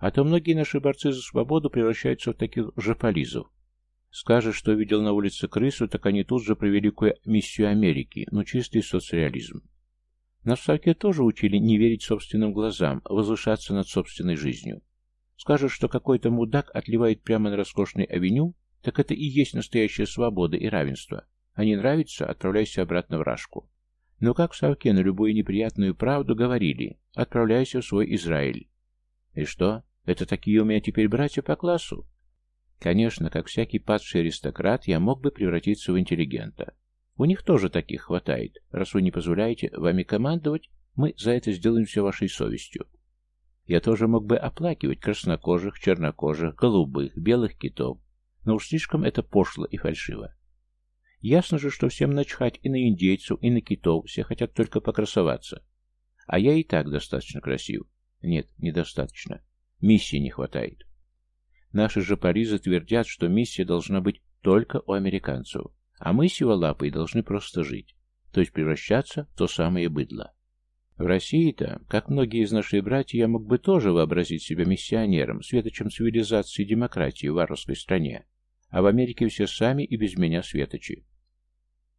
А то многие наши борцы за свободу превращаются в таких жополизов, Скажешь, что видел на улице крысу, так они тут же про великую миссию Америки, но чистый соцреализм. Нас в Совке тоже учили не верить собственным глазам, возвышаться над собственной жизнью. Скажешь, что какой-то мудак отливает прямо на роскошной авеню, так это и есть настоящая свобода и равенство. А не нравится, отправляйся обратно в Рашку. Но как в Совке на любую неприятную правду говорили, отправляйся в свой Израиль. И что, это такие у меня теперь братья по классу? Конечно, как всякий падший аристократ, я мог бы превратиться в интеллигента. У них тоже таких хватает. Раз вы не позволяете вами командовать, мы за это сделаем все вашей совестью. Я тоже мог бы оплакивать краснокожих, чернокожих, голубых, белых китов. но уж слишком это пошло и фальшиво. Ясно же, что всем начхать и на индейцев, и на китов, все хотят только покрасоваться. А я и так достаточно красив. Нет, недостаточно. Миссии не хватает. Наши же паризы твердят, что миссия должна быть только у американцев, а мы сиволапые должны просто жить, то есть превращаться в то самое быдло. В России-то, как многие из наших братьев, я мог бы тоже вообразить себя миссионером, светочем цивилизации и демократии в варварской стране, а в Америке все сами и без меня светочи.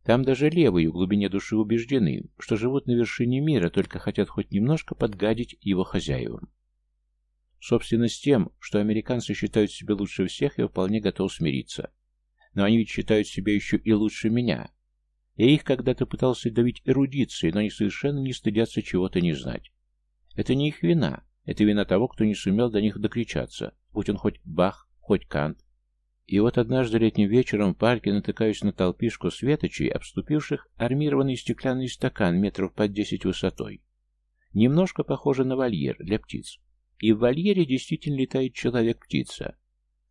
Там даже левые в глубине души убеждены, что живут на вершине мира, только хотят хоть немножко подгадить его хозяевам. Собственно, с тем, что американцы считают себя лучше всех, я вполне готов смириться. Но они ведь считают себя еще и лучше меня. Я их когда-то пытался давить эрудицией, но они совершенно не стыдятся чего-то не знать. Это не их вина, это вина того, кто не сумел до них докричаться, будь он хоть Бах, хоть Кант. И вот однажды летним вечером в парке натыкаюсь на толпишку светочей, обступивших армированный стеклянный стакан метров под десять высотой. Немножко похоже на вольер для птиц. И в вольере действительно летает человек-птица.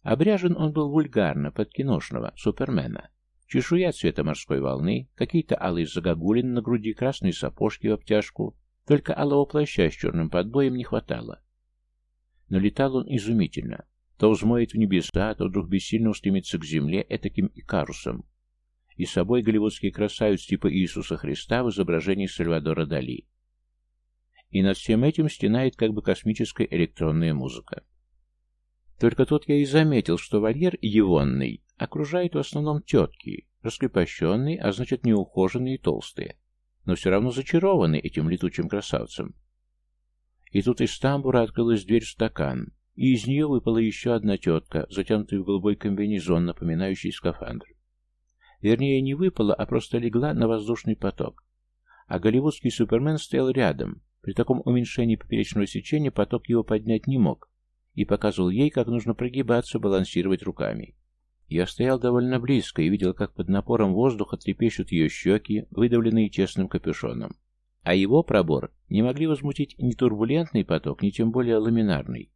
Обряжен он был вульгарно, под киношного, супермена. Чешуя цвета морской волны, какие-то алые загогулины на груди, красные сапожки в обтяжку. Только алого плаща с черным подбоем не хватало. Но летал он изумительно. То взмоет в небеса, то вдруг бессильно устремится к земле этаким икарусом. И с собой голливудский красавец типа Иисуса Христа в изображении Сальвадора Дали и над всем этим стенает как бы космическая электронная музыка. Только тут я и заметил, что вольер егонный окружает в основном тетки, раскрепощенные, а значит неухоженные и толстые, но все равно зачарованные этим летучим красавцем. И тут из тамбура открылась дверь в стакан, и из нее выпала еще одна тетка, затянутая в голубой комбинезон, напоминающий скафандр. Вернее, не выпала, а просто легла на воздушный поток. А голливудский супермен стоял рядом, при таком уменьшении поперечного сечения поток его поднять не мог и показывал ей, как нужно прогибаться, балансировать руками. Я стоял довольно близко и видел, как под напором воздуха трепещут ее щеки, выдавленные тесным капюшоном. А его пробор не могли возмутить ни турбулентный поток, ни тем более ламинарный.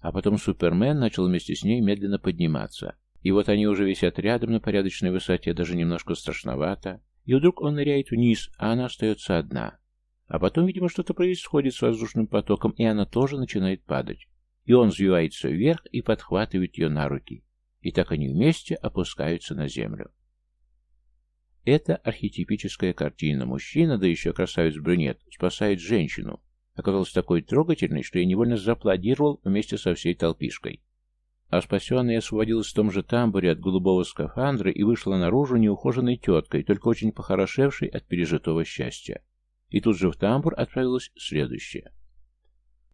А потом Супермен начал вместе с ней медленно подниматься. И вот они уже висят рядом на порядочной высоте, даже немножко страшновато. И вдруг он ныряет вниз, а она остается одна. А потом, видимо, что-то происходит с воздушным потоком, и она тоже начинает падать. И он взвивается вверх и подхватывает ее на руки. И так они вместе опускаются на землю. Это архетипическая картина. Мужчина, да еще красавец-брюнет, спасает женщину. Оказалась такой трогательной, что я невольно зааплодировал вместе со всей толпишкой. А спасенная освободилась в том же тамбуре от голубого скафандра и вышла наружу неухоженной теткой, только очень похорошевшей от пережитого счастья. И тут же в тамбур отправилось следующее.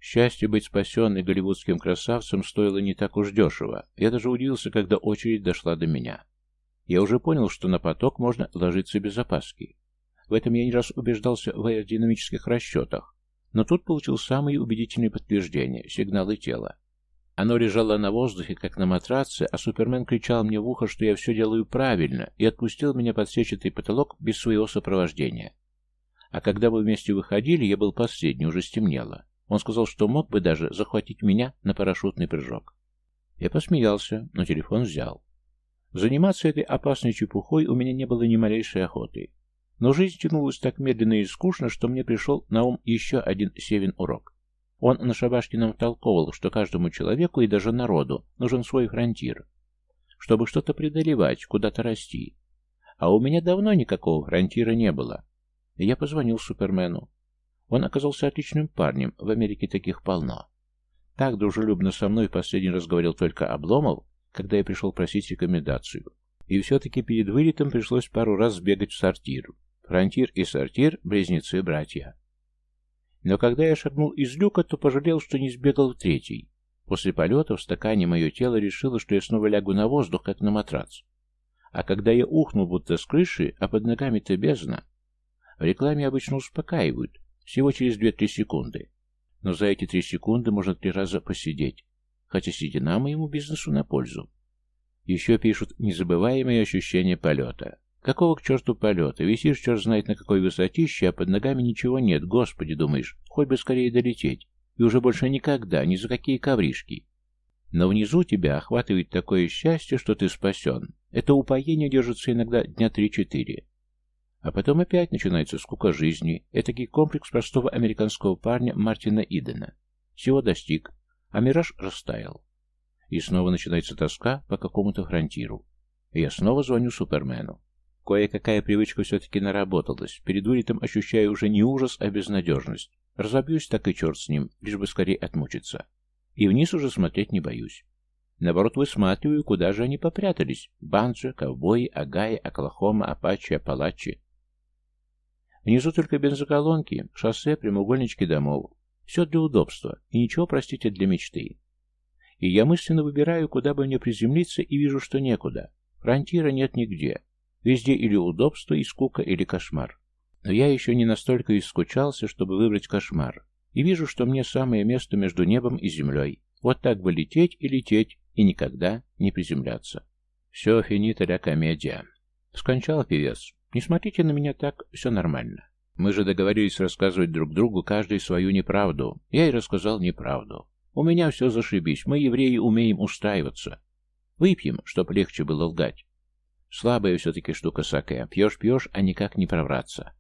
Счастье быть спасенной голливудским красавцем стоило не так уж дешево. Я даже удивился, когда очередь дошла до меня. Я уже понял, что на поток можно ложиться без опаски. В этом я не раз убеждался в аэродинамических расчетах, но тут получил самые убедительные подтверждения, сигналы тела. Оно лежало на воздухе, как на матраце, а Супермен кричал мне в ухо, что я все делаю правильно, и отпустил меня под сетчатый потолок без своего сопровождения. А когда мы вместе выходили, я был последний, уже стемнело. Он сказал, что мог бы даже захватить меня на парашютный прыжок. Я посмеялся, но телефон взял. Заниматься этой опасной чепухой у меня не было ни малейшей охоты. Но жизнь тянулась так медленно и скучно, что мне пришел на ум еще один Севин урок. Он на шабашке нам толковал, что каждому человеку и даже народу нужен свой фронтир, чтобы что-то преодолевать, куда-то расти. А у меня давно никакого фронтира не было. Я позвонил Супермену. Он оказался отличным парнем, в Америке таких полно. Так дружелюбно со мной в последний раз говорил только Обломов, когда я пришел просить рекомендацию. И все-таки перед вылетом пришлось пару раз сбегать в сортир. Фронтир и сортир – близнецы-братья. Но когда я шагнул из люка, то пожалел, что не сбегал в третий. После полета в стакане мое тело решило, что я снова лягу на воздух, как на матрац. А когда я ухнул будто с крыши, а под ногами-то бездна, в рекламе обычно успокаивают, всего через 2-3 секунды. Но за эти 3 секунды можно три раза посидеть, хотя седина моему бизнесу на пользу. Еще пишут незабываемые ощущения полета. Какого к черту полета? Висишь черт знает на какой высотище, а под ногами ничего нет. Господи, думаешь, хоть бы скорее долететь. И уже больше никогда, ни за какие ковришки. Но внизу тебя охватывает такое счастье, что ты спасен. Это упоение держится иногда дня три-четыре. А потом опять начинается скука жизни, этакий комплекс простого американского парня Мартина Идена. Всего достиг, а мираж растаял. И снова начинается тоска по какому-то фронтиру. И я снова звоню Супермену. Кое-какая привычка все-таки наработалась. Перед вылетом ощущаю уже не ужас, а безнадежность. Разобьюсь, так и черт с ним, лишь бы скорее отмучиться. И вниз уже смотреть не боюсь. Наоборот, высматриваю, куда же они попрятались. Банджа, ковбои, Агаи, Оклахома, Апачи, Апалачи. Внизу только бензоколонки, шоссе, прямоугольнички домов. Все для удобства, и ничего, простите, для мечты. И я мысленно выбираю, куда бы мне приземлиться, и вижу, что некуда. Фронтира нет нигде. Везде или удобство, и скука, или кошмар. Но я еще не настолько искучался, чтобы выбрать кошмар. И вижу, что мне самое место между небом и землей. Вот так бы лететь и лететь, и никогда не приземляться. Все финита ля комедия. Скончал певец. Не смотрите на меня так, все нормально. Мы же договорились рассказывать друг другу каждый свою неправду. Я и рассказал неправду. У меня все зашибись, мы, евреи, умеем устраиваться. Выпьем, чтоб легче было лгать. Слабая все-таки штука саке. Пьешь-пьешь, а никак не провраться.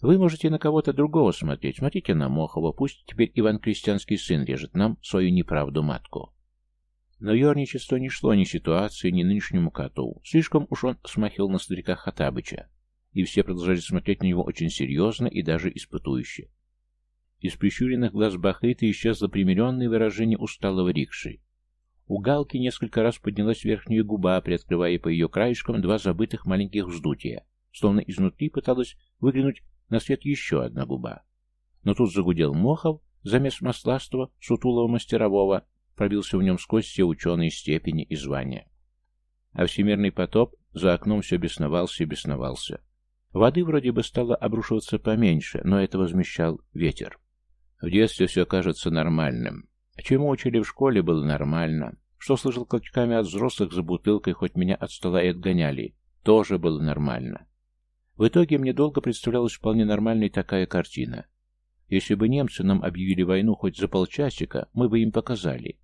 Вы можете на кого-то другого смотреть. Смотрите на Мохова. Пусть теперь Иван Крестьянский сын режет нам свою неправду матку. Но ерничество не шло ни ситуации, ни нынешнему коту. Слишком уж он смахивал на старика Хатабыча. И все продолжали смотреть на него очень серьезно и даже испытующе. Из прищуренных глаз Бахрита исчезло примиренное выражение усталого рикши. У Галки несколько раз поднялась верхняя губа, приоткрывая по ее краешкам два забытых маленьких вздутия, словно изнутри пыталась выглянуть на свет еще одна губа. Но тут загудел Мохов, замес масластого, сутулого мастерового, пробился в нем сквозь все ученые степени и звания. А всемирный потоп за окном все бесновался и бесновался. Воды вроде бы стало обрушиваться поменьше, но это возмещал ветер. В детстве все кажется нормальным. Чему учили в школе, было нормально. Что слышал клочками от взрослых за бутылкой, хоть меня от стола и отгоняли, тоже было нормально. В итоге мне долго представлялась вполне нормальной такая картина. Если бы немцы нам объявили войну хоть за полчасика, мы бы им показали.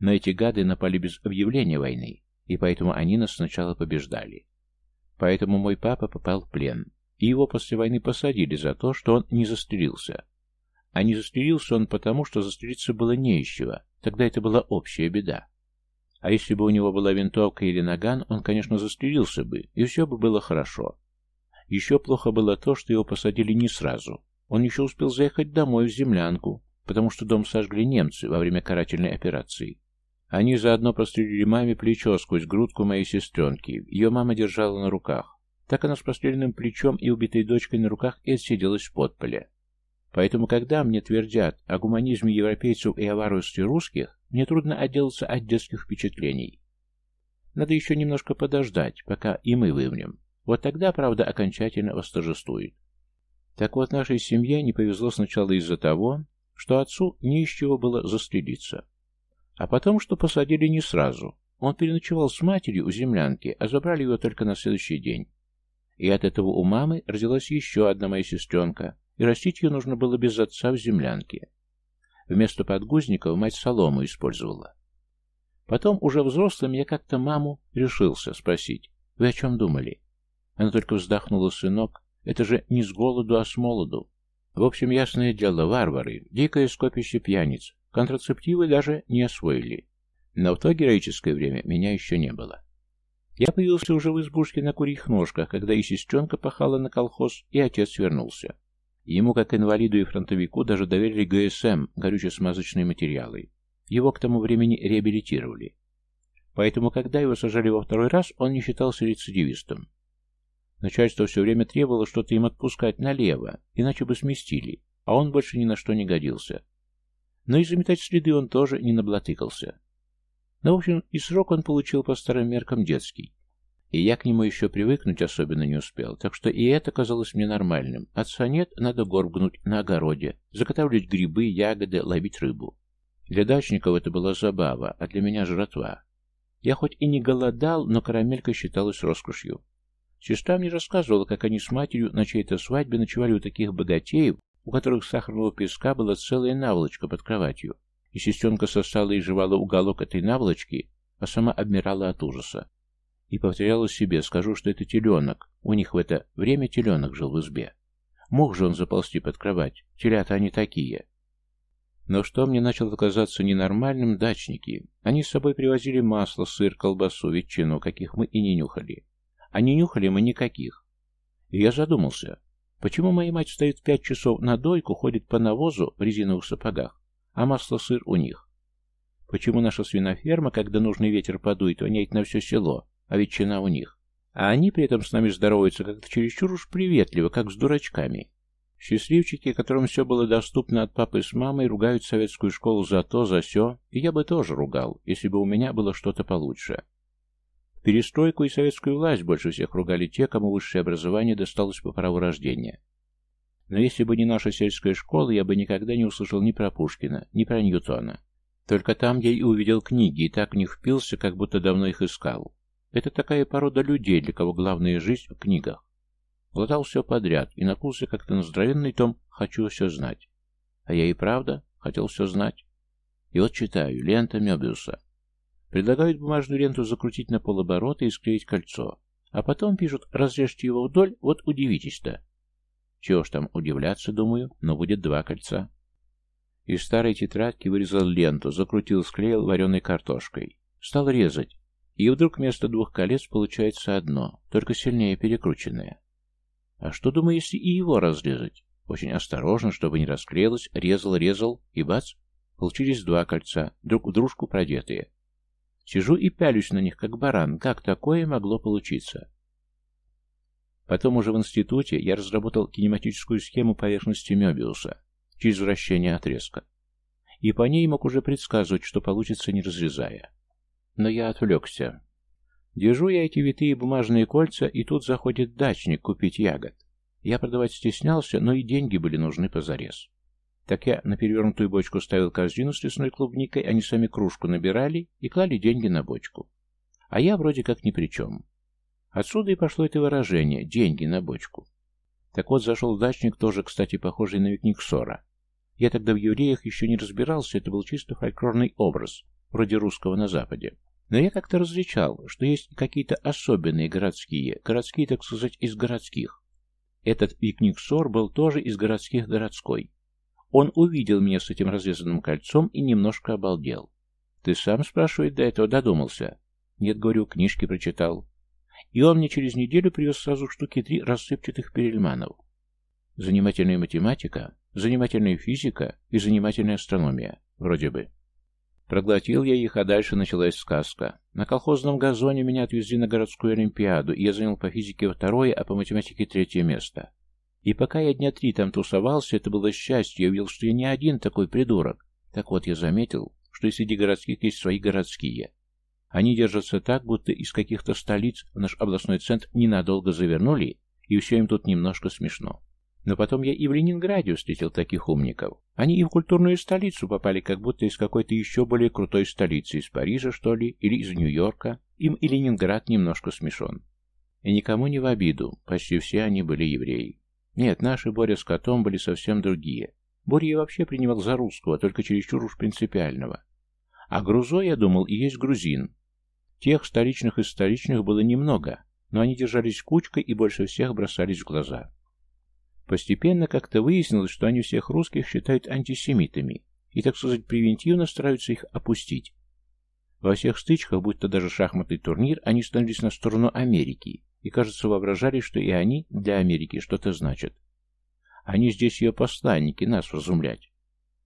Но эти гады напали без объявления войны, и поэтому они нас сначала побеждали. Поэтому мой папа попал в плен, и его после войны посадили за то, что он не застрелился. А не застрелился он потому, что застрелиться было не из чего, тогда это была общая беда. А если бы у него была винтовка или наган, он, конечно, застрелился бы, и все бы было хорошо. Еще плохо было то, что его посадили не сразу. Он еще успел заехать домой в землянку, потому что дом сожгли немцы во время карательной операции. Они заодно прострелили маме плечо сквозь грудку моей сестренки. Ее мама держала на руках. Так она с простреленным плечом и убитой дочкой на руках и отсиделась в подполе. Поэтому, когда мне твердят о гуманизме европейцев и о варварстве русских, мне трудно отделаться от детских впечатлений. Надо еще немножко подождать, пока и мы вымрем. Вот тогда, правда, окончательно восторжествует. Так вот, нашей семье не повезло сначала из-за того, что отцу не из чего было застрелиться. А потом, что посадили не сразу. Он переночевал с матерью у землянки, а забрали его только на следующий день. И от этого у мамы родилась еще одна моя сестренка, и растить ее нужно было без отца в землянке. Вместо подгузников мать солому использовала. Потом, уже взрослым, я как-то маму решился спросить, «Вы о чем думали?» Она только вздохнула, сынок. Это же не с голоду, а с молоду. В общем, ясное дело, варвары, дикое скопище пьяниц. Контрацептивы даже не освоили. Но в то героическое время меня еще не было. Я появился уже в избушке на курьих ножках, когда и сестренка пахала на колхоз, и отец вернулся. Ему, как инвалиду и фронтовику, даже доверили ГСМ, горюче-смазочные материалы. Его к тому времени реабилитировали. Поэтому, когда его сажали во второй раз, он не считался рецидивистом. Начальство все время требовало что-то им отпускать налево, иначе бы сместили, а он больше ни на что не годился. Но и заметать следы он тоже не наблатыкался. Но, в общем, и срок он получил по старым меркам детский. И я к нему еще привыкнуть особенно не успел, так что и это казалось мне нормальным. Отца нет, надо горб гнуть на огороде, заготавливать грибы, ягоды, ловить рыбу. Для дачников это была забава, а для меня жратва. Я хоть и не голодал, но карамелька считалась роскошью. Сестра мне рассказывала, как они с матерью на чьей-то свадьбе ночевали у таких богатеев, у которых сахарного песка была целая наволочка под кроватью. и сестренка сосала и жевала уголок этой наволочки, а сама обмирала от ужаса. И повторяла себе, скажу, что это теленок. У них в это время теленок жил в избе. Мог же он заползти под кровать. Телята они такие. Но что мне начало казаться ненормальным, дачники. Они с собой привозили масло, сыр, колбасу, ветчину, каких мы и не нюхали. А не нюхали мы никаких. И я задумался, почему моя мать стоит в пять часов на дойку, ходит по навозу в резиновых сапогах, а масло-сыр у них? Почему наша свиноферма, когда нужный ветер подует, воняет на все село, а ветчина у них? А они при этом с нами здороваются как-то чересчур уж приветливо, как с дурачками. Счастливчики, которым все было доступно от папы с мамой, ругают советскую школу за то, за все, и я бы тоже ругал, если бы у меня было что-то получше. Перестройку и советскую власть больше всех ругали те, кому высшее образование досталось по праву рождения. Но если бы не наша сельская школа, я бы никогда не услышал ни про Пушкина, ни про Ньютона. Только там я и увидел книги, и так в них впился, как будто давно их искал. Это такая порода людей, для кого главная жизнь в книгах. Глотал все подряд и накулся как-то на здоровенный том «хочу все знать». А я и правда хотел все знать. И вот читаю, лента Мёбиуса. Предлагают бумажную ленту закрутить на полоборота и склеить кольцо. А потом пишут «разрежьте его вдоль, вот удивитесь-то». Чего ж там удивляться, думаю, но будет два кольца. Из старой тетрадки вырезал ленту, закрутил, склеил вареной картошкой. Стал резать. И вдруг вместо двух колец получается одно, только сильнее перекрученное. А что, думаю, если и его разрезать? Очень осторожно, чтобы не расклеилось, резал, резал, и бац, получились два кольца, друг в дружку продетые. Сижу и пялюсь на них, как баран. Как такое могло получиться? Потом уже в институте я разработал кинематическую схему поверхности Мёбиуса через вращение отрезка. И по ней мог уже предсказывать, что получится, не разрезая. Но я отвлекся. Держу я эти витые бумажные кольца, и тут заходит дачник купить ягод. Я продавать стеснялся, но и деньги были нужны позарез. Так я на перевернутую бочку ставил корзину с лесной клубникой, они сами кружку набирали и клали деньги на бочку. А я вроде как ни при чем. Отсюда и пошло это выражение «деньги на бочку». Так вот, зашел дачник, тоже, кстати, похожий на Викниксора. Я тогда в евреях еще не разбирался, это был чисто фольклорный образ, вроде русского на Западе. Но я как-то различал, что есть какие-то особенные городские, городские, так сказать, из городских. Этот Викниксор был тоже из городских городской. Он увидел меня с этим разрезанным кольцом и немножко обалдел. «Ты сам, спрашивает, до этого додумался?» «Нет, говорю, книжки прочитал». И он мне через неделю привез сразу штуки три рассыпчатых перельманов. Занимательная математика, занимательная физика и занимательная астрономия, вроде бы. Проглотил я их, а дальше началась сказка. На колхозном газоне меня отвезли на городскую олимпиаду, и я занял по физике второе, а по математике третье место. И пока я дня три там тусовался, это было счастье, я увидел, что я не один такой придурок. Так вот, я заметил, что и среди городских есть свои городские. Они держатся так, будто из каких-то столиц в наш областной центр ненадолго завернули, и все им тут немножко смешно. Но потом я и в Ленинграде встретил таких умников. Они и в культурную столицу попали, как будто из какой-то еще более крутой столицы, из Парижа, что ли, или из Нью-Йорка. Им и Ленинград немножко смешон. И никому не в обиду, почти все они были евреи. Нет, наши Боря с котом были совсем другие. Боря я вообще принимал за русского, только чересчур уж принципиального. А Грузо, я думал, и есть грузин. Тех столичных из столичных было немного, но они держались кучкой и больше всех бросались в глаза. Постепенно как-то выяснилось, что они всех русских считают антисемитами и, так сказать, превентивно стараются их опустить. Во всех стычках, будь то даже шахматный турнир, они становились на сторону Америки и, кажется, воображали, что и они для Америки что-то значат. Они здесь ее посланники, нас разумлять.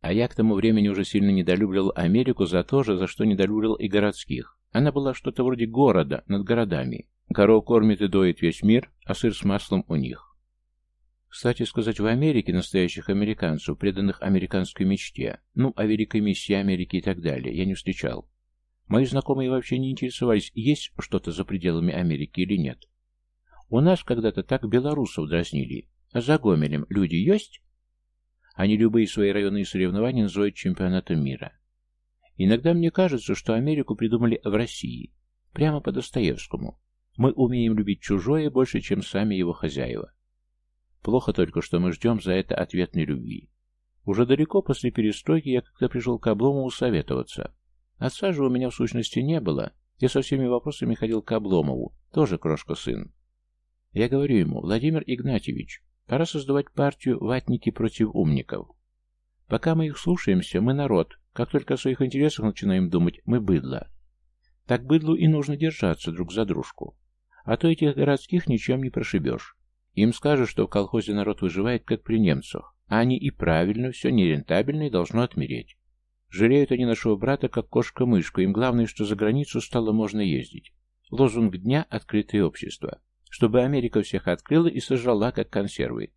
А я к тому времени уже сильно недолюбливал Америку за то же, за что недолюбливал и городских. Она была что-то вроде города над городами. Коров кормит и доит весь мир, а сыр с маслом у них. Кстати сказать, в Америке настоящих американцев, преданных американской мечте, ну, о великой миссии Америки и так далее, я не встречал. Мои знакомые вообще не интересовались, есть что-то за пределами Америки или нет. У нас когда-то так белорусов дразнили. А за Гомелем люди есть? Они любые свои районные соревнования называют чемпионатом мира. Иногда мне кажется, что Америку придумали в России. Прямо по Достоевскому. Мы умеем любить чужое больше, чем сами его хозяева. Плохо только, что мы ждем за это ответной любви. Уже далеко после перестройки я как-то пришел к Обломову советоваться. Отца же у меня в сущности не было. Я со всеми вопросами ходил к Обломову, тоже крошка-сын. Я говорю ему, Владимир Игнатьевич, пора создавать партию «Ватники против умников». Пока мы их слушаемся, мы народ. Как только о своих интересах начинаем думать, мы быдло. Так быдлу и нужно держаться друг за дружку. А то этих городских ничем не прошибешь. Им скажут, что в колхозе народ выживает, как при немцах. А они и правильно, все нерентабельно и должно отмереть. Жалеют они нашего брата, как кошка-мышку. Им главное, что за границу стало можно ездить. Лозунг дня – открытое общество. Чтобы Америка всех открыла и сожрала, как консервы.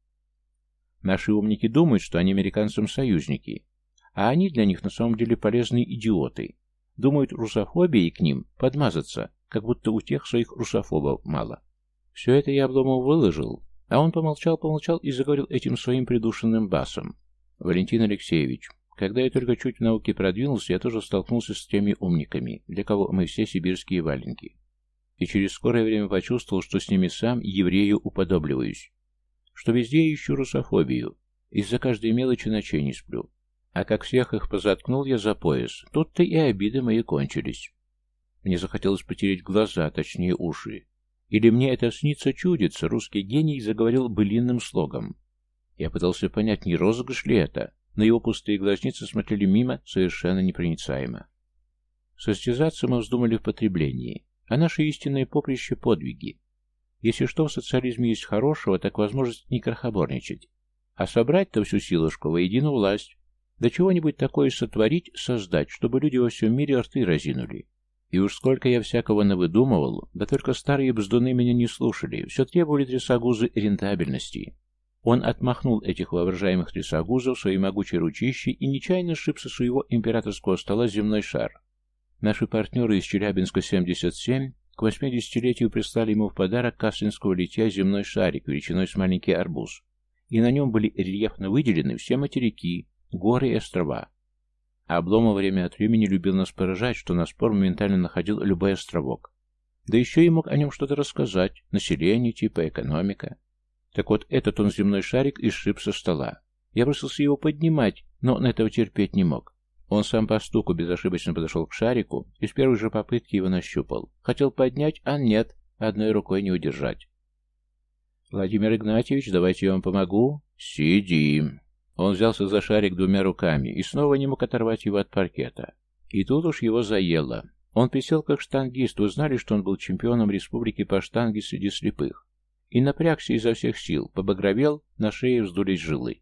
Наши умники думают, что они американцам союзники. А они для них на самом деле полезные идиоты. Думают, русофобией к ним подмазаться, как будто у тех своих русофобов мало. Все это я Обломов выложил, а он помолчал-помолчал и заговорил этим своим придушенным басом. «Валентин Алексеевич, когда я только чуть в науке продвинулся, я тоже столкнулся с теми умниками, для кого мы все сибирские валенки. И через скорое время почувствовал, что с ними сам еврею уподобливаюсь. Что везде ищу русофобию. Из-за каждой мелочи ночей не сплю. А как всех их позаткнул я за пояс, тут-то и обиды мои кончились. Мне захотелось потереть глаза, точнее уши. Или мне это снится чудится, русский гений заговорил былинным слогом. Я пытался понять, не розыгрыш ли это, но его пустые глазницы смотрели мимо совершенно непроницаемо. Состязаться мы вздумали в потреблении, а наше истинное поприще — подвиги. Если что в социализме есть хорошего, так возможность не крохоборничать, а собрать-то всю силушку воедино власть, да чего-нибудь такое сотворить, создать, чтобы люди во всем мире рты разинули. И уж сколько я всякого навыдумывал, да только старые бздуны меня не слушали, все требовали трясогузы рентабельности. Он отмахнул этих воображаемых трясогузов своей могучей ручищей и нечаянно сшиб со своего императорского стола земной шар. Наши партнеры из Челябинска-77 к 80-летию прислали ему в подарок каслинского литья земной шарик величиной с маленький арбуз, и на нем были рельефно выделены все материки, горы и острова. А Обломов время от времени любил нас поражать, что на спор моментально находил любой островок. Да еще и мог о нем что-то рассказать, население, типа экономика. Так вот, этот он земной шарик и сшиб со стола. Я бросился его поднимать, но он этого терпеть не мог. Он сам по стуку безошибочно подошел к шарику и с первой же попытки его нащупал. Хотел поднять, а нет, одной рукой не удержать. «Владимир Игнатьевич, давайте я вам помогу?» «Сидим!» Он взялся за шарик двумя руками и снова не мог оторвать его от паркета. И тут уж его заело. Он присел как штангист, вы знали, что он был чемпионом республики по штанге среди слепых. И напрягся изо всех сил, побагровел, на шее вздулись жилы.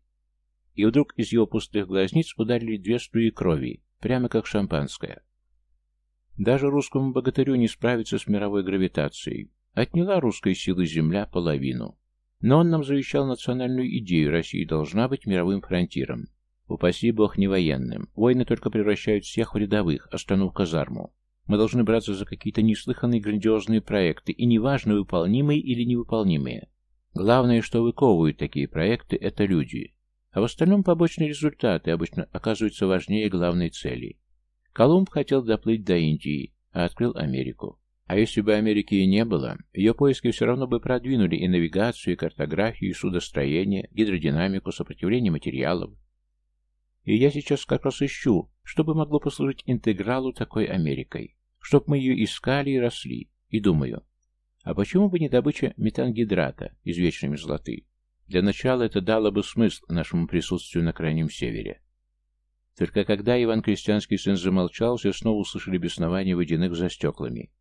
И вдруг из его пустых глазниц ударили две струи крови, прямо как шампанское. Даже русскому богатырю не справиться с мировой гравитацией. Отняла русской силы земля половину. Но он нам завещал национальную идею, Россия должна быть мировым фронтиром. Упаси бог не военным. Войны только превращают всех в рядовых, а страну в казарму. Мы должны браться за какие-то неслыханные грандиозные проекты, и неважно, выполнимые или невыполнимые. Главное, что выковывают такие проекты, это люди. А в остальном побочные результаты обычно оказываются важнее главной цели. Колумб хотел доплыть до Индии, а открыл Америку. А если бы Америки и не было, ее поиски все равно бы продвинули и навигацию, и картографию, и судостроение, гидродинамику, сопротивление материалов. И я сейчас как раз ищу, что бы могло послужить интегралу такой Америкой, чтоб мы ее искали и росли, и думаю, а почему бы не добыча метангидрата из вечной мерзлоты? Для начала это дало бы смысл нашему присутствию на Крайнем Севере. Только когда Иван Крестьянский сын замолчал, все снова услышали беснование водяных за стеклами.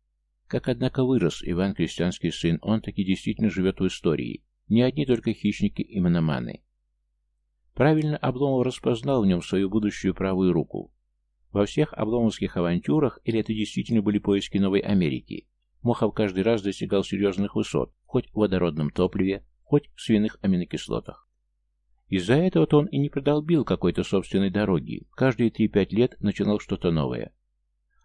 Как, однако, вырос Иван Крестьянский сын, он таки действительно живет в истории. Не одни только хищники и мономаны. Правильно Обломов распознал в нем свою будущую правую руку. Во всех обломовских авантюрах, или это действительно были поиски Новой Америки, Мохов каждый раз достигал серьезных высот, хоть в водородном топливе, хоть в свиных аминокислотах. Из-за этого-то он и не продолбил какой-то собственной дороги, каждые 3-5 лет начинал что-то новое.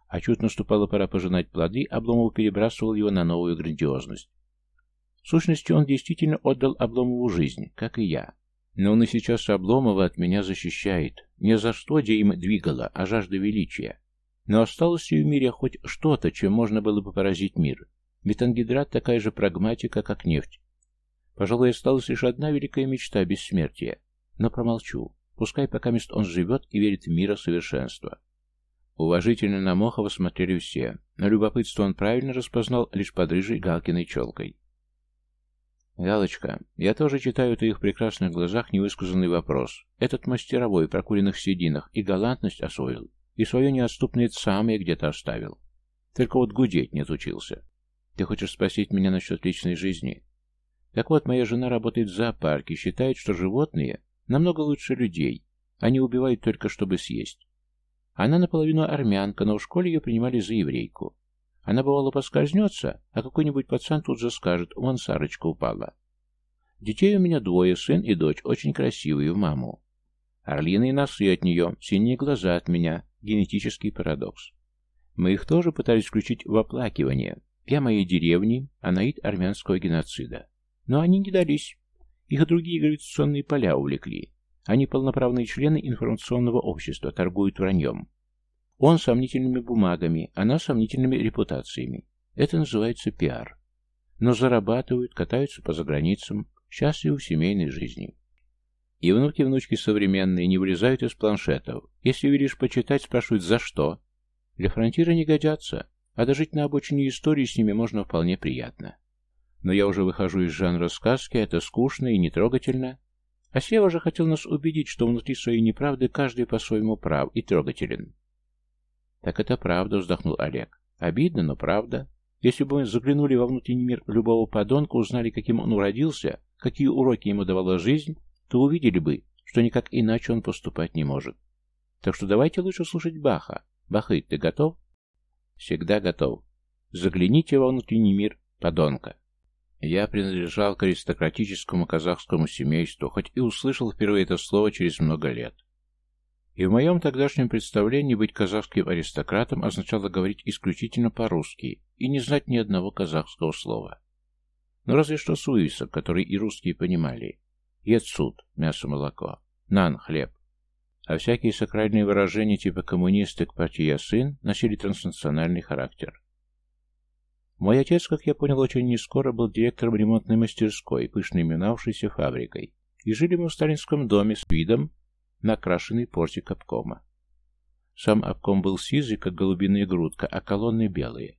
А чуть наступала пора пожинать плоды, Обломов перебрасывал его на новую грандиозность. В сущности, он действительно отдал Обломову жизнь, как и я. Но он и сейчас Обломова от меня защищает. Не за что им двигало, а жажда величия. Но осталось ли в мире хоть что-то, чем можно было бы поразить мир? Метангидрат такая же прагматика, как нефть. Пожалуй, осталась лишь одна великая мечта — бессмертия. Но промолчу. Пускай пока мест он живет и верит в мира совершенства. Уважительно на Мохова смотрели все, но любопытство он правильно распознал лишь под рыжей Галкиной челкой. «Галочка, я тоже читаю в твоих прекрасных глазах невысказанный вопрос. Этот мастеровой, прокуренных сединах, и галантность освоил, и свое неотступное самое где-то оставил. Только вот гудеть не отучился. Ты хочешь спросить меня насчет личной жизни? Так вот, моя жена работает в зоопарке, считает, что животные намного лучше людей. Они убивают только, чтобы съесть. Она наполовину армянка, но в школе ее принимали за еврейку. Она, бывало, поскользнется, а какой-нибудь пацан тут же скажет, вон Сарочка упала. Детей у меня двое, сын и дочь, очень красивые, в маму. Орлиные носы от нее, синие глаза от меня, генетический парадокс. Мы их тоже пытались включить в оплакивание. Я моей деревни, анаид армянского геноцида. Но они не дались. Их другие гравитационные поля увлекли. Они полноправные члены информационного общества, торгуют враньем. Он сомнительными бумагами, она сомнительными репутациями. Это называется пиар. Но зарабатывают, катаются по заграницам, счастливы в семейной жизни. И внуки-внучки современные не вылезают из планшетов. Если видишь почитать, спрашивают «за что?». Для фронтира не годятся, а дожить на обочине истории с ними можно вполне приятно. Но я уже выхожу из жанра сказки, это скучно и нетрогательно. А Сева же хотел нас убедить, что внутри своей неправды каждый по-своему прав и трогателен. «Так это правда», — вздохнул Олег. «Обидно, но правда. Если бы мы заглянули во внутренний мир любого подонка, узнали, каким он уродился, какие уроки ему давала жизнь, то увидели бы, что никак иначе он поступать не может. Так что давайте лучше слушать Баха. Бахы, ты готов?» «Всегда готов. Загляните во внутренний мир подонка». Я принадлежал к аристократическому казахскому семейству, хоть и услышал впервые это слово через много лет. И в моем тогдашнем представлении быть казахским аристократом означало говорить исключительно по-русски и не знать ни одного казахского слова. Но разве что суисок, который и русские понимали. Ецуд – мясо-молоко, нан – хлеб. А всякие сакральные выражения типа «коммунисты» к партии «Я сын» носили транснациональный характер. Мой отец, как я понял, очень нескоро был директором ремонтной мастерской, пышно именовавшейся фабрикой, и жили мы в сталинском доме с видом накрашенный портик обкома. Сам обком был сизый, как голубиная грудка, а колонны белые.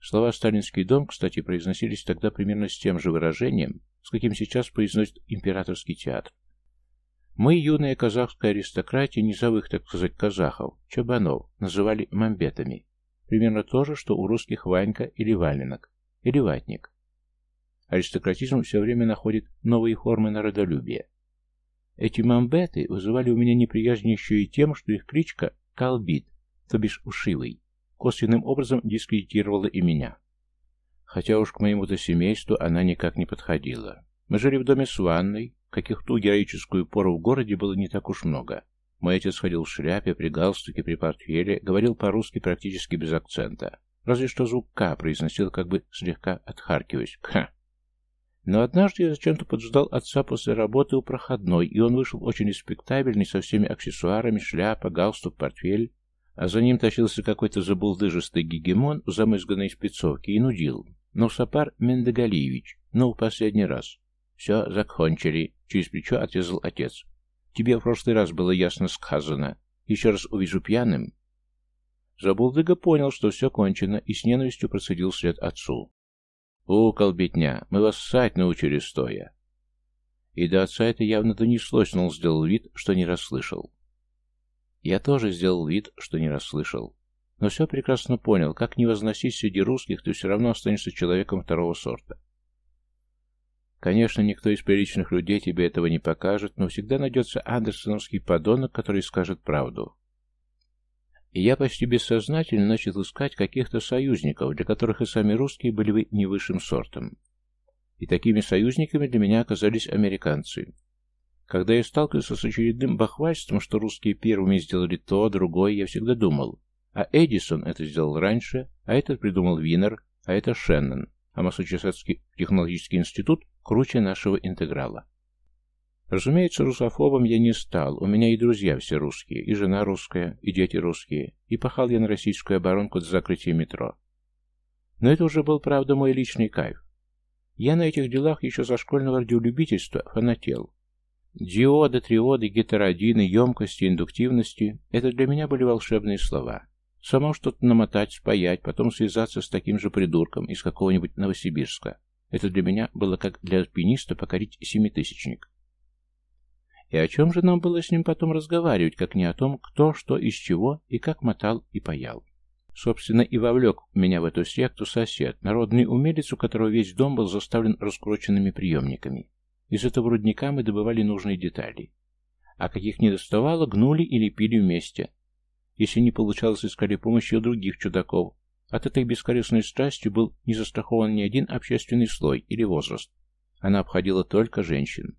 Слова «сталинский дом», кстати, произносились тогда примерно с тем же выражением, с каким сейчас произносит императорский театр. Мы, юная казахская аристократия, низовых, так сказать, казахов, чабанов, называли мамбетами. Примерно то же, что у русских Ванька или Валенок, или Ватник. Аристократизм все время находит новые формы народолюбия. Эти мамбеты вызывали у меня неприязнь еще и тем, что их кличка Калбит, то бишь Ушивый, косвенным образом дискредитировала и меня. Хотя уж к моему-то семейству она никак не подходила. Мы жили в доме с ванной, каких в ту героическую пору в городе было не так уж много. Мой отец ходил в шляпе, при галстуке, при портфеле, говорил по-русски практически без акцента. Разве что звук «К» произносил, как бы слегка отхаркиваясь. «Ха!» Но однажды я зачем-то поджидал отца после работы у проходной, и он вышел очень респектабельный, со всеми аксессуарами, шляпа, галстук, портфель, а за ним тащился какой-то забулдыжистый гегемон в замызганной спецовке и нудил. «Ну, Сапар Мендагалиевич, ну, в последний раз». «Все, закончили», — через плечо отрезал отец. «Тебе в прошлый раз было ясно сказано. Еще раз увижу пьяным». Забулдыга понял, что все кончено, и с ненавистью процедил след отцу. «У, колбетня, мы вас ссать научили стоя». И до отца это явно донеслось, но он сделал вид, что не расслышал. Я тоже сделал вид, что не расслышал. Но все прекрасно понял, как не возносить среди русских, ты все равно останешься человеком второго сорта. Конечно, никто из приличных людей тебе этого не покажет, но всегда найдется андерсоновский подонок, который скажет правду. И я почти бессознательно начал искать каких-то союзников, для которых и сами русские были бы не высшим сортом. И такими союзниками для меня оказались американцы. Когда я сталкивался с очередным бахвальством, что русские первыми сделали то, другое, я всегда думал, а Эдисон это сделал раньше, а этот придумал Винер, а это Шеннон, а Массачусетский технологический институт круче нашего интеграла. Разумеется, русофобом я не стал, у меня и друзья все русские, и жена русская, и дети русские, и пахал я на российскую оборонку до закрытия метро. Но это уже был, правда, мой личный кайф. Я на этих делах еще за школьного радиолюбительства фанател. Диоды, триоды, гетеродины, емкости, индуктивности — это для меня были волшебные слова. Само что-то намотать, спаять, потом связаться с таким же придурком из какого-нибудь Новосибирска. Это для меня было как для альпиниста покорить семитысячник. И о чем же нам было с ним потом разговаривать, как не о том, кто, что, из чего и как мотал и паял. Собственно, и вовлек меня в эту секту сосед, народный умелец, у которого весь дом был заставлен раскрученными приемниками. Из этого рудника мы добывали нужные детали. А каких не доставало, гнули и лепили вместе. Если не получалось, искали помощи у других чудаков. От этой бескорыстной страстью был не застрахован ни один общественный слой или возраст. Она обходила только женщин.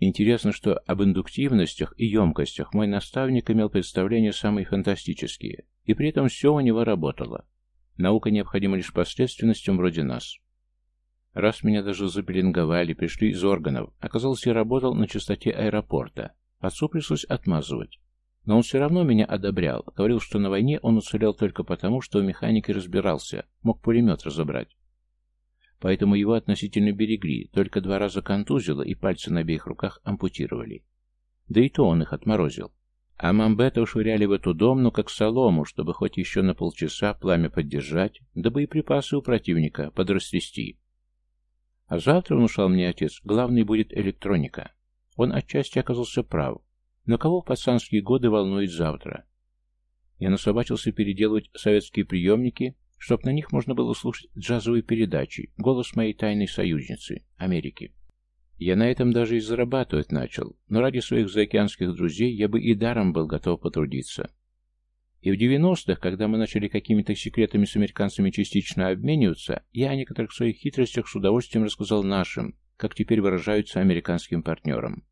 Интересно, что об индуктивностях и емкостях мой наставник имел представления самые фантастические, и при этом все у него работало. Наука необходима лишь посредственностям вроде нас. Раз меня даже запеленговали, пришли из органов, оказалось, я работал на частоте аэропорта. Отцу пришлось отмазывать. Но он все равно меня одобрял, говорил, что на войне он уцелел только потому, что в механике разбирался, мог пулемет разобрать. Поэтому его относительно берегли, только два раза контузило и пальцы на обеих руках ампутировали. Да и то он их отморозил. А мамбета ушвыряли в эту домну, как солому, чтобы хоть еще на полчаса пламя поддержать, да боеприпасы у противника подрастрясти. А завтра, внушал мне отец, главный будет электроника. Он отчасти оказался прав. Но кого в пацанские годы волнует завтра? Я насобачился переделывать советские приемники, чтоб на них можно было слушать джазовые передачи, голос моей тайной союзницы, Америки. Я на этом даже и зарабатывать начал, но ради своих заокеанских друзей я бы и даром был готов потрудиться. И в 90-х, когда мы начали какими-то секретами с американцами частично обмениваться, я о некоторых своих хитростях с удовольствием рассказал нашим, как теперь выражаются американским партнерам.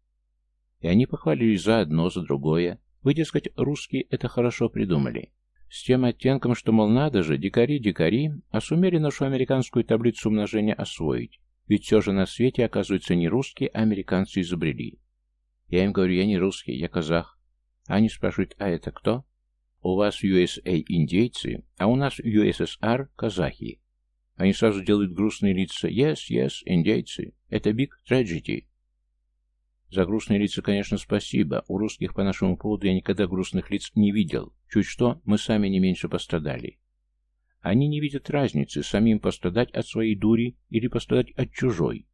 И они похвалились за одно, за другое. Вы, дескать, русские это хорошо придумали. С тем оттенком, что, мол, надо же, дикари-дикари, а сумели нашу американскую таблицу умножения освоить. Ведь все же на свете, оказывается, не русские, а американцы изобрели. Я им говорю, я не русский, я казах. Они спрашивают, а это кто? У вас USA индейцы, а у нас USSR казахи. Они сразу делают грустные лица. Yes, yes, индейцы. Это big tragedy. За грустные лица, конечно, спасибо. У русских по нашему поводу я никогда грустных лиц не видел. Чуть что, мы сами не меньше пострадали. Они не видят разницы, самим пострадать от своей дури или пострадать от чужой.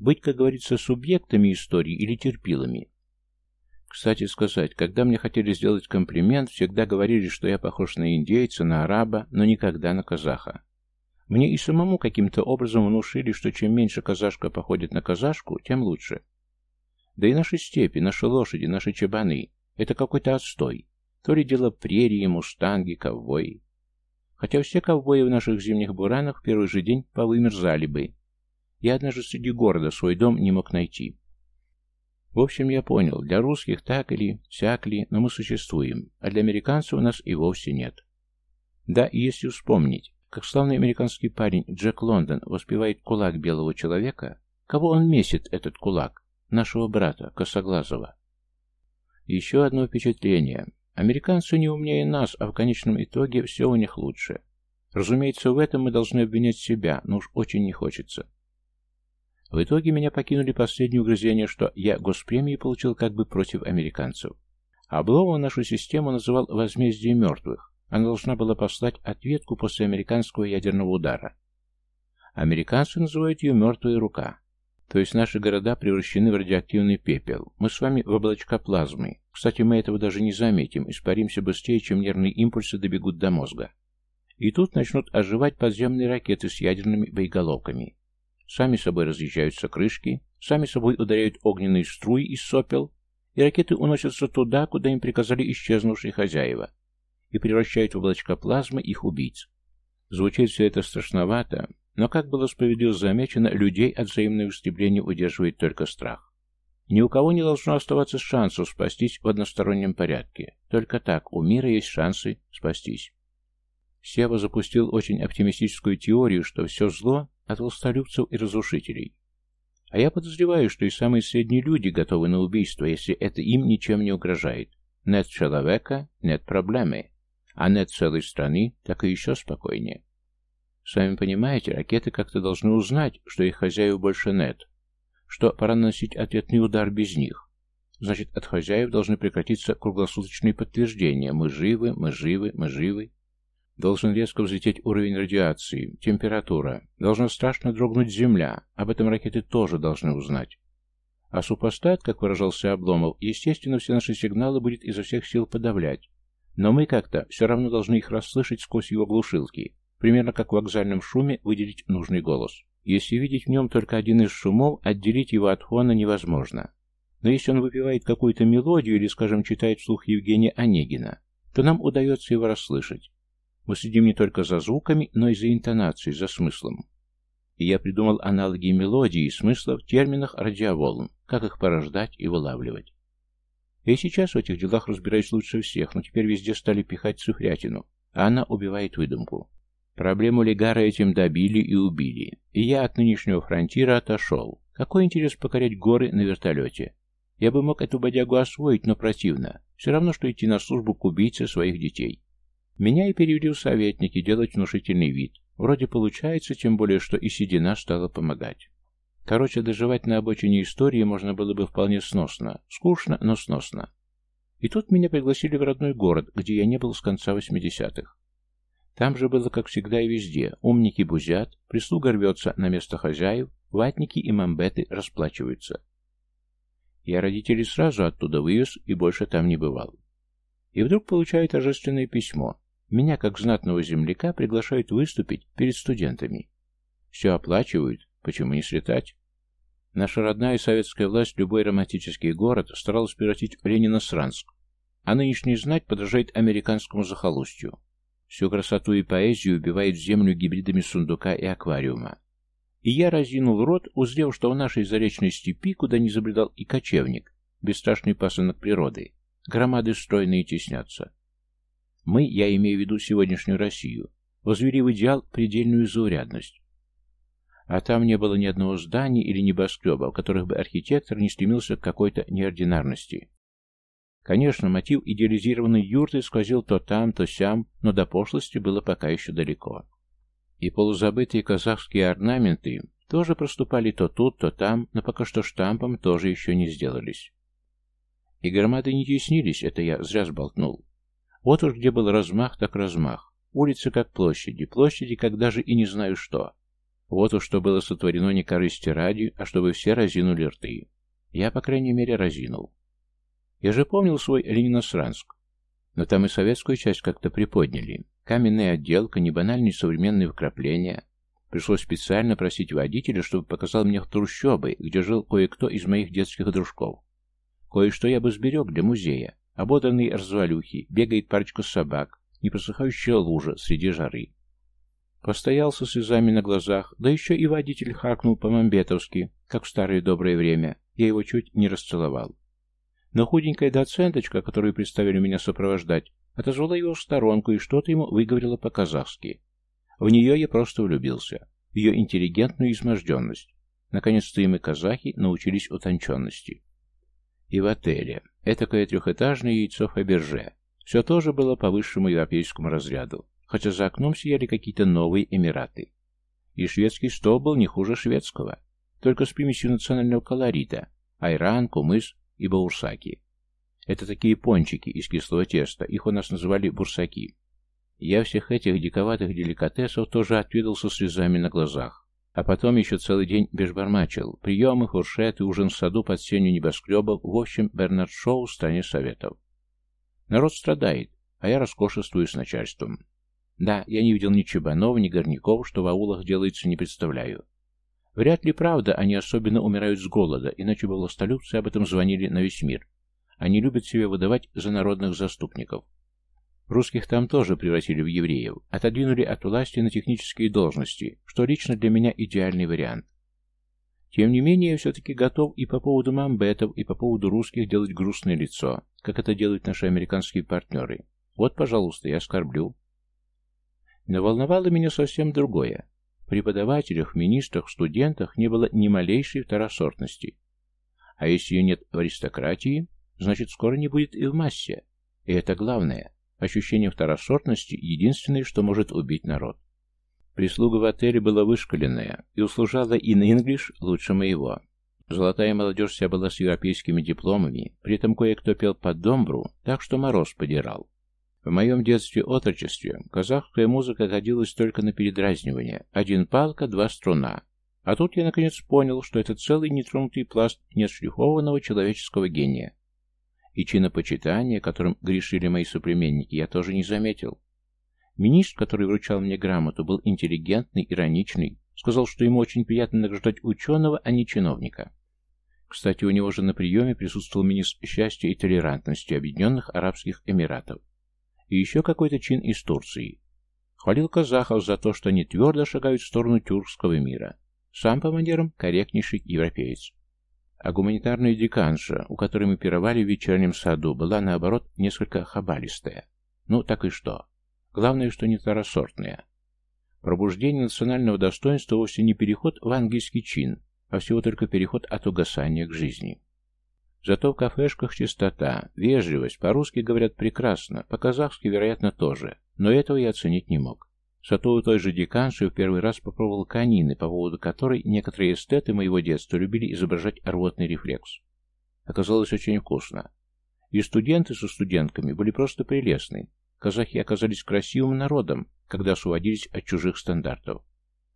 Быть, как говорится, субъектами истории или терпилами. Кстати сказать, когда мне хотели сделать комплимент, всегда говорили, что я похож на индейца, на араба, но никогда на казаха. Мне и самому каким-то образом внушили, что чем меньше казашка походит на казашку, тем лучше. Да и наши степи, наши лошади, наши чабаны — это какой-то отстой. То ли дело прерии, мустанги, ковбои. Хотя все ковбои в наших зимних буранах в первый же день повымерзали бы. Я однажды среди города свой дом не мог найти. В общем, я понял, для русских так или сяк ли, но мы существуем, а для американцев у нас и вовсе нет. Да, и если вспомнить, как славный американский парень Джек Лондон воспевает кулак белого человека, кого он месит, этот кулак? Нашего брата, Косоглазого. Еще одно впечатление. Американцы не умнее нас, а в конечном итоге все у них лучше. Разумеется, в этом мы должны обвинять себя, но уж очень не хочется. В итоге меня покинули последние угрызения, что я госпремию получил как бы против американцев. Обломов нашу систему называл «возмездие мертвых». Она должна была послать ответку после американского ядерного удара. Американцы называют ее «мертвая рука». То есть наши города превращены в радиоактивный пепел. Мы с вами в облачка плазмы. Кстати, мы этого даже не заметим, испаримся быстрее, чем нервные импульсы добегут до мозга. И тут начнут оживать подземные ракеты с ядерными боеголовками. Сами собой разъезжаются крышки, сами собой ударяют огненные струи из сопел, и ракеты уносятся туда, куда им приказали исчезнувшие хозяева, и превращают в облачка плазмы их убийц. Звучит все это страшновато, но, как было справедливо замечено, людей от взаимного истребления удерживает только страх. Ни у кого не должно оставаться шансов спастись в одностороннем порядке. Только так у мира есть шансы спастись. Сева запустил очень оптимистическую теорию, что все зло от властолюбцев и разрушителей. А я подозреваю, что и самые средние люди готовы на убийство, если это им ничем не угрожает. Нет человека, нет проблемы. А нет целой страны, так и еще спокойнее. Сами понимаете, ракеты как-то должны узнать, что их хозяев больше нет, что пора наносить ответный удар без них. Значит, от хозяев должны прекратиться круглосуточные подтверждения. Мы живы, мы живы, мы живы. Должен резко взлететь уровень радиации, температура. Должна страшно дрогнуть Земля. Об этом ракеты тоже должны узнать. А супостат, как выражался Обломов, естественно, все наши сигналы будет изо всех сил подавлять. Но мы как-то все равно должны их расслышать сквозь его глушилки, примерно как в вокзальном шуме выделить нужный голос. Если видеть в нем только один из шумов, отделить его от фона невозможно. Но если он выпивает какую-то мелодию или, скажем, читает вслух Евгения Онегина, то нам удается его расслышать. Мы следим не только за звуками, но и за интонацией, за смыслом. И я придумал аналоги мелодии и смысла в терминах радиоволн, как их порождать и вылавливать. Я сейчас в этих делах разбираюсь лучше всех, но теперь везде стали пихать цифрятину, а она убивает выдумку. Проблему Легара этим добили и убили, и я от нынешнего фронтира отошел. Какой интерес покорять горы на вертолете? Я бы мог эту бодягу освоить, но противно. Все равно, что идти на службу к убийце своих детей. Меня и перевели в советники делать внушительный вид. Вроде получается, тем более, что и седина стала помогать. Короче, доживать на обочине истории можно было бы вполне сносно. Скучно, но сносно. И тут меня пригласили в родной город, где я не был с конца 80-х. Там же было, как всегда и везде. Умники бузят, прислуга рвется на место хозяев, ватники и мамбеты расплачиваются. Я родителей сразу оттуда вывез и больше там не бывал. И вдруг получаю торжественное письмо. Меня, как знатного земляка, приглашают выступить перед студентами. Все оплачивают, почему не слетать? Наша родная советская власть любой романтический город старалась превратить в Ленина-Сранск, а нынешний знать подражает американскому захолустью. Всю красоту и поэзию убивает землю гибридами сундука и аквариума. И я разинул рот, узрев, что в нашей заречной степи, куда не забредал и кочевник, бесстрашный пасынок природы, громады стройные теснятся. Мы, я имею в виду сегодняшнюю Россию, возвели в идеал предельную заурядность. А там не было ни одного здания или небоскреба, в которых бы архитектор не стремился к какой-то неординарности. Конечно, мотив идеализированной юрты сквозил то там, то сям, но до пошлости было пока еще далеко. И полузабытые казахские орнаменты тоже проступали то тут, то там, но пока что штампом тоже еще не сделались. И громады не теснились, это я зря сболтнул. Вот уж где был размах, так размах. Улицы как площади, площади как даже и не знаю что. Вот уж что было сотворено не корысти ради, а чтобы все разинули рты. Я, по крайней мере, разинул. Я же помнил свой Лениносранск. Но там и советскую часть как-то приподняли. Каменная отделка, небанальные современные вкрапления. Пришлось специально просить водителя, чтобы показал мне трущобы, где жил кое-кто из моих детских дружков. Кое-что я бы сберег для музея. Ободранные развалюхи, бегает парочка собак, непросыхающая лужа среди жары. Постоял со слезами на глазах, да еще и водитель харкнул по-мамбетовски, как в старое доброе время. Я его чуть не расцеловал. Но худенькая доценточка, которую представили меня сопровождать, Отозвала его в сторонку и что-то ему выговорила по-казахски. В нее я просто влюбился. Ее интеллигентную изможденность. Наконец-то и мы, казахи, научились утонченности. И в отеле. Этакое трехэтажное яйцо Фаберже. Все тоже было по высшему европейскому разряду, хотя за окном сияли какие-то новые Эмираты. И шведский стол был не хуже шведского, только с примесью национального колорита, айран, кумыс и баурсаки. Это такие пончики из кислого теста, их у нас называли бурсаки. Я всех этих диковатых деликатесов тоже отведал со слезами на глазах. А потом еще целый день бешбармачил. Приемы, фуршеты, ужин в саду под сенью небоскребов. В общем, Бернард Шоу в стране советов. Народ страдает, а я роскошествую с начальством. Да, я не видел ни чебанов, ни горняков, что в аулах делается, не представляю. Вряд ли правда, они особенно умирают с голода, иначе бы властолюбцы об этом звонили на весь мир. Они любят себя выдавать за народных заступников. Русских там тоже превратили в евреев, отодвинули от власти на технические должности, что лично для меня идеальный вариант. Тем не менее, я все-таки готов и по поводу мамбетов, и по поводу русских делать грустное лицо, как это делают наши американские партнеры. Вот, пожалуйста, я оскорблю. Но волновало меня совсем другое. Преподавателях, министрах, студентах не было ни малейшей второсортности. А если ее нет в аристократии, Значит, скоро не будет и в массе. И это главное. Ощущение второсортности – единственное, что может убить народ. Прислуга в отеле была вышкаленная и услужала на инглиш лучше моего. Золотая молодежь вся была с европейскими дипломами, при этом кое-кто пел под домбру, так что мороз подирал. В моем детстве-отрочестве казахская музыка годилась только на передразнивание. Один палка, два струна. А тут я наконец понял, что это целый нетронутый пласт неотшлифованного человеческого гения. И чинопочитания, которым грешили мои соплеменники, я тоже не заметил. Министр, который вручал мне грамоту, был интеллигентный, ироничный, сказал, что ему очень приятно награждать ученого, а не чиновника. Кстати, у него же на приеме присутствовал министр счастья и толерантности Объединенных Арабских Эмиратов и еще какой-то чин из Турции. Хвалил казахов за то, что они твердо шагают в сторону тюркского мира. Сам по манерам корректнейший европеец. А гуманитарная деканша, у которой мы пировали в вечернем саду, была, наоборот, несколько хабалистая. Ну, так и что. Главное, что не второсортная. Пробуждение национального достоинства вовсе не переход в ангельский чин, а всего только переход от угасания к жизни. Зато в кафешках чистота, вежливость, по-русски говорят прекрасно, по-казахски, вероятно, тоже, но этого я оценить не мог. Зато у той же деканши в первый раз попробовал канины, по поводу которой некоторые эстеты моего детства любили изображать рвотный рефлекс. Оказалось очень вкусно. И студенты со студентками были просто прелестны. Казахи оказались красивым народом, когда освободились от чужих стандартов.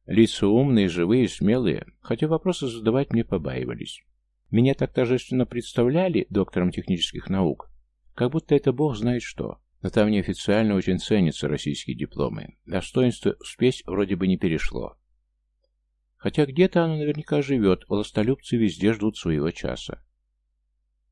Лица умные, живые, смелые, хотя вопросы задавать мне побаивались. Меня так торжественно представляли доктором технических наук, как будто это бог знает что. Но там неофициально очень ценятся российские дипломы. Достоинство спесь вроде бы не перешло. Хотя где-то оно наверняка живет, властолюбцы везде ждут своего часа.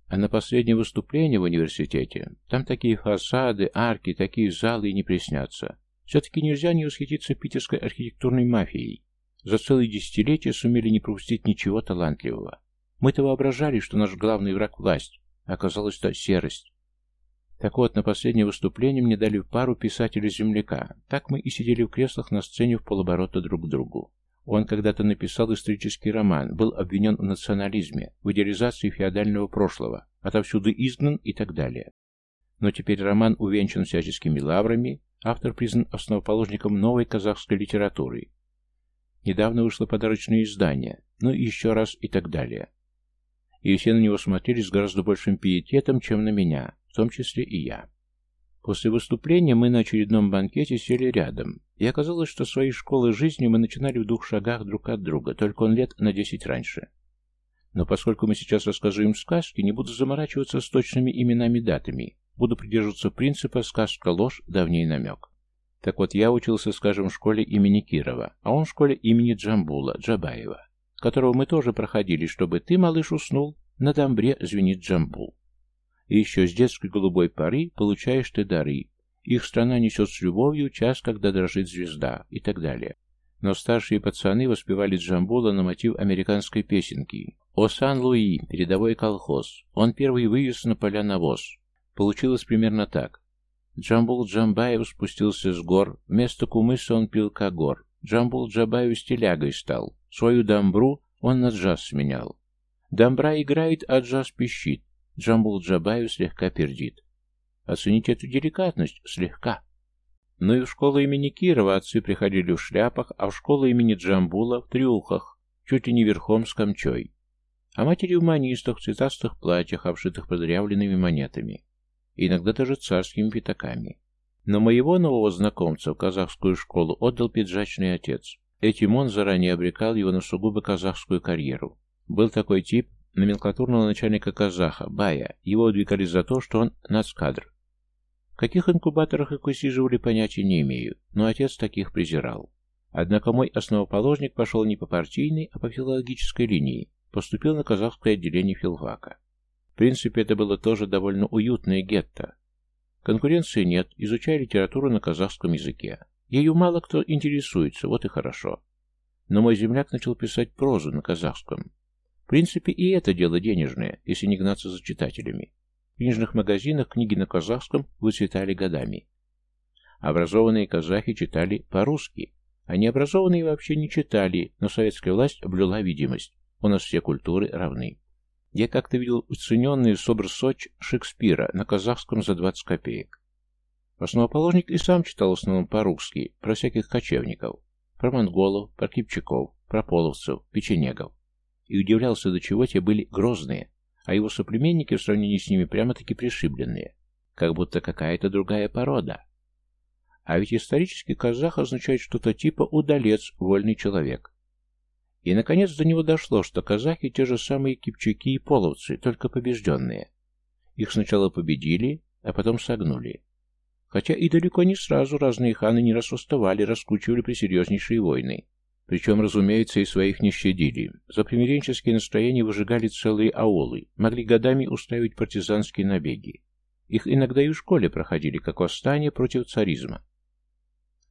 А на последнее выступление в университете, там такие фасады, арки, такие залы и не приснятся. Все-таки нельзя не восхититься питерской архитектурной мафией. За целые десятилетия сумели не пропустить ничего талантливого. Мы-то воображали, что наш главный враг — власть, а оказалось-то серость. Так вот, на последнее выступление мне дали пару писателя-земляка. Так мы и сидели в креслах на сцене в полоборота друг к другу. Он когда-то написал исторический роман, был обвинен в национализме, в идеализации феодального прошлого, отовсюду изгнан и так далее. Но теперь роман увенчан всяческими лаврами, автор признан основоположником новой казахской литературы. Недавно вышло подарочное издание, ну и еще раз и так далее и все на него смотрели с гораздо большим пиететом, чем на меня, в том числе и я. После выступления мы на очередном банкете сели рядом, и оказалось, что своей школы жизни мы начинали в двух шагах друг от друга, только он лет на десять раньше. Но поскольку мы сейчас рассказываем сказки, не буду заморачиваться с точными именами-датами, буду придерживаться принципа «сказка-ложь, давний намек». Так вот, я учился, скажем, в школе имени Кирова, а он в школе имени Джамбула, Джабаева которого мы тоже проходили, чтобы ты, малыш, уснул, на дамбре звенит джамбул. И еще с детской голубой поры получаешь ты дары. Их страна несет с любовью час, когда дрожит звезда, и так далее. Но старшие пацаны воспевали Джамбула на мотив американской песенки. «О Сан-Луи, передовой колхоз, он первый вывез на поля навоз». Получилось примерно так. Джамбул Джамбаев спустился с гор, вместо кумыса он пил кагор. Джамбул Джабаев стилягой стал, Свою дамбру он на джаз сменял. Дамбра играет, а джаз пищит. Джамбул Джабаю слегка пердит. Оцените эту деликатность слегка. Ну и в школу имени Кирова отцы приходили в шляпах, а в школу имени Джамбула в трюхах, чуть ли не верхом с камчой. А матери в манистах, цветастых платьях, обшитых продырявленными монетами. Иногда даже царскими пятаками. Но моего нового знакомца в казахскую школу отдал пиджачный отец. Этим он заранее обрекал его на сугубо казахскую карьеру. Был такой тип номенклатурного начальника казаха, Бая. Его удвигали за то, что он нацкадр. В каких инкубаторах их высиживали, понятия не имею, но отец таких презирал. Однако мой основоположник пошел не по партийной, а по филологической линии, поступил на казахское отделение филфака. В принципе, это было тоже довольно уютное гетто. Конкуренции нет, изучая литературу на казахском языке. Ею мало кто интересуется, вот и хорошо. Но мой земляк начал писать прозу на казахском. В принципе, и это дело денежное, если не гнаться за читателями. В книжных магазинах книги на казахском выцветали годами. Образованные казахи читали по-русски, а необразованные вообще не читали, но советская власть блюла видимость. У нас все культуры равны. Я как-то видел уцененный собр Соч Шекспира на казахском за 20 копеек. Основоположник и сам читал в основном по-русски, про всяких кочевников, про монголов, про кипчаков, про половцев, печенегов. и удивлялся, до чего те были грозные, а его соплеменники в сравнении с ними прямо-таки пришибленные, как будто какая-то другая порода. А ведь исторически казах означает что-то типа «удалец», «вольный человек». И, наконец, до него дошло, что казахи те же самые кипчаки и половцы, только побежденные. Их сначала победили, а потом согнули. Хотя и далеко не сразу разные ханы не раз уставали, раскручивали присерьезнейшие войны. Причем, разумеется, и своих не щадили. За примиренческие настроения выжигали целые аулы, могли годами устраивать партизанские набеги. Их иногда и в школе проходили, как восстание против царизма.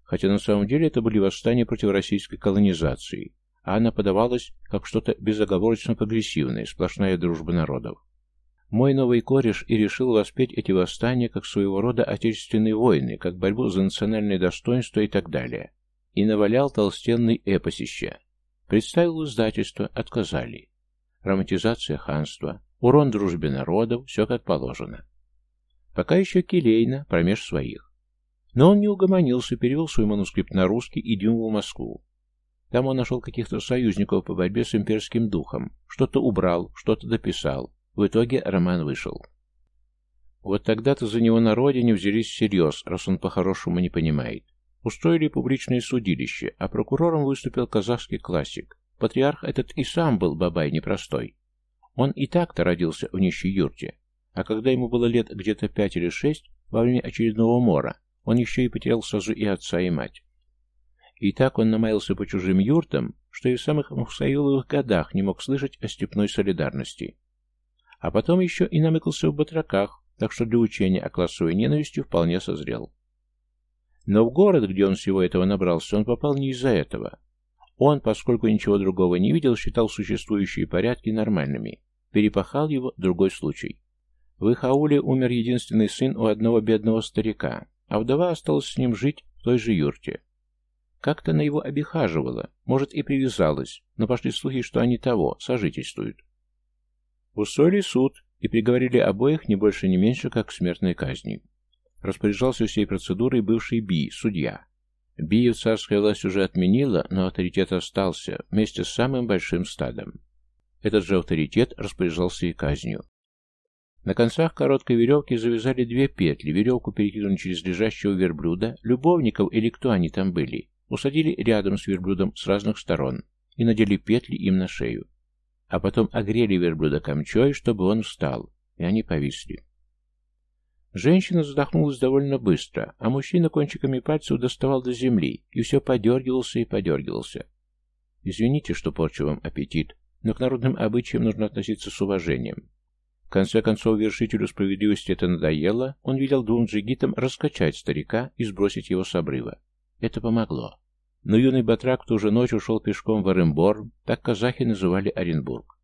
Хотя на самом деле это были восстания против российской колонизации, а она подавалась как что-то безоговорочно прогрессивное, сплошная дружба народов. Мой новый кореш и решил воспеть эти восстания как своего рода отечественные войны, как борьбу за национальное достоинство и так далее. И навалял толстенный эпосище. Представил издательство, отказали. Романтизация ханства, урон дружбе народов, все как положено. Пока еще келейно, промеж своих. Но он не угомонился, перевел свой манускрипт на русский и двинул в Москву. Там он нашел каких-то союзников по борьбе с имперским духом, что-то убрал, что-то дописал. В итоге роман вышел. Вот тогда-то за него на родине взялись всерьез, раз он по-хорошему не понимает. Устроили публичное судилище, а прокурором выступил казахский классик. Патриарх этот и сам был бабай непростой. Он и так-то родился в нищей юрте, а когда ему было лет где-то пять или шесть, во время очередного мора, он еще и потерял сразу и отца, и мать. И так он намаялся по чужим юртам, что и в самых махсаюловых годах не мог слышать о степной солидарности. А потом еще и намыкался в батраках, так что для учения о классовой ненависти вполне созрел. Но в город, где он всего этого набрался, он попал не из-за этого. Он, поскольку ничего другого не видел, считал существующие порядки нормальными. Перепахал его другой случай. В их ауле умер единственный сын у одного бедного старика, а вдова осталась с ним жить в той же юрте. Как-то на его обихаживала, может и привязалась, но пошли слухи, что они того, сожительствуют. Устроили суд и приговорили обоих не больше не меньше, как к смертной казни. Распоряжался всей процедурой бывший Би, судья. Бию царская власть уже отменила, но авторитет остался, вместе с самым большим стадом. Этот же авторитет распоряжался и казнью. На концах короткой веревки завязали две петли, веревку перекинули через лежащего верблюда, любовников или кто они там были, усадили рядом с верблюдом с разных сторон и надели петли им на шею. А потом огрели верблюда камчой, чтобы он встал, и они повисли. Женщина задохнулась довольно быстро, а мужчина кончиками пальцев доставал до земли и все подергивался и подергивался. Извините, что порчу вам аппетит, но к народным обычаям нужно относиться с уважением. В конце концов, вершителю справедливости это надоело, он велел двум джигитам раскачать старика и сбросить его с обрыва. Это помогло. Но юный батрак в ту же ночь ушел пешком в Оренбор, так казахи называли Оренбург.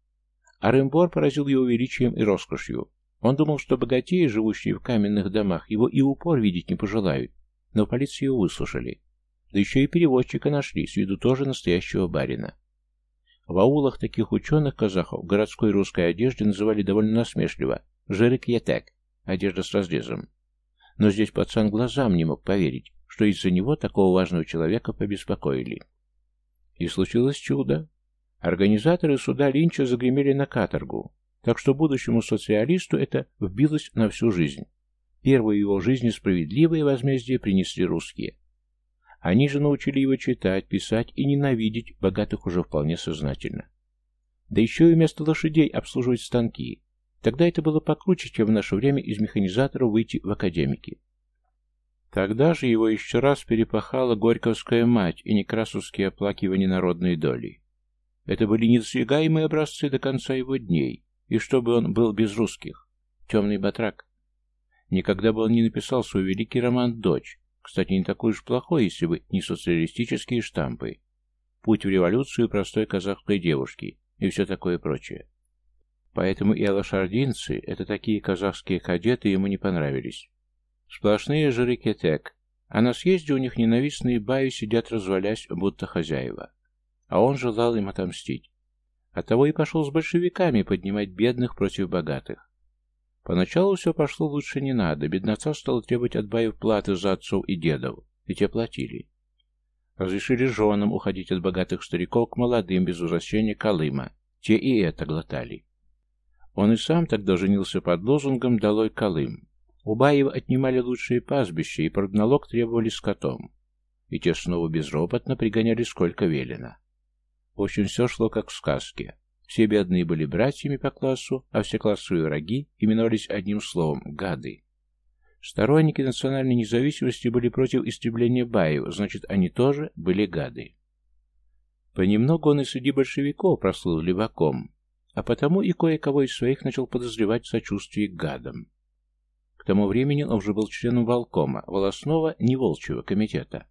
Оренбор поразил его величием и роскошью. Он думал, что богатеи, живущие в каменных домах, его и упор видеть не пожелают, но полицию его выслушали. Да еще и переводчика нашли, с виду тоже настоящего барина. В аулах таких ученых-казахов городской русской одежде называли довольно насмешливо «жирик-ятек» — одежда с разрезом. Но здесь пацан глазам не мог поверить, что из-за него такого важного человека побеспокоили. И случилось чудо. Организаторы суда Линча загремели на каторгу, так что будущему социалисту это вбилось на всю жизнь. Первую его жизни справедливое возмездие принесли русские. Они же научили его читать, писать и ненавидеть богатых уже вполне сознательно. Да еще и вместо лошадей обслуживать станки. Тогда это было покруче, чем в наше время из механизаторов выйти в академики. Тогда же его еще раз перепахала горьковская мать и некрасовские оплакивания народной доли. Это были недосягаемые образцы до конца его дней, и чтобы он был без русских. Темный батрак. Никогда бы он не написал свой великий роман «Дочь», кстати, не такой уж плохой, если бы не социалистические штампы. Путь в революцию простой казахской девушки и все такое прочее. Поэтому и алашардинцы, это такие казахские кадеты, ему не понравились. Сплошные жиры кетек, а на съезде у них ненавистные баи сидят развалясь, будто хозяева. А он желал им отомстить. Оттого и пошел с большевиками поднимать бедных против богатых. Поначалу все пошло лучше не надо, беднота стала требовать от баев платы за отцов и дедов, и те платили. Разрешили женам уходить от богатых стариков к молодым без возвращения Колыма, те и это глотали. Он и сам тогда женился под лозунгом «Долой Колым». У Баева отнимали лучшие пастбища и продналог требовали скотом. И те снова безропотно пригоняли сколько велено. В общем, все шло как в сказке. Все бедные были братьями по классу, а все классовые враги именовались одним словом – гады. Сторонники национальной независимости были против истребления Баева, значит, они тоже были гады. Понемногу он и среди большевиков прослыл леваком, а потому и кое-кого из своих начал подозревать в сочувствии к гадам. К тому времени он уже был членом волкома, волосного, не волчьего комитета.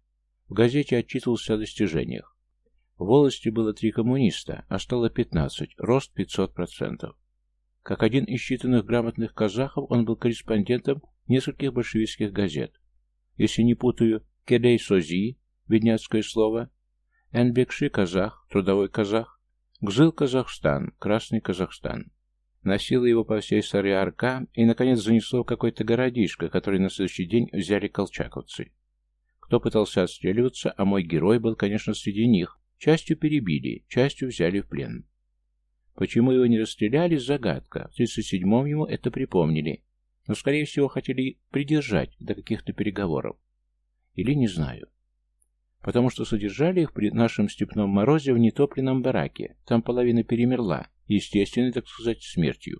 В газете отчитывался о достижениях. В волости было три коммуниста, а стало пятнадцать, рост пятьсот процентов. Как один из считанных грамотных казахов, он был корреспондентом нескольких большевистских газет. Если не путаю, Кедей Сози, бедняцкое слово, Энбекши казах, трудовой казах, Гзыл Казахстан, Красный Казахстан. Носило его по всей Сары-Арка и, наконец, занесло в какой-то городишко, который на следующий день взяли колчаковцы. Кто пытался отстреливаться, а мой герой был, конечно, среди них, частью перебили, частью взяли в плен. Почему его не расстреляли, загадка. В 37-м ему это припомнили, но, скорее всего, хотели придержать до каких-то переговоров. Или не знаю. Потому что содержали их при нашем степном морозе в нетопленном бараке. Там половина перемерла, естественной, так сказать, смертью.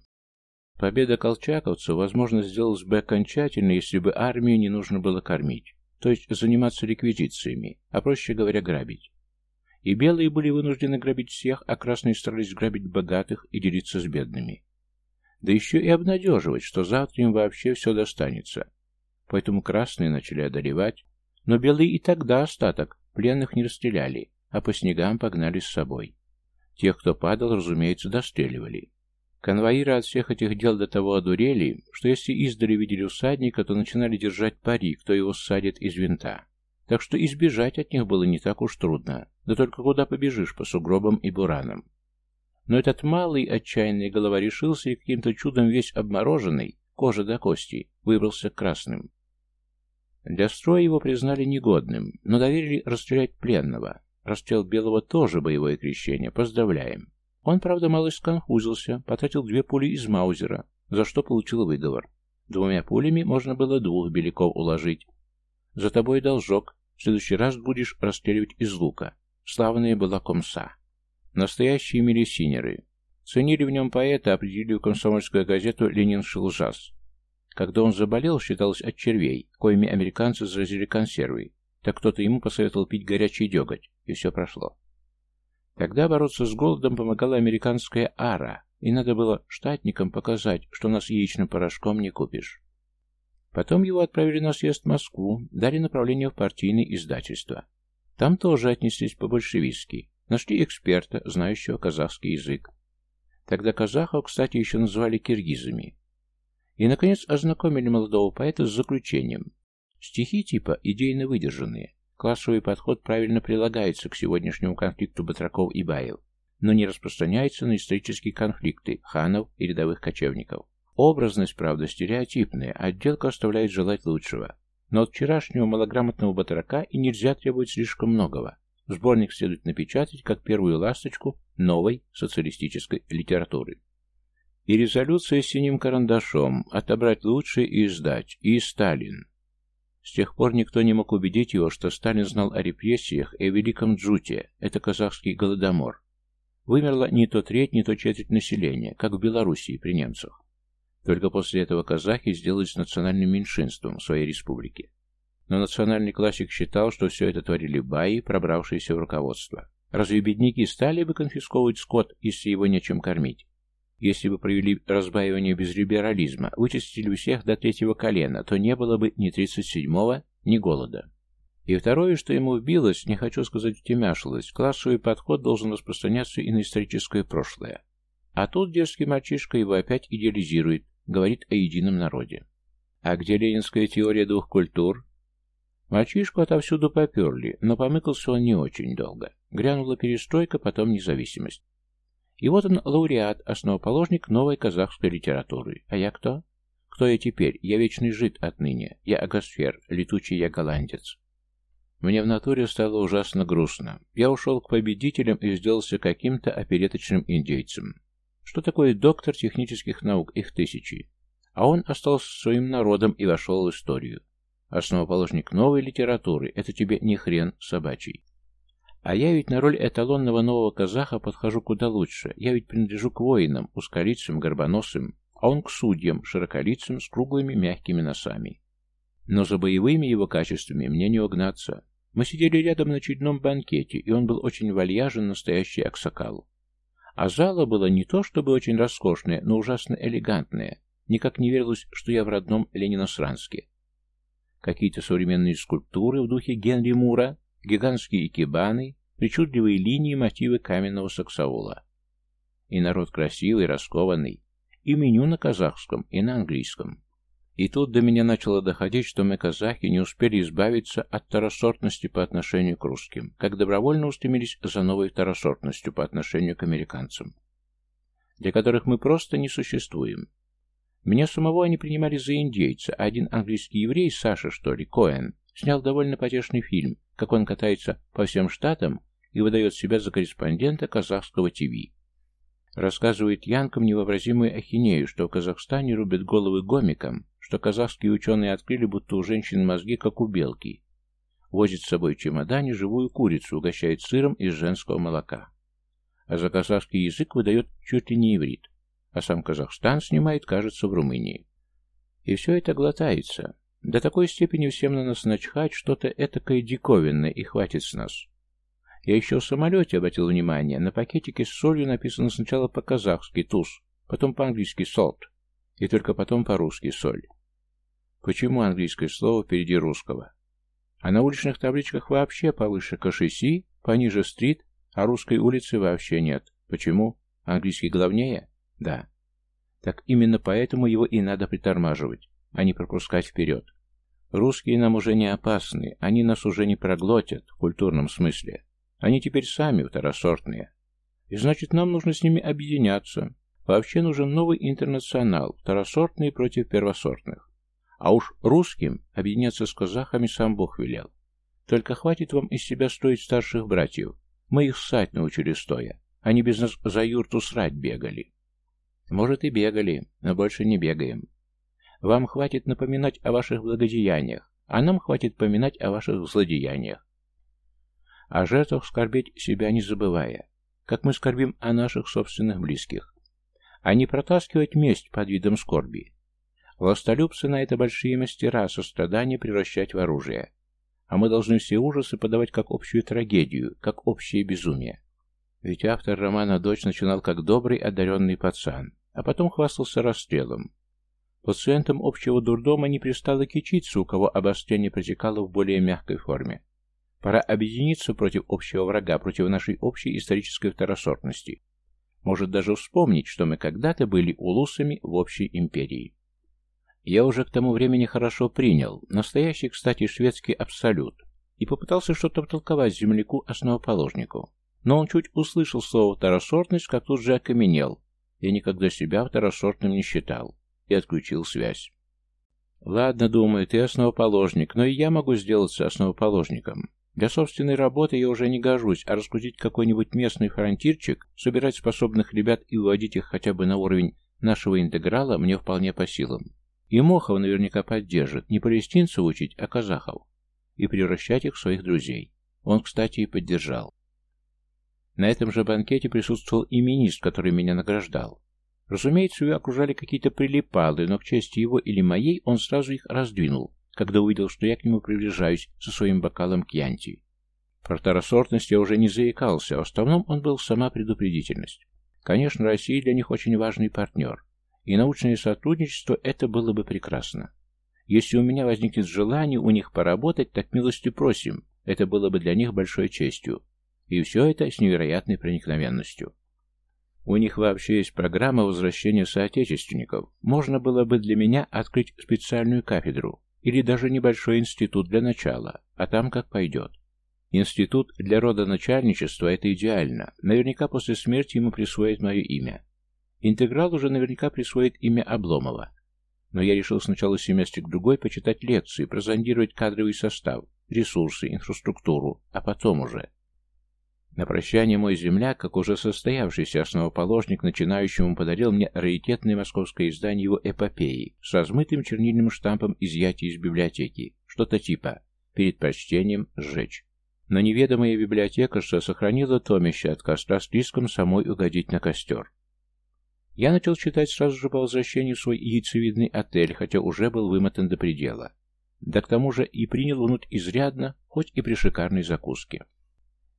Победа колчаковцев, возможно, сделалась бы окончательно, если бы армию не нужно было кормить, то есть заниматься реквизициями, а проще говоря, грабить. И белые были вынуждены грабить всех, а красные старались грабить богатых и делиться с бедными. Да еще и обнадеживать, что завтра им вообще все достанется. Поэтому красные начали одолевать, но белые и тогда остаток, пленных не расстреляли, а по снегам погнали с собой. Тех, кто падал, разумеется, достреливали. Конвоиры от всех этих дел до того одурели, что если издали видели усадника, то начинали держать пари, кто его ссадит из винта. Так что избежать от них было не так уж трудно, да только куда побежишь по сугробам и буранам. Но этот малый отчаянный голова решился и каким-то чудом весь обмороженный, кожа до кости, выбрался красным. Для строя его признали негодным, но доверили расстрелять пленного. Расстрел Белого тоже боевое крещение, поздравляем. Он, правда, малость сконфузился, потратил две пули из Маузера, за что получил выговор. Двумя пулями можно было двух беляков уложить. За тобой должок, в следующий раз будешь расстреливать из лука. Славная была комса. Настоящие милисинеры. Ценили в нем поэта, определили в комсомольскую газету «Ленин Шилжас». Когда он заболел, считалось от червей, коими американцы заразили консервы, так кто-то ему посоветовал пить горячий деготь, и все прошло. Тогда бороться с голодом помогала американская ара, и надо было штатникам показать, что нас яичным порошком не купишь. Потом его отправили на съезд в Москву, дали направление в партийное издательство. Там тоже отнеслись по-большевистски, нашли эксперта, знающего казахский язык. Тогда казахов, кстати, еще называли киргизами. И, наконец, ознакомили молодого поэта с заключением. Стихи типа идейно выдержанные. Классовый подход правильно прилагается к сегодняшнему конфликту батраков и баев, но не распространяется на исторические конфликты ханов и рядовых кочевников. Образность, правда, стереотипная, отделка оставляет желать лучшего. Но от вчерашнего малограмотного батрака и нельзя требовать слишком многого. Сборник следует напечатать как первую ласточку новой социалистической литературы. И резолюция синим карандашом отобрать лучшее и издать, и Сталин. С тех пор никто не мог убедить его, что Сталин знал о репрессиях и о великом джуте, это казахский голодомор. Вымерло не то треть, не то четверть населения, как в Белоруссии при немцах. Только после этого казахи сделались национальным меньшинством своей республике. Но национальный классик считал, что все это творили баи, пробравшиеся в руководство. Разве бедняки стали бы конфисковывать скот, если его нечем кормить? Если бы провели разбаивание без либерализма, вычистили всех до третьего колена, то не было бы ни 37-го, ни голода. И второе, что ему вбилось, не хочу сказать втемяшилось, классовый подход должен распространяться и на историческое прошлое. А тут дерзкий мальчишка его опять идеализирует, говорит о едином народе. А где ленинская теория двух культур? Мальчишку отовсюду поперли, но помыкался он не очень долго. Грянула перестройка, потом независимость. И вот он, лауреат, основоположник новой казахской литературы. А я кто? Кто я теперь? Я вечный жид отныне. Я агосфер, летучий я голландец. Мне в натуре стало ужасно грустно. Я ушел к победителям и сделался каким-то опереточным индейцем. Что такое доктор технических наук? Их тысячи. А он остался своим народом и вошел в историю. Основоположник новой литературы — это тебе не хрен собачий. А я ведь на роль эталонного нового казаха подхожу куда лучше. Я ведь принадлежу к воинам, узколицым, горбоносым, а он к судьям, широколицым, с круглыми мягкими носами. Но за боевыми его качествами мне не угнаться. Мы сидели рядом на очередном банкете, и он был очень вальяжен, настоящий аксакал. А зала была не то чтобы очень роскошная, но ужасно элегантная. Никак не верилось, что я в родном Лениностранске. Какие-то современные скульптуры в духе Генри Мура, гигантские икебаны, причудливые линии мотивы каменного саксаула. И народ красивый, раскованный. И меню на казахском, и на английском. И тут до меня начало доходить, что мы, казахи, не успели избавиться от второсортности по отношению к русским, как добровольно устремились за новой второсортностью по отношению к американцам, для которых мы просто не существуем. Меня самого они принимали за индейца, а один английский еврей, Саша, что ли, Коэн, снял довольно потешный фильм, как он катается по всем штатам и выдает себя за корреспондента казахского ТВ. Рассказывает янкам невообразимую ахинею, что в Казахстане рубят головы гомикам, что казахские ученые открыли, будто у женщин мозги, как у белки. Возит с собой в чемодане живую курицу, угощает сыром из женского молока. А за казахский язык выдает чуть ли не иврит. А сам Казахстан снимает, кажется, в Румынии. И все это глотается. До такой степени всем на нас начхать, что-то этакое диковинное, и хватит с нас. Я еще в самолете обратил внимание, на пакетике с солью написано сначала по-казахски «туз», потом по-английски «солт», и только потом по-русски «соль». Почему английское слово впереди русского? А на уличных табличках вообще повыше Кашиси, пониже стрит, а русской улицы вообще нет. Почему? Английский главнее? Да. Так именно поэтому его и надо притормаживать, а не пропускать вперед. Русские нам уже не опасны, они нас уже не проглотят, в культурном смысле. Они теперь сами второсортные. И значит, нам нужно с ними объединяться. Вообще нужен новый интернационал, второсортный против первосортных. А уж русским объединяться с казахами сам Бог велел. Только хватит вам из себя строить старших братьев. Мы их ссать научили стоя. Они без нас за юрту срать бегали. Может и бегали, но больше не бегаем. Вам хватит напоминать о ваших благодеяниях, а нам хватит поминать о ваших злодеяниях. О жертвах скорбеть себя не забывая, как мы скорбим о наших собственных близких. А не протаскивать месть под видом скорби, Властолюбцы на это большие мастера, сострадание превращать в оружие. А мы должны все ужасы подавать как общую трагедию, как общее безумие. Ведь автор романа «Дочь» начинал как добрый, одаренный пацан, а потом хвастался расстрелом. Пациентам общего дурдома не пристало кичиться, у кого обострение протекало в более мягкой форме. Пора объединиться против общего врага, против нашей общей исторической второсортности. Может даже вспомнить, что мы когда-то были улусами в общей империи. Я уже к тому времени хорошо принял, настоящий, кстати, шведский абсолют, и попытался что-то втолковать земляку-основоположнику. Но он чуть услышал слово «второсортность», как тут же окаменел. Я никогда себя второсортным не считал. И отключил связь. Ладно, думаю, ты основоположник, но и я могу сделаться основоположником. Для собственной работы я уже не гожусь, а раскрутить какой-нибудь местный фронтирчик, собирать способных ребят и выводить их хотя бы на уровень нашего интеграла мне вполне по силам. И Мохов наверняка поддержит не палестинцев учить, а казахов. И превращать их в своих друзей. Он, кстати, и поддержал. На этом же банкете присутствовал и министр, который меня награждал. Разумеется, его окружали какие-то прилипалы, но к чести его или моей он сразу их раздвинул, когда увидел, что я к нему приближаюсь со своим бокалом кьянти. Про второсортность я уже не заикался, в основном он был сама предупредительность. Конечно, Россия для них очень важный партнер, и научное сотрудничество это было бы прекрасно. Если у меня возникнет желание у них поработать, так милостью просим, это было бы для них большой честью. И все это с невероятной проникновенностью. У них вообще есть программа возвращения соотечественников. Можно было бы для меня открыть специальную кафедру или даже небольшой институт для начала, а там как пойдет. Институт для родоначальничества – это идеально. Наверняка после смерти ему присвоят мое имя. Интеграл уже наверняка присвоит имя Обломова. Но я решил сначала семестрик-другой почитать лекции, прозондировать кадровый состав, ресурсы, инфраструктуру, а потом уже. На прощание мой земляк, как уже состоявшийся основоположник, начинающему подарил мне раритетное московское издание его эпопеи с размытым чернильным штампом изъятия из библиотеки, что-то типа «перед прочтением сжечь». Но неведомая библиотекарша сохранила томище от костра с риском самой угодить на костер. Я начал читать сразу же по возвращению в свой яйцевидный отель, хотя уже был вымотан до предела. Да к тому же и принял внутрь изрядно, хоть и при шикарной закуске.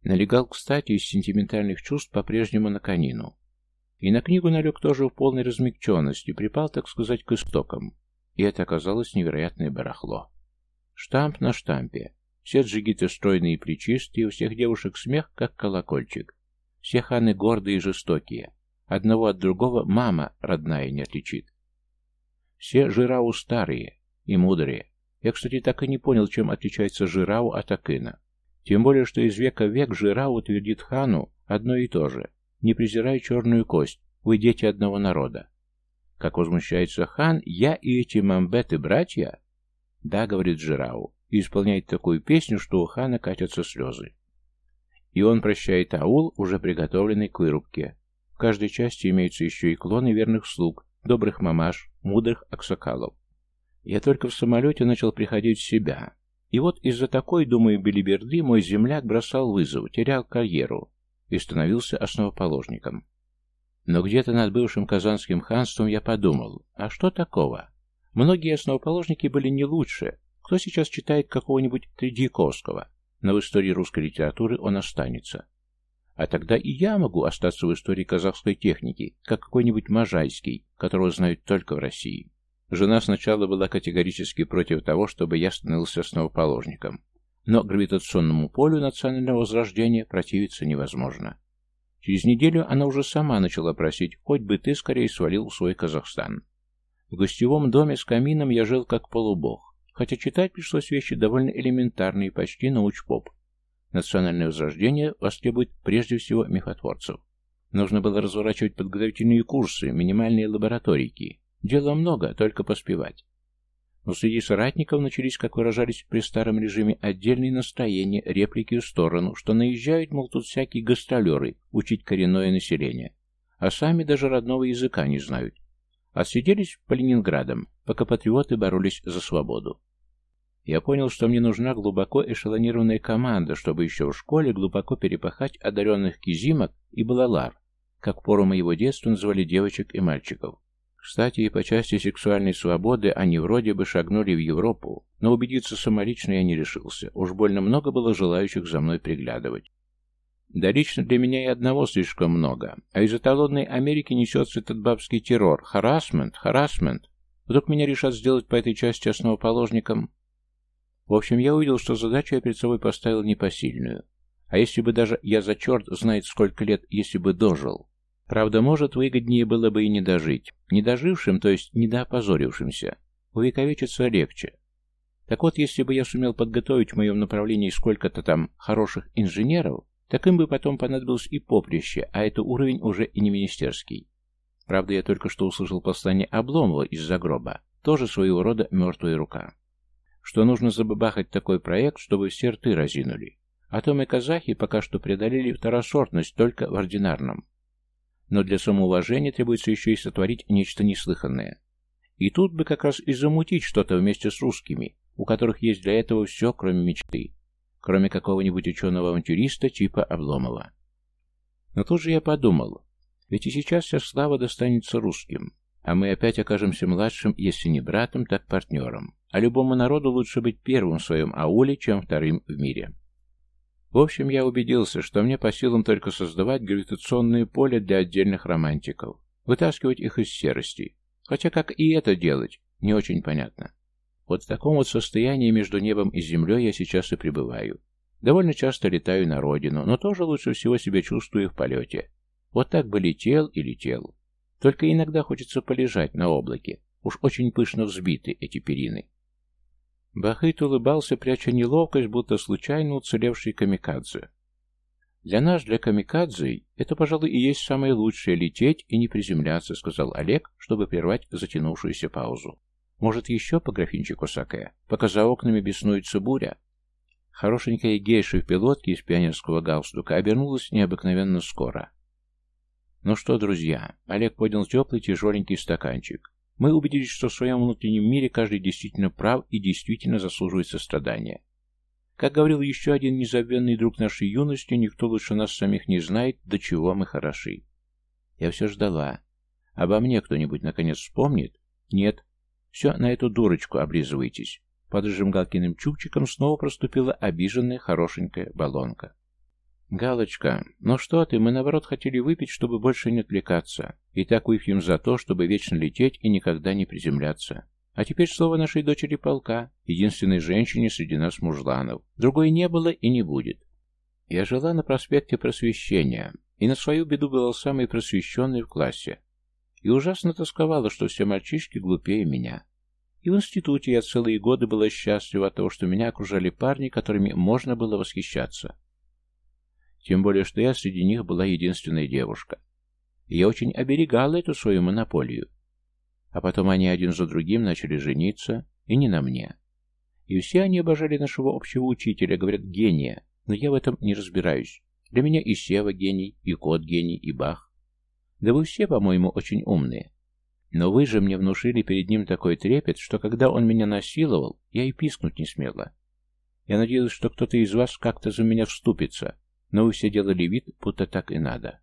Налегал, кстати, из сентиментальных чувств по-прежнему на конину. И на книгу налег тоже в полной размягченности, припал, так сказать, к истокам. И это оказалось невероятное барахло. Штамп на штампе. Все джигиты стройные и плечистые, у всех девушек смех, как колокольчик. Все ханы гордые и жестокие. Одного от другого мама родная не отличит. Все жирау старые и мудрые. Я, кстати, так и не понял, чем отличается жирау от акына. Тем более, что из века в век жирау твердит хану одно и то же. Не презирай черную кость, вы дети одного народа. Как возмущается хан, я и эти мамбеты братья? Да, говорит Жирау, и исполняет такую песню, что у хана катятся слезы. И он прощает аул, уже приготовленный к вырубке. В каждой части имеются еще и клоны верных слуг, добрых мамаш, мудрых аксакалов. Я только в самолете начал приходить в себя. И вот из-за такой, думаю, белиберды мой земляк бросал вызов, терял карьеру и становился основоположником. Но где-то над бывшим Казанским ханством я подумал, а что такого? Многие основоположники были не лучше, кто сейчас читает какого-нибудь Тредьяковского? Но в истории русской литературы он останется. А тогда и я могу остаться в истории казахской техники, как какой-нибудь Можайский, которого знают только в России. Жена сначала была категорически против того, чтобы я становился основоположником. Но гравитационному полю национального возрождения противиться невозможно. Через неделю она уже сама начала просить, хоть бы ты скорее свалил в свой Казахстан. В гостевом доме с камином я жил как полубог хотя читать пришлось вещи довольно элементарные, почти научпоп. Национальное возрождение востребует прежде всего мифотворцев. Нужно было разворачивать подготовительные курсы, минимальные лабораторики. Дела много, только поспевать. Но среди соратников начались, как выражались при старом режиме, отдельные настроения, реплики в сторону, что наезжают, мол, тут всякие гастролеры, учить коренное население. А сами даже родного языка не знают. Отсиделись по Ленинградам, пока патриоты боролись за свободу. Я понял, что мне нужна глубоко эшелонированная команда, чтобы еще в школе глубоко перепахать одаренных кизимок и балалар, как в пору моего детства называли девочек и мальчиков. Кстати, и по части сексуальной свободы они вроде бы шагнули в Европу, но убедиться самолично я не решился. Уж больно много было желающих за мной приглядывать. Да лично для меня и одного слишком много. А из эталонной Америки несется этот бабский террор. Харасмент, харасмент. Вдруг меня решат сделать по этой части основоположником в общем, я увидел, что задачу я перед собой поставил непосильную. А если бы даже я за черт знает сколько лет, если бы дожил. Правда, может, выгоднее было бы и не дожить. Не дожившим, то есть недоопозорившимся, увековечиться легче. Так вот, если бы я сумел подготовить в моем направлении сколько-то там хороших инженеров, так им бы потом понадобилось и поприще, а это уровень уже и не министерский. Правда, я только что услышал послание Обломова из-за гроба, тоже своего рода мертвая рука что нужно забабахать такой проект, чтобы все рты разинули. А то мы, казахи, пока что преодолели второсортность только в ординарном. Но для самоуважения требуется еще и сотворить нечто неслыханное. И тут бы как раз и замутить что-то вместе с русскими, у которых есть для этого все, кроме мечты. Кроме какого-нибудь ученого-авантюриста типа Обломова. Но тут же я подумал, ведь и сейчас вся слава достанется русским, а мы опять окажемся младшим, если не братом, так партнером. А любому народу лучше быть первым в своем ауле, чем вторым в мире. В общем, я убедился, что мне по силам только создавать гравитационное поле для отдельных романтиков, вытаскивать их из серости. Хотя как и это делать, не очень понятно. Вот в таком вот состоянии между небом и землей я сейчас и пребываю. Довольно часто летаю на родину, но тоже лучше всего себя чувствую в полете. Вот так бы летел и летел. Только иногда хочется полежать на облаке. Уж очень пышно взбиты эти перины. Бахыт улыбался, пряча неловкость, будто случайно уцелевший камикадзе. «Для нас, для камикадзе, это, пожалуй, и есть самое лучшее — лететь и не приземляться», — сказал Олег, чтобы прервать затянувшуюся паузу. «Может, еще по графинчику саке, пока за окнами беснуется буря?» Хорошенькая гейша в пилотке из пионерского галстука обернулась необыкновенно скоро. Ну что, друзья, Олег поднял теплый тяжеленький стаканчик. Мы убедились, что в своем внутреннем мире каждый действительно прав и действительно заслуживает сострадания. Как говорил еще один незабвенный друг нашей юности, никто лучше нас самих не знает, до чего мы хороши. Я все ждала. Обо мне кто-нибудь наконец вспомнит? Нет. Все, на эту дурочку облизывайтесь. Под Галкиным чубчиком снова проступила обиженная хорошенькая баллонка. «Галочка, ну что ты, мы наоборот хотели выпить, чтобы больше не отвлекаться. И так выпьем за то, чтобы вечно лететь и никогда не приземляться. А теперь слово нашей дочери полка, единственной женщине среди нас мужланов. Другой не было и не будет. Я жила на проспекте Просвещения, и на свою беду была самой просвещенной в классе. И ужасно тосковала, что все мальчишки глупее меня. И в институте я целые годы была счастлива от того, что меня окружали парни, которыми можно было восхищаться. Тем более, что я среди них была единственная девушка. И я очень оберегала эту свою монополию. А потом они один за другим начали жениться, и не на мне. И все они обожали нашего общего учителя, говорят, гения, но я в этом не разбираюсь. Для меня и Сева гений, и Кот гений, и Бах. Да вы все, по-моему, очень умные. Но вы же мне внушили перед ним такой трепет, что когда он меня насиловал, я и пискнуть не смела. Я надеялась, что кто-то из вас как-то за меня вступится, но все делали вид, будто так и надо.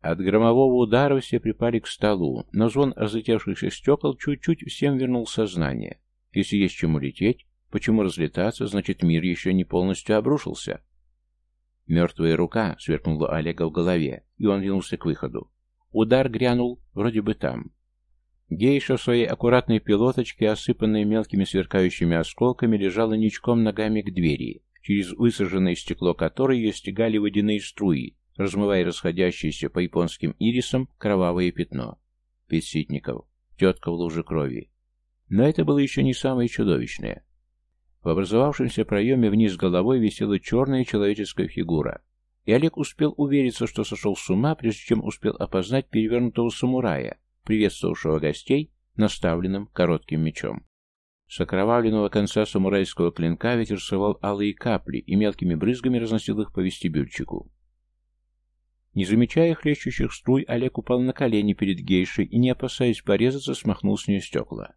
От громового удара все припали к столу, но звон разлетевшихся стекол чуть-чуть всем вернул сознание. Если есть чему лететь, почему разлетаться, значит мир еще не полностью обрушился. Мертвая рука сверкнула Олега в голове, и он двинулся к выходу. Удар грянул вроде бы там. Гейша в своей аккуратной пилоточке, осыпанной мелкими сверкающими осколками, лежала ничком ногами к двери, через высаженное стекло которой ее стегали водяные струи, размывая расходящееся по японским ирисам кровавое пятно. Пять. Тетка в луже крови. Но это было еще не самое чудовищное. В образовавшемся проеме вниз головой висела черная человеческая фигура. И Олег успел увериться, что сошел с ума, прежде чем успел опознать перевернутого самурая, приветствовавшего гостей наставленным коротким мечом. С окровавленного конца самурайского клинка ветер сывал алые капли и мелкими брызгами разносил их по вестибюльчику. Не замечая хлещущих струй, Олег упал на колени перед гейшей и, не опасаясь порезаться, смахнул с нее стекла.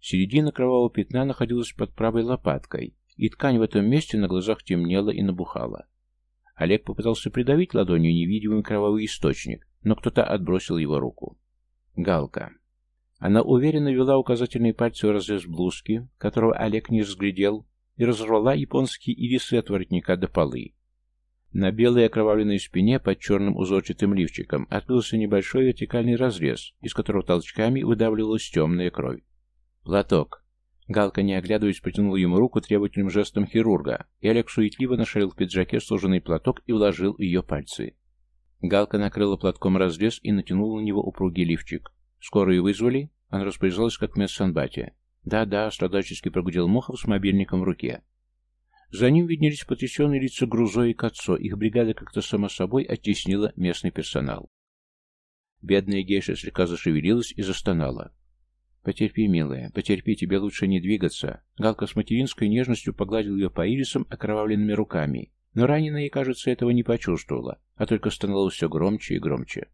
Середина кровавого пятна находилась под правой лопаткой, и ткань в этом месте на глазах темнела и набухала. Олег попытался придавить ладонью невидимый кровавый источник, но кто-то отбросил его руку. Галка. Она уверенно вела указательные пальцы в разрез блузки, которого Олег не разглядел, и разорвала японские ирисы от воротника до полы. На белой окровавленной спине под черным узорчатым лифчиком открылся небольшой вертикальный разрез, из которого толчками выдавливалась темная кровь. Платок. Галка, не оглядываясь, протянула ему руку требовательным жестом хирурга, и Олег суетливо нашарил в пиджаке сложенный платок и вложил ее пальцы. Галка накрыла платком разрез и натянула на него упругий лифчик. «Скорую вызвали?» Она распоряжалась, как в медсанбате. «Да-да», — страдальчески прогудел Мохов с мобильником в руке. За ним виднелись потрясенные лица Грузо и Кацо. Их бригада как-то само собой оттеснила местный персонал. Бедная гейша слегка зашевелилась и застонала. «Потерпи, милая, потерпи, тебе лучше не двигаться». Галка с материнской нежностью погладил ее по ирисам окровавленными руками но раненая, кажется, этого не почувствовала, а только становилось все громче и громче.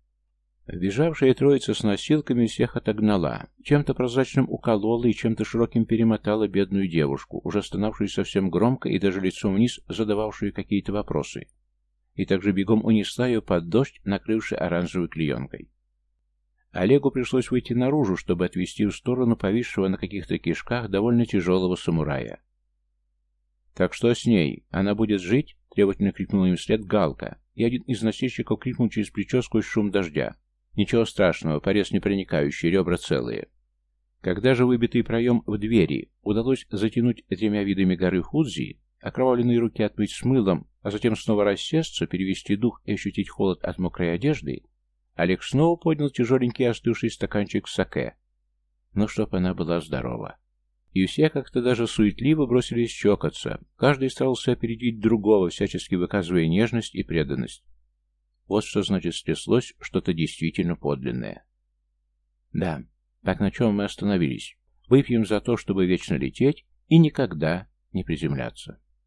Вбежавшая троица с носилками всех отогнала, чем-то прозрачным уколола и чем-то широким перемотала бедную девушку, уже стонавшую совсем громко и даже лицом вниз задававшую какие-то вопросы. И также бегом унесла ее под дождь, накрывший оранжевой клеенкой. Олегу пришлось выйти наружу, чтобы отвести в сторону повисшего на каких-то кишках довольно тяжелого самурая. «Так что с ней? Она будет жить?» Требовательно крикнула им вслед Галка, и один из носильщиков крикнул через плечо сквозь шум дождя. «Ничего страшного, порез не проникающий, ребра целые». Когда же выбитый проем в двери удалось затянуть тремя видами горы Фудзи, окровавленные руки отмыть с мылом, а затем снова рассесться, перевести дух и ощутить холод от мокрой одежды, Олег снова поднял тяжеленький остывший стаканчик саке. Ну, чтоб она была здорова. И все как-то даже суетливо бросились чокаться. Каждый старался опередить другого, всячески выказывая нежность и преданность. Вот что значит стряслось что-то действительно подлинное. Да, так на чем мы остановились? Выпьем за то, чтобы вечно лететь и никогда не приземляться.